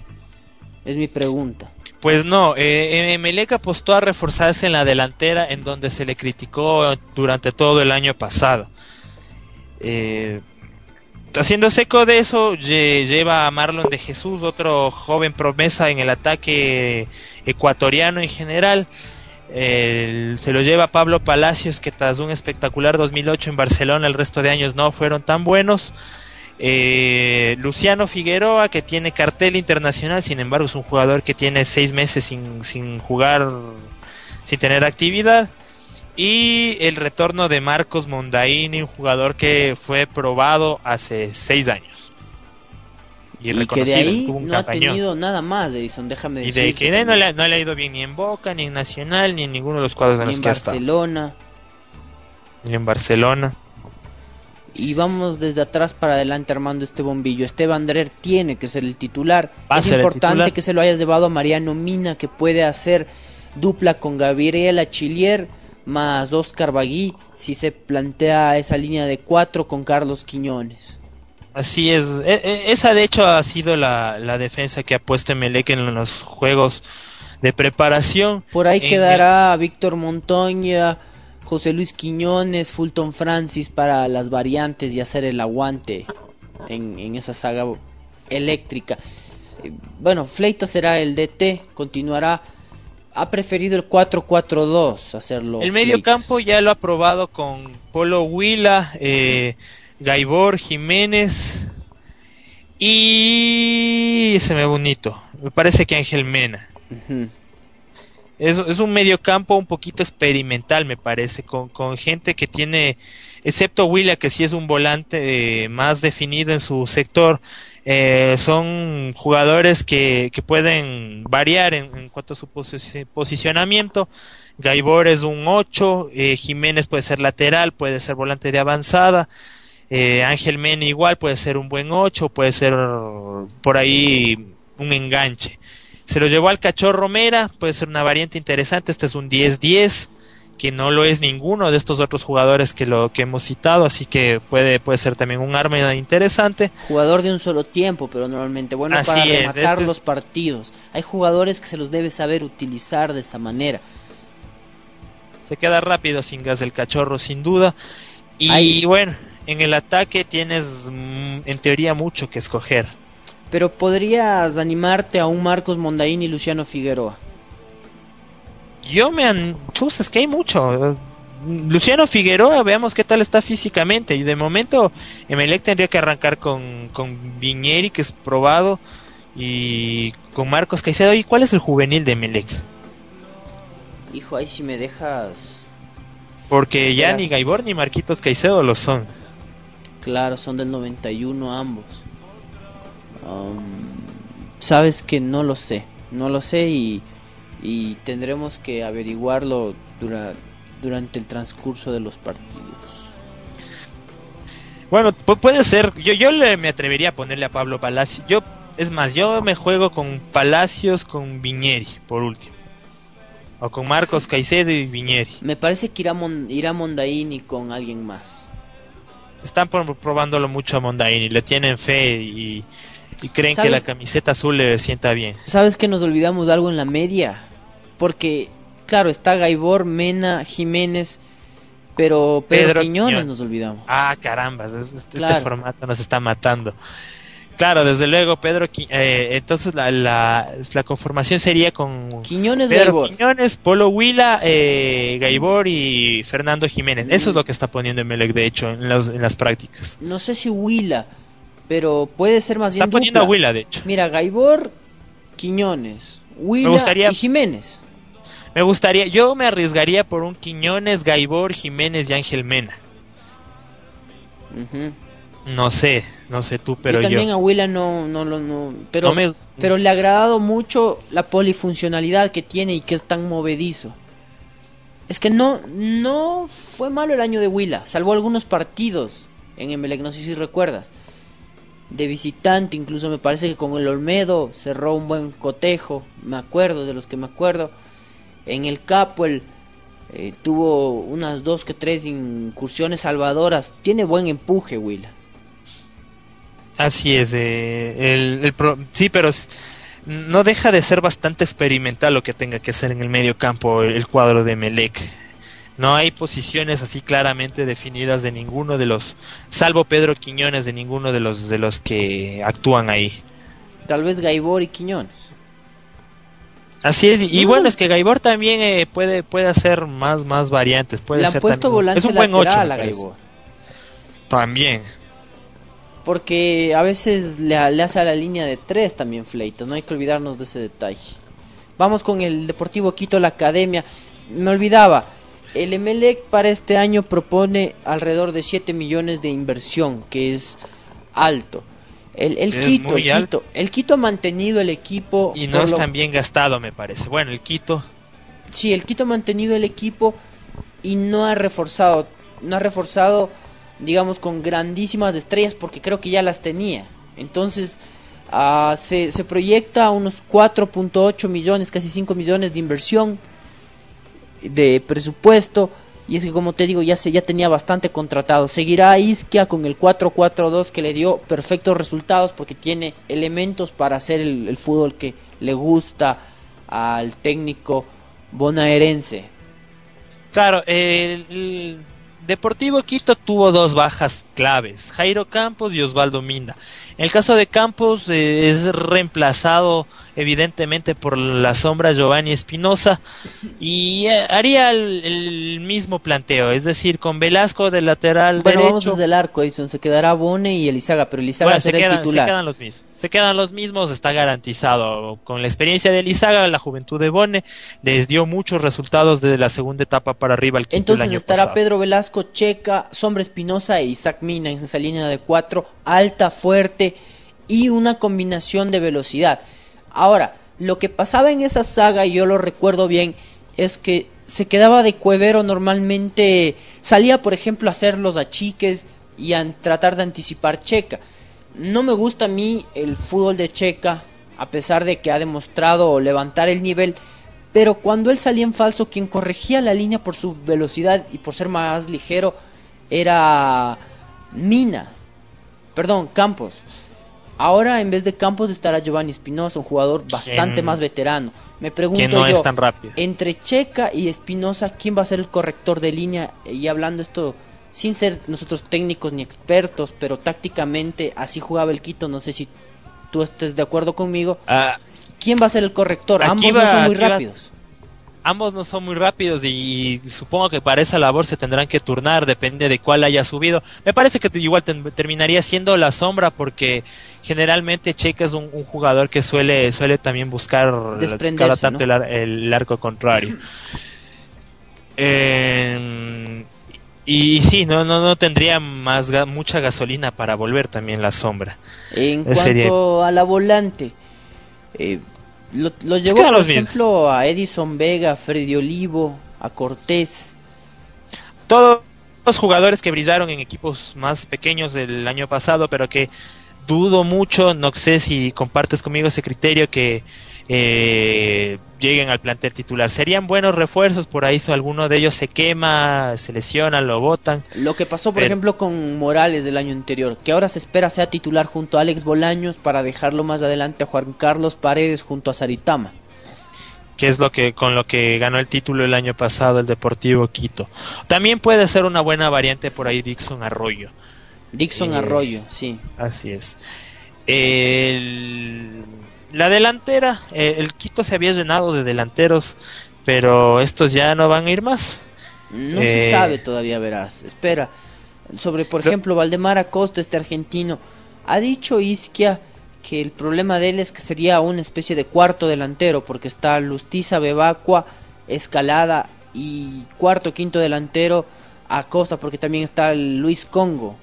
Es mi pregunta. Pues no, eh, Emelec apostó a reforzarse en la delantera en donde se le criticó durante todo el año pasado. Eh, haciendo eco de eso, lle- lleva a Marlon de Jesús, otro joven promesa en el ataque ecuatoriano en general. Se lo lleva Pablo Palacios, que tras un espectacular 2008 en Barcelona, el resto de años no fueron tan buenos. Eh, Luciano Figueroa, que tiene cartel internacional, sin embargo es un jugador que tiene seis meses sin, sin jugar, sin tener actividad. Y el retorno de Marcos Mondaini, un jugador que fue probado hace seis años. Y, Y, que de ahí un no ha tenido nada más, Edison, déjame Y decir. de que de ahí no le, ha- no le ha ido bien ni en Boca, ni en Nacional, ni en ninguno de los cuadros en los en que. Barcelona. Ni en Barcelona. Y vamos desde atrás para adelante armando este bombillo. Esteban Drer tiene que ser el titular. Va es importante titular. que se lo hayas llevado a Mariano Mina, que puede hacer dupla con Gabriela Chilier más Oscar Bagui si se plantea esa línea de cuatro con Carlos Quiñones. Así es. E- e- esa de hecho ha sido la, la defensa que ha puesto Emelec en los juegos de preparación. Por ahí En quedará Víctor Montoña, José Luis Quiñones, Fulton Francis para las variantes y hacer el aguante en, en esa saga eléctrica. Eh, Bueno, Fleita será el DT, continuará. Ha preferido el 4-4-2 hacerlo. El medio campo ya lo ha probado con Polo Huila, eh, Gaibor, Jiménez y se me bonito. Me parece que Ángel Mena. Es, es un medio campo un poquito experimental, me parece, con, con gente que tiene, excepto Willa, que sí es un volante eh, más definido en su sector, eh, son jugadores que, que pueden variar en, en cuanto a su posi- posicionamiento. Gaibor es un 8, eh, Jiménez puede ser lateral, puede ser volante de avanzada. Eh, Ángel Mena igual puede ser un buen 8, puede ser por ahí un enganche. Se lo llevó al Cachorro Mera, puede ser una variante interesante. Este es un 10-10, que no lo es ninguno de estos otros jugadores que lo que hemos citado, así que puede, puede ser también un arma interesante. Jugador de un solo tiempo, pero normalmente bueno Así para es, rematar este es- los partidos. Hay jugadores que se los debe saber utilizar de esa manera. Se queda rápido sin gas el cachorro, sin duda. Y bueno, en el ataque tienes mm, en teoría mucho que escoger. Pero podrías animarte a un Marcos Mondaín y Luciano Figueroa. Yo me han... Chus, es que hay mucho. Luciano Figueroa, veamos qué tal está físicamente. Y de momento, Emelec tendría que arrancar con, con Viñeri, que es probado, y con Marcos Caicedo. ¿Y cuál es el juvenil de Emelec? Hijo, ahí si me dejas... Porque ya ni Gaibor ni Marquitos Caicedo lo son. Claro, son del 91 ambos. Um, Sabes que no lo sé, no lo sé y, y tendremos que averiguarlo dura- durante el transcurso de los partidos. Bueno, pu- puede ser. Yo, yo le, me atrevería a ponerle a Pablo Palacio. Yo, es más, yo me juego con Palacios, con Viñeri, por último. O con Marcos Caicedo y Viñeri. Me parece que irá, Mon- irá Mondaini con alguien más. Están probándolo mucho a Mondaini, le tienen fe y, y creen que la camiseta azul le sienta bien. ¿Sabes que nos olvidamos de algo en la media? Porque, claro, está Gaibor, Mena, Jiménez, pero Pedro, Pedro Quiñones Quiñones. nos olvidamos. Ah, carambas, este, Claro. este formato nos está matando. Claro, desde luego, Pedro. Qui- eh, entonces la, la, la conformación sería con Quiñones, Pedro Gaibor. Quiñones, Polo Huila, eh, Gaibor y Fernando Jiménez. Eso es lo que está poniendo Emelec, de hecho, en, los- en las prácticas. No sé si Huila, pero puede ser más Está bien poniendo a. Huila, de hecho. Mira, Gaibor, Quiñones, Huila gustaría- y Jiménez. Me gustaría, yo me arriesgaría por un Quiñones, Gaibor, Jiménez y Ángel Mena. Ujú. No sé, no sé tú, pero yo yo. también a Huila no, no, lo- no, pero, no me- pero le ha agradado mucho la polifuncionalidad que tiene y que es tan movedizo. Es que no, no fue malo el año de Huila, salvó algunos partidos en Emelec, no sé si recuerdas. De visitante, incluso me parece que con el Olmedo cerró un buen cotejo, me acuerdo de los que me acuerdo. En el Capo el, eh, tuvo unas dos que tres incursiones salvadoras, tiene buen empuje Huila. Así es, eh, el, el pro- sí, pero no deja de ser bastante experimental lo que tenga que hacer en el medio campo el, el cuadro de Melec. No hay posiciones así claramente definidas de ninguno de los, salvo Pedro Quiñones, de ninguno de los de los que actúan ahí. Tal vez Gaibor y Quiñones. Así es, y, y No. bueno, es que Gaibor también eh, puede puede hacer más más variantes, puede Le han ser puesto también- volante es un buen lateral a. Gaibor. También. Porque a veces le, le hace a la línea de tres también Fleitas, no hay que olvidarnos de ese detalle. Vamos con el Deportivo Quito, la Academia. Me olvidaba, el Emelec para este año propone alrededor de 7 millones de inversión, que es alto. El, el Es Quito, el alto. Quito, el Quito ha mantenido el equipo. Y no es lo- tan bien gastado, me parece. Bueno, el Quito Sí, el Quito ha mantenido el equipo y no ha reforzado, no ha reforzado, digamos, con grandísimas estrellas porque creo que ya las tenía. Entonces, ah, se, se proyecta unos 4.8 millones, casi 5 millones de inversión de presupuesto. Y es que como te digo, ya se ya tenía bastante contratado. Seguirá Isquia con el 4-4-2 que le dio perfectos resultados porque tiene elementos para hacer el, fútbol que le gusta al técnico bonaerense. Claro, el Deportivo Quito tuvo dos bajas claves, Jairo Campos y Osvaldo Minda. En el caso de Campos eh, es reemplazado evidentemente por la sombra Giovanni Espinosa y eh, haría el, el mismo planteo, es decir, con Velasco de lateral Bueno, vamos derecho. desde el arco, Edison. Se quedará Bone y Elizaga, pero Elizaga Bueno, se será el quedan, se quedan los mismos. Se quedan los mismos, está garantizado. Con la experiencia de Elizaga, la juventud de Bone les dio muchos resultados desde la segunda etapa para arriba al Quito el Entonces año estará pasado. Pedro Velasco, Checa, Sombra Espinosa e Isaac Mina en esa línea de cuatro, alta, fuerte y una combinación de velocidad. Ahora, lo que pasaba en esa saga, y yo lo recuerdo bien, es que se quedaba de cuevero normalmente, salía por ejemplo a hacer los achiques y a tratar de anticipar Checa. No me gusta a mí el fútbol de Checa, a pesar de que ha demostrado levantar el nivel, pero cuando él salía en falso, quien corregía la línea por su velocidad y por ser más ligero era Mina, perdón, Campos. Ahora en vez de Campos estará Giovanni Espinosa, un jugador bastante ¿Quién- más veterano. Me pregunto no yo, es tan rápido. entre Checa y Espinosa, ¿quién va a ser el corrector de línea? Y hablando esto sin ser nosotros técnicos ni expertos, pero tácticamente así jugaba el Quito, no sé si tú estés de acuerdo conmigo. Ah, ¿Quién va a ser el corrector? Ambos va- no son muy va- rápidos. Ambos no son muy rápidos y, supongo que para esa labor se tendrán que turnar, depende de cuál haya subido. Me parece que te- igual ten- terminaría siendo la sombra porque generalmente Checa es un, un jugador que suele suele también buscar cada tanto ¿no? el, el arco contrario. Eh, Y sí, no, no, no tendría más ga- mucha gasolina para volver también la sombra. En cuanto a la volante, eh, lo, lo llevó, por los mismos. ejemplo, a Edison Vega, a Freddy Olivo, a Cortés. Todos los jugadores que brillaron en equipos más pequeños del año pasado, pero que dudo mucho, no sé si compartes conmigo ese criterio que eh, lleguen al plantel titular. Serían buenos refuerzos, por ahí si alguno de ellos se quema, se lesiona, lo botan. Lo que pasó, por Pero- ejemplo, con Morales del año anterior, que ahora se espera sea titular junto a Alex Bolaños para dejarlo más adelante a Juan Carlos Paredes junto a Saritama. que es lo que con lo que ganó el título el año pasado el Deportivo Quito. También puede ser una buena variante por ahí Dixon Arroyo. Dixon Eh, Arroyo, sí. Así es. El- la delantera, eh, el Quito se había llenado de delanteros, pero estos ya no van a ir más. No se Eh, sabe todavía, verás. Espera. Sobre, por Lo- ejemplo, Valdemar Acosta, este argentino. Ha dicho Isquia que el problema de él es que sería una especie de cuarto delantero, porque está Lustiza, Bebacua, Escalada y cuarto, quinto delantero Acosta, porque también está Luis Congo.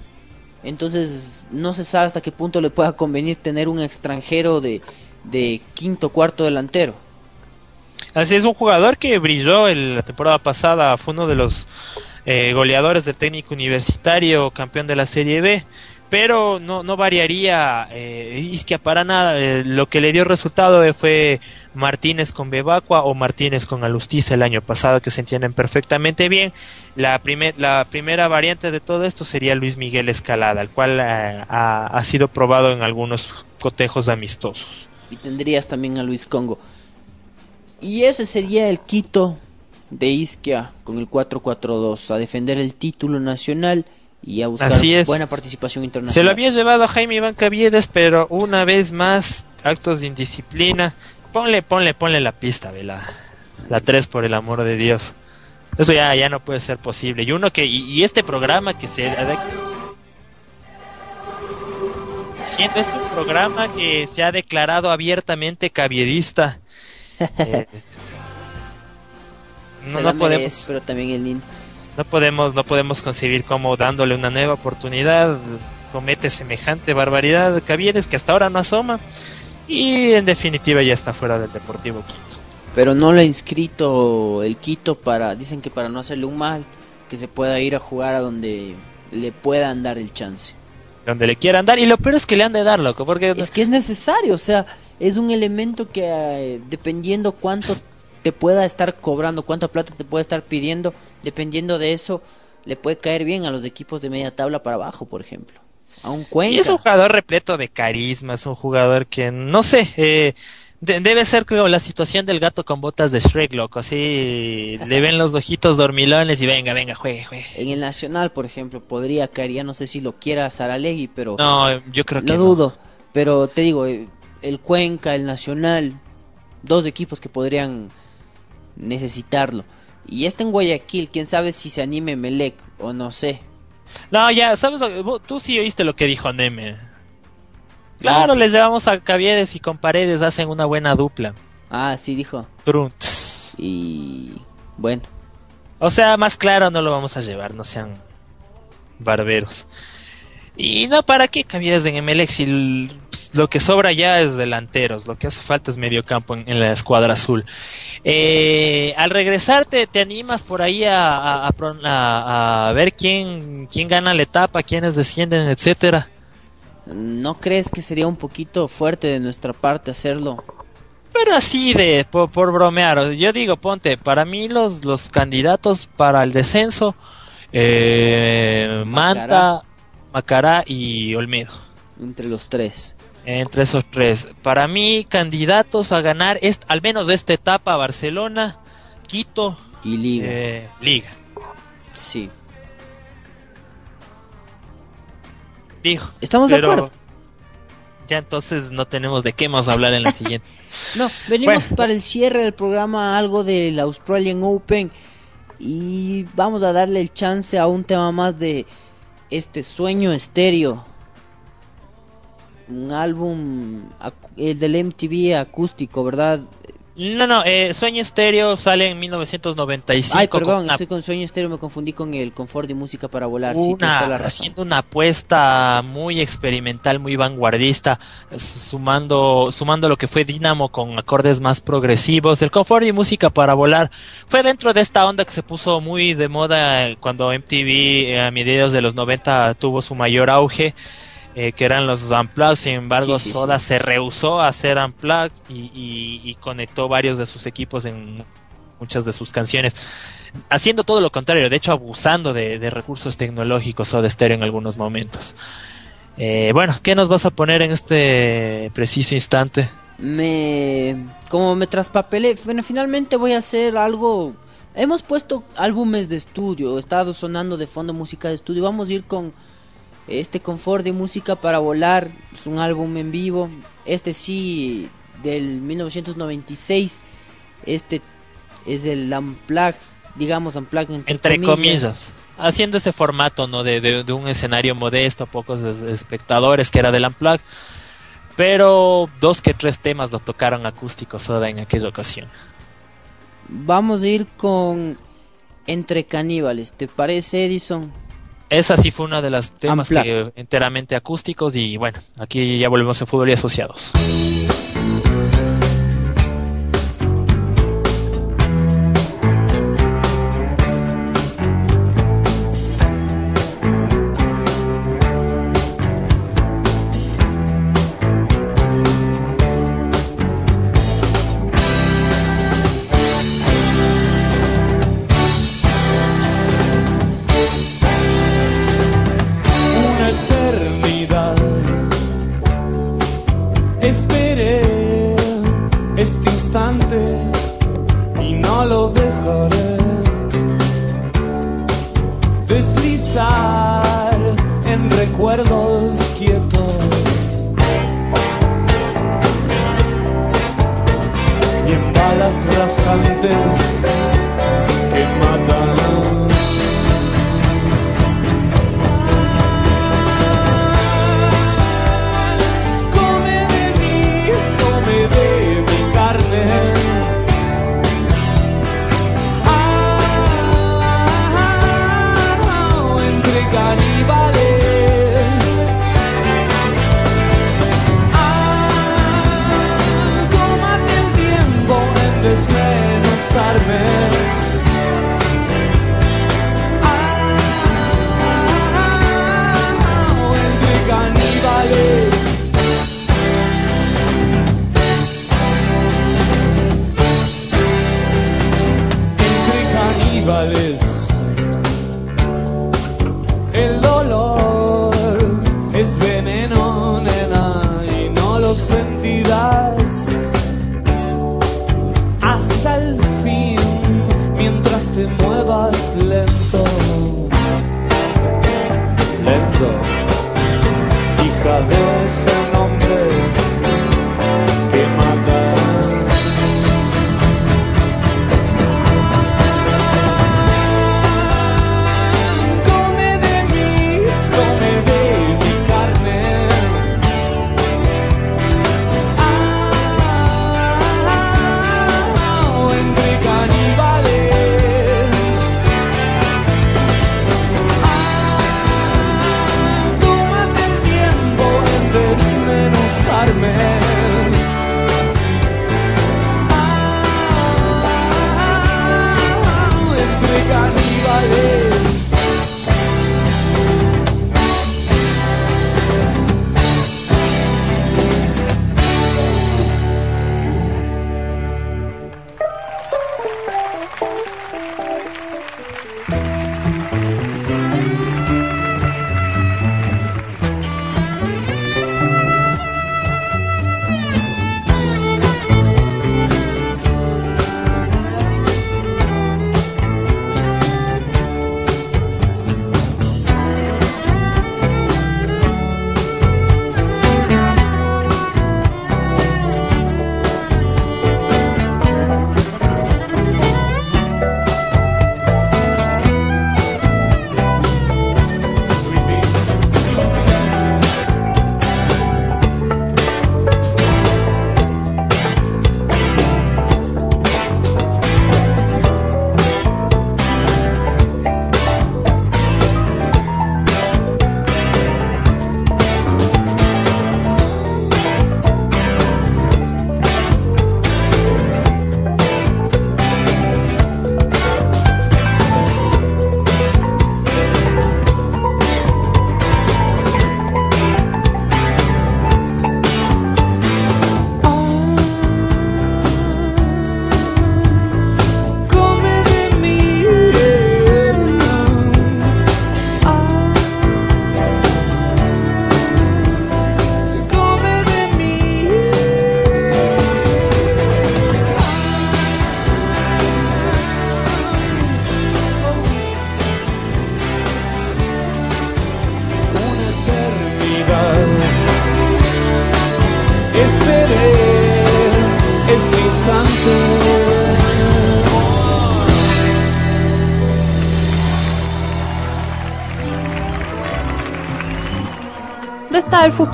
Entonces, no se sabe hasta qué punto le pueda convenir tener un extranjero de, de quinto, cuarto delantero. Así es, un jugador que brilló el- la temporada pasada, fue uno de los eh, goleadores del técnico universitario, campeón de la Serie B, pero no, no variaría eh, Isquia para nada. Eh, lo que le dio resultado fue Martínez con Bebacua o Martínez con Alustiza el año pasado, que se entienden perfectamente bien. La, primer- la primera variante de todo esto sería Luis Miguel Escalada, el cual eh, ha sido probado en algunos cotejos amistosos. Y tendrías también a Luis Congo. Y ese sería el Quito de Isquia con el 4-4-2, a defender el título nacional y a buscar Así es. buena participación internacional. Se lo había llevado a Jaime Iván Caviedes, pero una vez más, actos de indisciplina. Ponle, ponle, ponle la pista, de la, la 3 por el amor de Dios. Eso ya, ya no puede ser posible. Y uno que, y, y este programa que se este un programa que se ha declarado abiertamente caviedista. eh, no, podemos merece, pero también el Nin. no podemos, no podemos concebir cómo dándole una nueva oportunidad comete semejante barbaridad Cavieres que hasta ahora no asoma y en definitiva ya está fuera del Deportivo Quito. Pero no lo ha inscrito el Quito para, dicen que para no hacerle un mal, que se pueda ir a jugar a donde le puedan dar el chance. Donde le quieran dar y lo peor es que le han de dar, loco, porque Es que es necesario, o sea, es un elemento que eh, dependiendo cuánto te pueda estar cobrando, cuánta plata te pueda estar pidiendo, dependiendo de eso, le puede caer bien a los equipos de media tabla para abajo, por ejemplo. A un Cuenca. y es un jugador repleto de carisma, es un jugador que no sé, eh, de- debe ser como la situación del gato con botas de Shrek, loco, así le ven los ojitos dormilones y venga, venga, juegue, juegue. En el Nacional, por ejemplo, podría caer, ya no sé si lo quiera Saralegui, pero No, yo creo que lo no. dudo. Pero te digo, eh, el Cuenca, el Nacional, dos equipos que podrían necesitarlo. Y este en Guayaquil, quién sabe si se anime Melec o no sé. No, ya, ¿sabes? lo- vos- Tú sí oíste lo que dijo Nemer. Claro, les llevamos a Caviedes y con Paredes hacen una buena dupla. Ah, sí dijo. Trunts. Y bueno, O sea, más claro no lo vamos a llevar, no sean barberos. Y no, ¿para qué Caviedes en MLX? Si l- pues, lo que sobra ya es delanteros, lo que hace falta es medio campo en, en la escuadra azul. Eh, al regresar, ¿te, animas por ahí a, a- a ver quién, quién gana la etapa, quiénes descienden, etcétera? ¿No crees que sería un poquito fuerte de nuestra parte hacerlo? Pero así de, por, por bromear, yo digo, ponte, para mí los, los candidatos para el descenso, eh, Manta, Macará y Olmedo. Entre los tres. Entre esos tres. Para mí, candidatos a ganar, est- al menos de esta etapa, Barcelona, Quito, Y Liga. eh, Liga. Sí. Dijo. Estamos de pero acuerdo. Ya entonces no tenemos de qué más hablar en la siguiente. No, venimos Bueno. para el cierre del programa algo del Australian Open y vamos a darle el chance a un tema más de este sueño estéreo. Un álbum, el del MTV acústico, ¿verdad? No, no, eh, Sueño Estéreo sale en 1995. Ay, con perdón, una- estoy con Sueño Estéreo, me confundí con el Confort de Música para Volar. sí, una, toda la razón. haciendo una apuesta muy experimental, muy vanguardista, sumando, sumando lo que fue Dynamo con acordes más progresivos. El confort y música para volar fue dentro de esta onda que se puso muy de moda cuando MTV eh, a mediados de los 90 tuvo su mayor auge. Eh, que eran los Unplugged, sin embargo Sí, sí, Soda sí. se rehusó a hacer Unplugged y, y- y conectó varios de sus equipos en muchas de sus canciones haciendo todo lo contrario, de hecho abusando de, de recursos tecnológicos o de estéreo en algunos momentos. Eh, bueno, ¿qué nos vas a poner en este preciso instante? me como me traspapelé bueno finalmente voy a hacer algo hemos puesto álbumes de estudio he estado sonando de fondo música de estudio vamos a ir con este confort de música para volar es un álbum en vivo este sí del 1996 este es el unplugged digamos unplugged entre, Entre comillas. Haciendo ese formato, ¿no? De, de- de un escenario modesto, pocos es- espectadores, que era del Unplugged. Pero dos que tres temas lo tocaron acústicos Soda en aquella ocasión. vamos a ir con entre caníbales te parece Edison Esa sí fue una de las temas que enteramente acústicos y bueno, aquí ya volvemos a fútbol y asociados.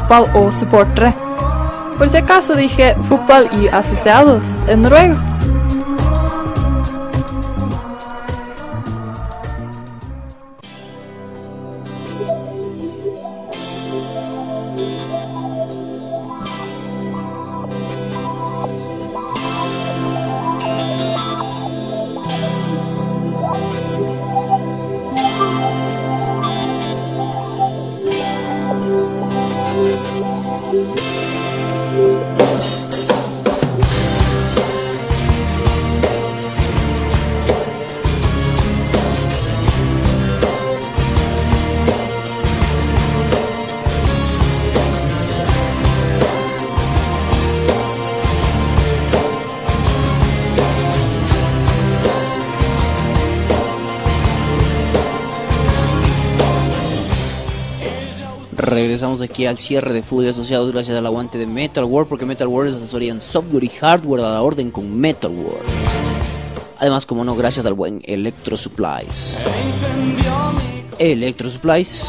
Fotboll och supportare. Por si acaso dije fútbol y asociados en noruego. Regresamos aquí al cierre de Fútbol Asociados gracias al aguante de Metal World, porque Metal World es asesoría en software y hardware a la orden con Metal World. Además, como no, gracias al buen Electro Supplies. Electro Supplies.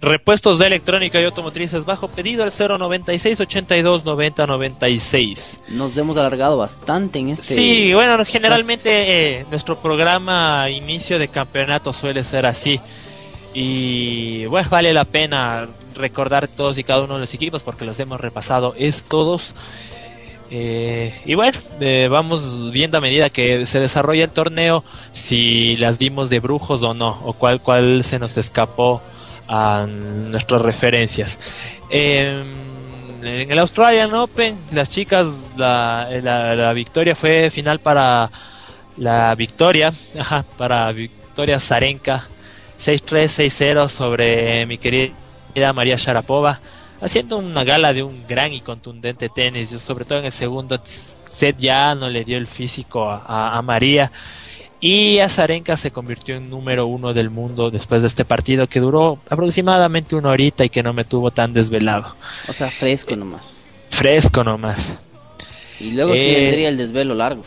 Repuestos de electrónica y automotrices bajo pedido al 096 82 90 96. Nos hemos alargado bastante en este. Sí, bueno, generalmente eh, nuestro programa inicio de campeonato suele ser así. Y bueno, vale la pena recordar todos y cada uno de los equipos porque los hemos repasado es todos. Eh, y bueno, eh, vamos viendo a medida que se desarrolla el torneo si las dimos de brujos o no, o cuál, cuál se nos escapó a nuestras referencias. Eh, en el Australian Open, las chicas, la, la, victoria fue final para la victoria, para Victoria Zarenka 6-3, 6-0 sobre mi querida María Sharapova, haciendo una gala de un gran y contundente tenis, sobre todo en el segundo set ya no le dio el físico a, a, a María. Y Azarenka se convirtió en número uno del mundo después de este partido que duró aproximadamente una horita y que no me tuvo tan desvelado. O sea, fresco nomás. Fresco nomás. Y luego sí Eh, vendría el desvelo largo.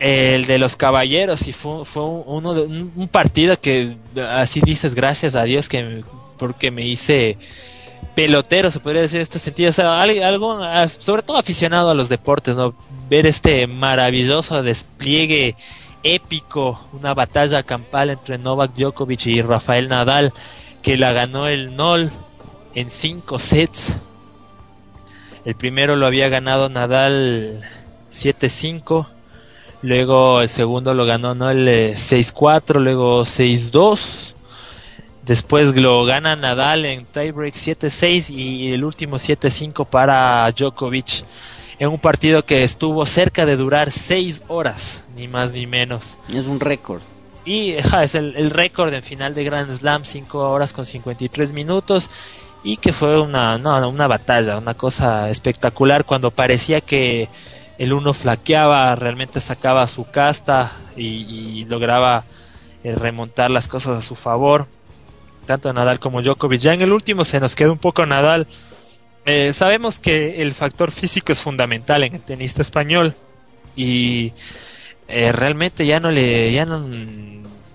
El de los caballeros y fue, fue uno de, un, un partido que así dices gracias a Dios que porque me hice pelotero se podría decir en este sentido o sea al- algo sobre todo aficionado a los deportes no ver este maravilloso despliegue épico una batalla campal entre Novak Djokovic y Rafael Nadal que la ganó el Nol en cinco sets el primero lo había ganado Nadal 7-5 Luego el segundo lo ganó ¿no? el eh, 6-4, luego 6-2. Después lo gana Nadal en tiebreak 7-6 y el último 7-5 para Djokovic. En un partido que estuvo cerca de durar 6 horas, ni más ni menos. Es un récord. Y ja, es el, el récord en final de Grand Slam, 5 horas con 53 minutos. Y que fue una, no, una batalla, una cosa espectacular cuando parecía que el uno flaqueaba, realmente sacaba su casta y, y lograba eh, remontar las cosas a su favor. Tanto Nadal como Djokovic. Ya en el último se nos queda un poco Nadal. Eh, sabemos que el factor físico es fundamental en el tenista español y eh, realmente ya no le ya no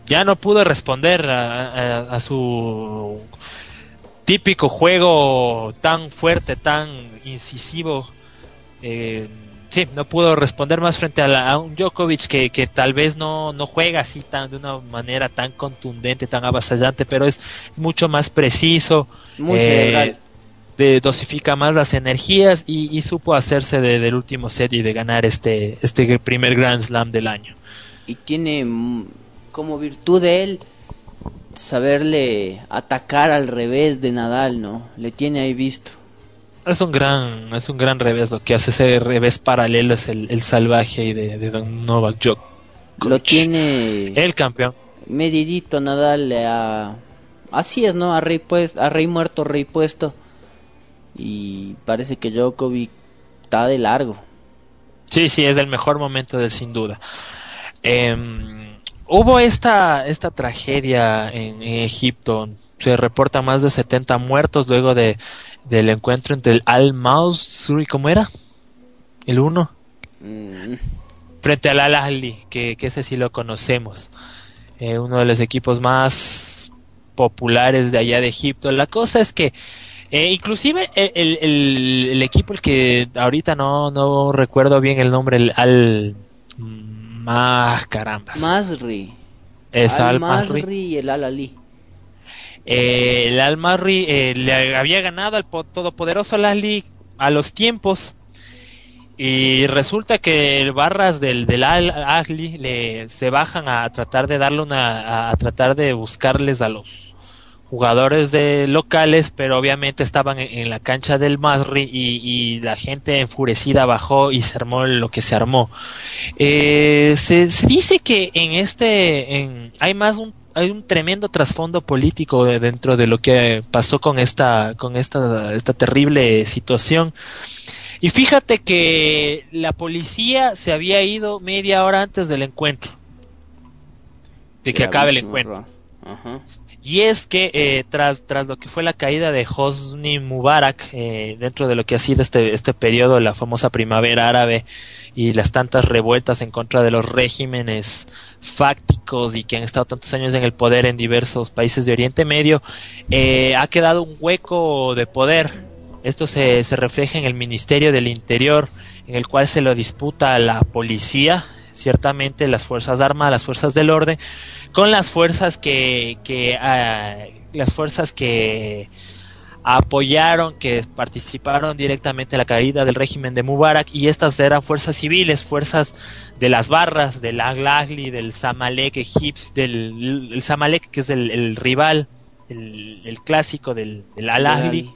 ya no pudo responder a, a- su típico juego tan fuerte tan incisivo eh, sí no pudo responder más frente a, la- a un Djokovic que, que tal vez no, no juega así tan de una manera tan contundente tan avasallante pero es, es mucho más preciso Muy eh, de- dosifica más las energías y, y supo hacerse de- del último set y de ganar este, este primer Grand Slam del año. Y tiene mm, como virtud de él saberle atacar al revés de Nadal, ¿no? Le tiene ahí visto. Es un gran, es un gran revés, lo que hace ese revés paralelo es el, el salvaje ahí de, de Don Novak Djokovic. Lo tiene El campeón. medidito Nadal le ha- así es no a rey pues a rey muerto rey puesto y parece que Djokovic está de largo Sí, sí, es el mejor momento del sin duda. Em, hubo esta, esta tragedia en, en Egipto. Se reporta más de 70 muertos luego de del encuentro entre el Al Mausri, ¿cómo era? El 1 Mm, frente al Al Ahly, que, que ese sí lo conocemos. Eh, uno de los equipos más populares de allá de Egipto. La cosa es que eh, inclusive el, el- el- el equipo el que ahorita no, no recuerdo bien el nombre, el Al... Más carambas. Masri. Es Al. Masri y el Al Ali. Eh, el Al Masri eh, le había ganado al po- todopoderoso Al Ahly a los tiempos. Y resulta que el barras del, del Al Ahly le, se bajan a tratar de darle una a, a tratar de buscarles a los jugadores de locales pero obviamente estaban en, en la cancha del Masri y, y la gente enfurecida bajó y se armó lo que se armó. Eh, se, se dice que en este en, hay más un hay un tremendo trasfondo político de- dentro de lo que pasó con esta con esta esta terrible situación y fíjate que la policía se había ido media hora antes del encuentro de que acabe el encuentro. Ajá. y es que eh, tras, tras lo que fue la caída de Hosni Mubarak, eh, dentro de lo que ha sido este, este periodo, la famosa primavera árabe y las tantas revueltas en contra de los regímenes fácticos y que han estado tantos años en el poder en diversos países de Oriente Medio, eh, ha quedado un hueco de poder. Esto se, se refleja en el Ministerio del Interior, en el cual se lo disputa la policía, ciertamente las Fuerzas Armadas, las Fuerzas del Orden, con las fuerzas que, que ah, las fuerzas que apoyaron, que participaron directamente en la caída del régimen de Mubarak y estas eran fuerzas civiles, fuerzas de las barras, del Al-Ahly, del Zamalek egipcio, del el Zamalek que es el, el rival, el, el clásico del, del Al-Ahly.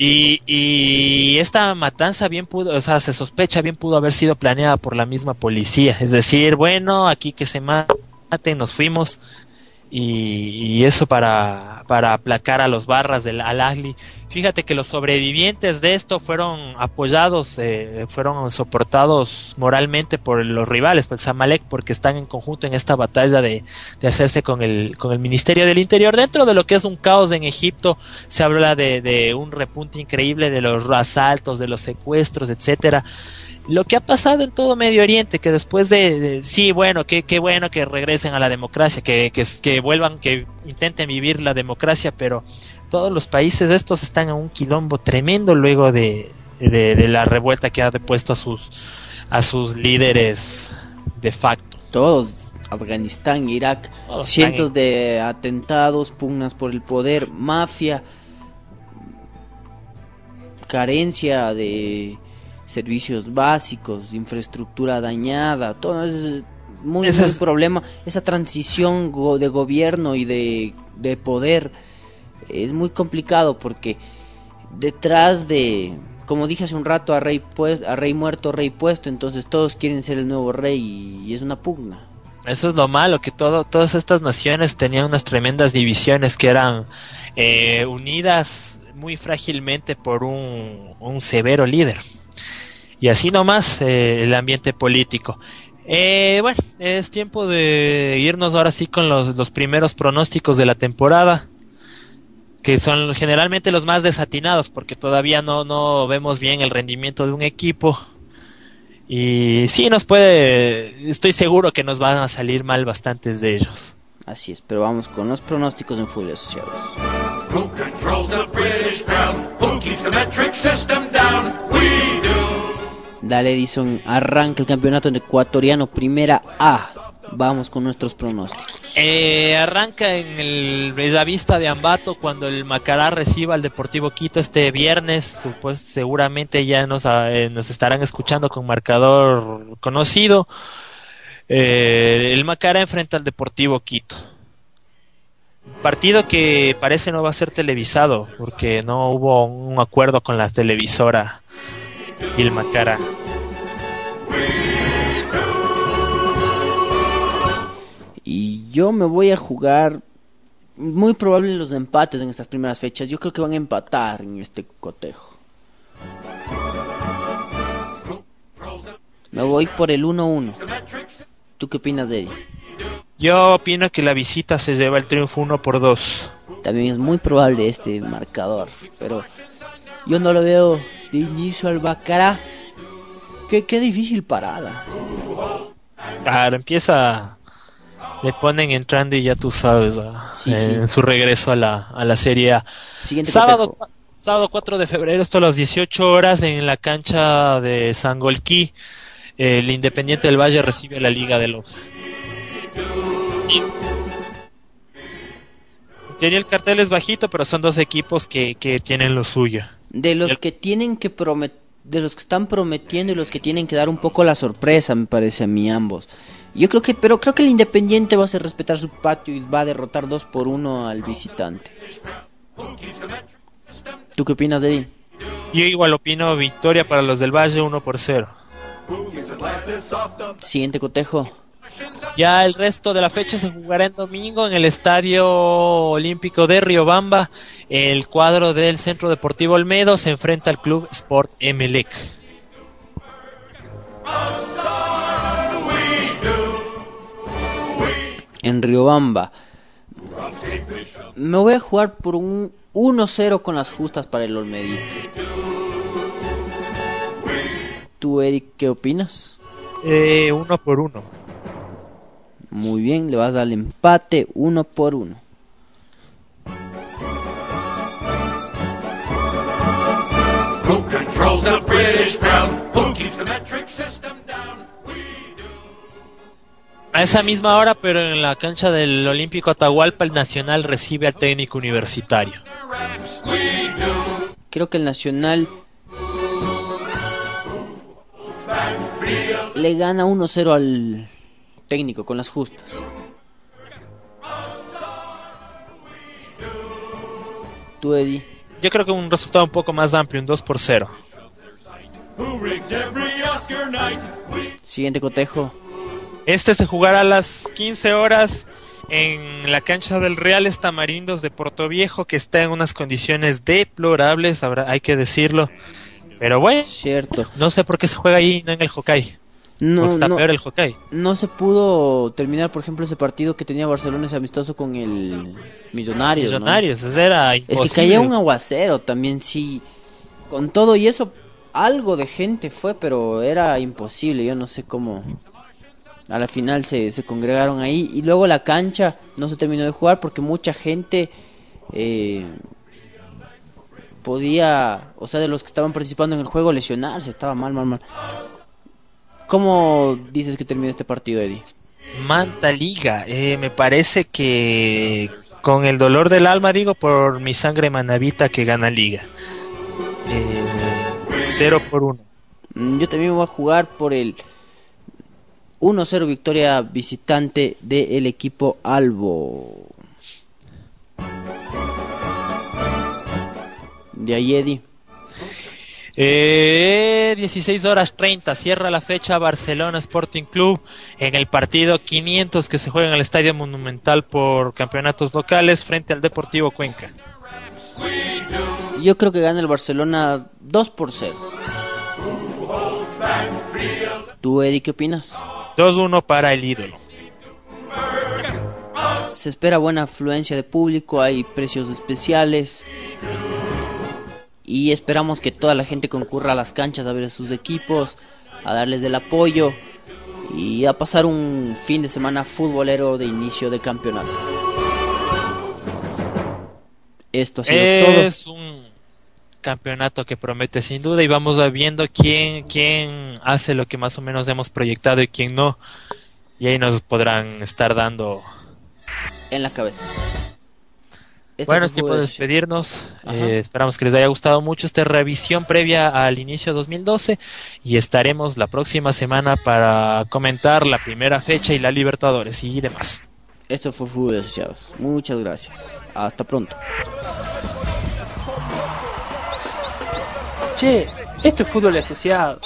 Y, y esta matanza bien pudo, o sea, se sospecha bien pudo haber sido planeada por la misma policía. Es decir, bueno, aquí que se maten, nos fuimos. Y, y eso para, para aplacar a los barras del Al-Ahly. Fíjate que los sobrevivientes de esto fueron apoyados, eh, fueron soportados moralmente por los rivales, por el Zamalek, porque están en conjunto en esta batalla de, de hacerse con el, con el Ministerio del Interior. Dentro de lo que es un caos en Egipto, se habla de, de un repunte increíble de los asaltos, de los secuestros, etcétera. Lo que ha pasado en todo Medio Oriente, que después de, de- sí, bueno, qué qué bueno que regresen a la democracia, que, que, que vuelvan, que intenten vivir la democracia, pero todos los países estos están en un quilombo tremendo luego de, de, de la revuelta que ha depuesto a sus, a sus líderes de facto. Todos, Afganistán, Irak, cientos de atentados, pugnas por el poder, mafia, carencia de servicios básicos, infraestructura dañada, todo es muy, Ese muy es- problema. Esa transición go- de gobierno y de, de poder es muy complicado porque detrás de, como dije hace un rato, a rey, pues, a rey muerto, rey puesto, entonces todos quieren ser el nuevo rey y, y es una pugna. Eso es lo malo, que todo, todas estas naciones tenían unas tremendas divisiones que eran eh, unidas muy frágilmente por un, un severo líder. Y así nomás eh, el ambiente político. Eh, bueno, es tiempo de irnos ahora sí con los, los primeros pronósticos de la temporada, que son generalmente los más desatinados, porque todavía no, no vemos bien el rendimiento de un equipo. Y sí, nos puede, estoy seguro que nos van a salir mal bastantes de ellos. Así es, pero vamos con los pronósticos en Fútbol Asociados. Who controls the British crown? Who keeps the metric system down? We do. Dale Edison, arranca el campeonato ecuatoriano Primera A. Vamos con nuestros pronósticos. Eh, arranca en el Bellavista de Ambato cuando el Macará reciba al Deportivo Quito este viernes. Pues seguramente ya nos, eh, nos estarán escuchando con marcador conocido. Eh, el Macará enfrenta al Deportivo Quito. Partido que parece no va a ser televisado porque no hubo un acuerdo con la televisora y el Macará. Y yo me voy a jugar muy probable los empates en estas primeras fechas. Yo creo que van a empatar en este cotejo. Me voy por el 1-1. ¿Tú qué opinas, Eddie? Yo opino que la visita se lleva el triunfo 1 por 2. también es muy probable este marcador. Pero yo no lo veo de inicio al Bacará. Qué, qué difícil parada. Claro, empieza. Le ponen entrando y ya tú sabes, ah, Sí, sí. en su regreso a la, a la Serie A. Siguiente Sábado, cotejo. sábado 4 de febrero, esto a las 18 horas en la cancha de Sangolquí. El Independiente del Valle recibe a la Liga de. Y- Tenía el cartel es bajito, pero son dos equipos que, que tienen lo suyo. De los El- que tienen que promet de los que están prometiendo y los que tienen que dar un poco la sorpresa, me parece a mí ambos. Yo creo que, pero creo que el Independiente va a hacer respetar su patio y va a derrotar 2 por 1 al visitante. ¿Tú qué opinas, Eddie? Yo igual opino victoria para los del Valle 1 por 0. Siguiente cotejo. Ya el resto de la fecha se jugará en domingo en el Estadio Olímpico de Riobamba. El cuadro del Centro Deportivo Olmedo se enfrenta al Club Sport Emelec. En Riobamba. Me voy a jugar por un 1-0 con las justas para el Olmedito. ¿Tú, Eddie, qué opinas? Eh, uno por uno. Muy bien, le vas al empate uno por uno. Who controls the British crown? Who keeps the metric system down? A esa misma hora, pero en la cancha del Olímpico Atahualpa, el Nacional recibe al técnico universitario. Creo que el Nacional le gana 1-0 al técnico con las justas. Tú, Eddie. Yo creo que un resultado un poco más amplio, un 2 por 0. Who rigs every Oscar night? Siguiente cotejo. Este se jugará a las 15 horas en la cancha del Reales Tamarindos de Portoviejo, que está en unas condiciones deplorables, habrá, hay que decirlo. Pero bueno, Cierto. no sé por qué se juega ahí no en el Hokkaido. No, Porque está no, peor el Hokkaido. no se pudo terminar, por ejemplo, ese partido que tenía Barcelona ese amistoso con el Millonarios. ¿no? Millonarios, ese era Es imposible. que caía un aguacero también, sí. Con todo y eso, algo de gente fue, pero era imposible. Yo no sé cómo. A la final se, se congregaron ahí. Y luego la cancha no se terminó de jugar porque mucha gente eh, podía, o sea, de los que estaban participando en el juego, lesionarse. Estaba mal, mal, mal. ¿Cómo dices que terminó este partido, Eddie? Manta Liga, eh, me parece que con el dolor del alma digo por mi sangre manavita que gana Liga. Eh, 0 por 1. Mm, Yo también voy a jugar por el 1-0 victoria visitante del equipo Albo. De ahí, Eddie. Eh, 16 horas 30, cierra la fecha Barcelona Sporting Club en el partido 500 que se juega en el Estadio Monumental por campeonatos locales frente al Deportivo Cuenca. Yo creo que gana el Barcelona 2 por 0. ¿Tú, Eddie, qué opinas? 2-1 para el ídolo. Se espera buena afluencia de público, hay precios especiales. Y esperamos que toda la gente concurra a las canchas a ver a sus equipos, a darles el apoyo y a pasar un fin de semana futbolero de inicio de campeonato. Esto ha sido Es un campeonato que promete sin duda y vamos a viendo quién, quién hace lo que más o menos hemos proyectado y quién no. Y ahí nos podrán estar dando. en la cabeza. Esto bueno, es tiempo de Fútbol despedirnos. Eh, esperamos que les haya gustado mucho esta revisión previa al inicio 2012 y estaremos la próxima semana para comentar la primera fecha y la Libertadores y demás. Esto fue Fútbol Asociados. Muchas gracias. Hasta pronto. Che, esto es fútbol asociado.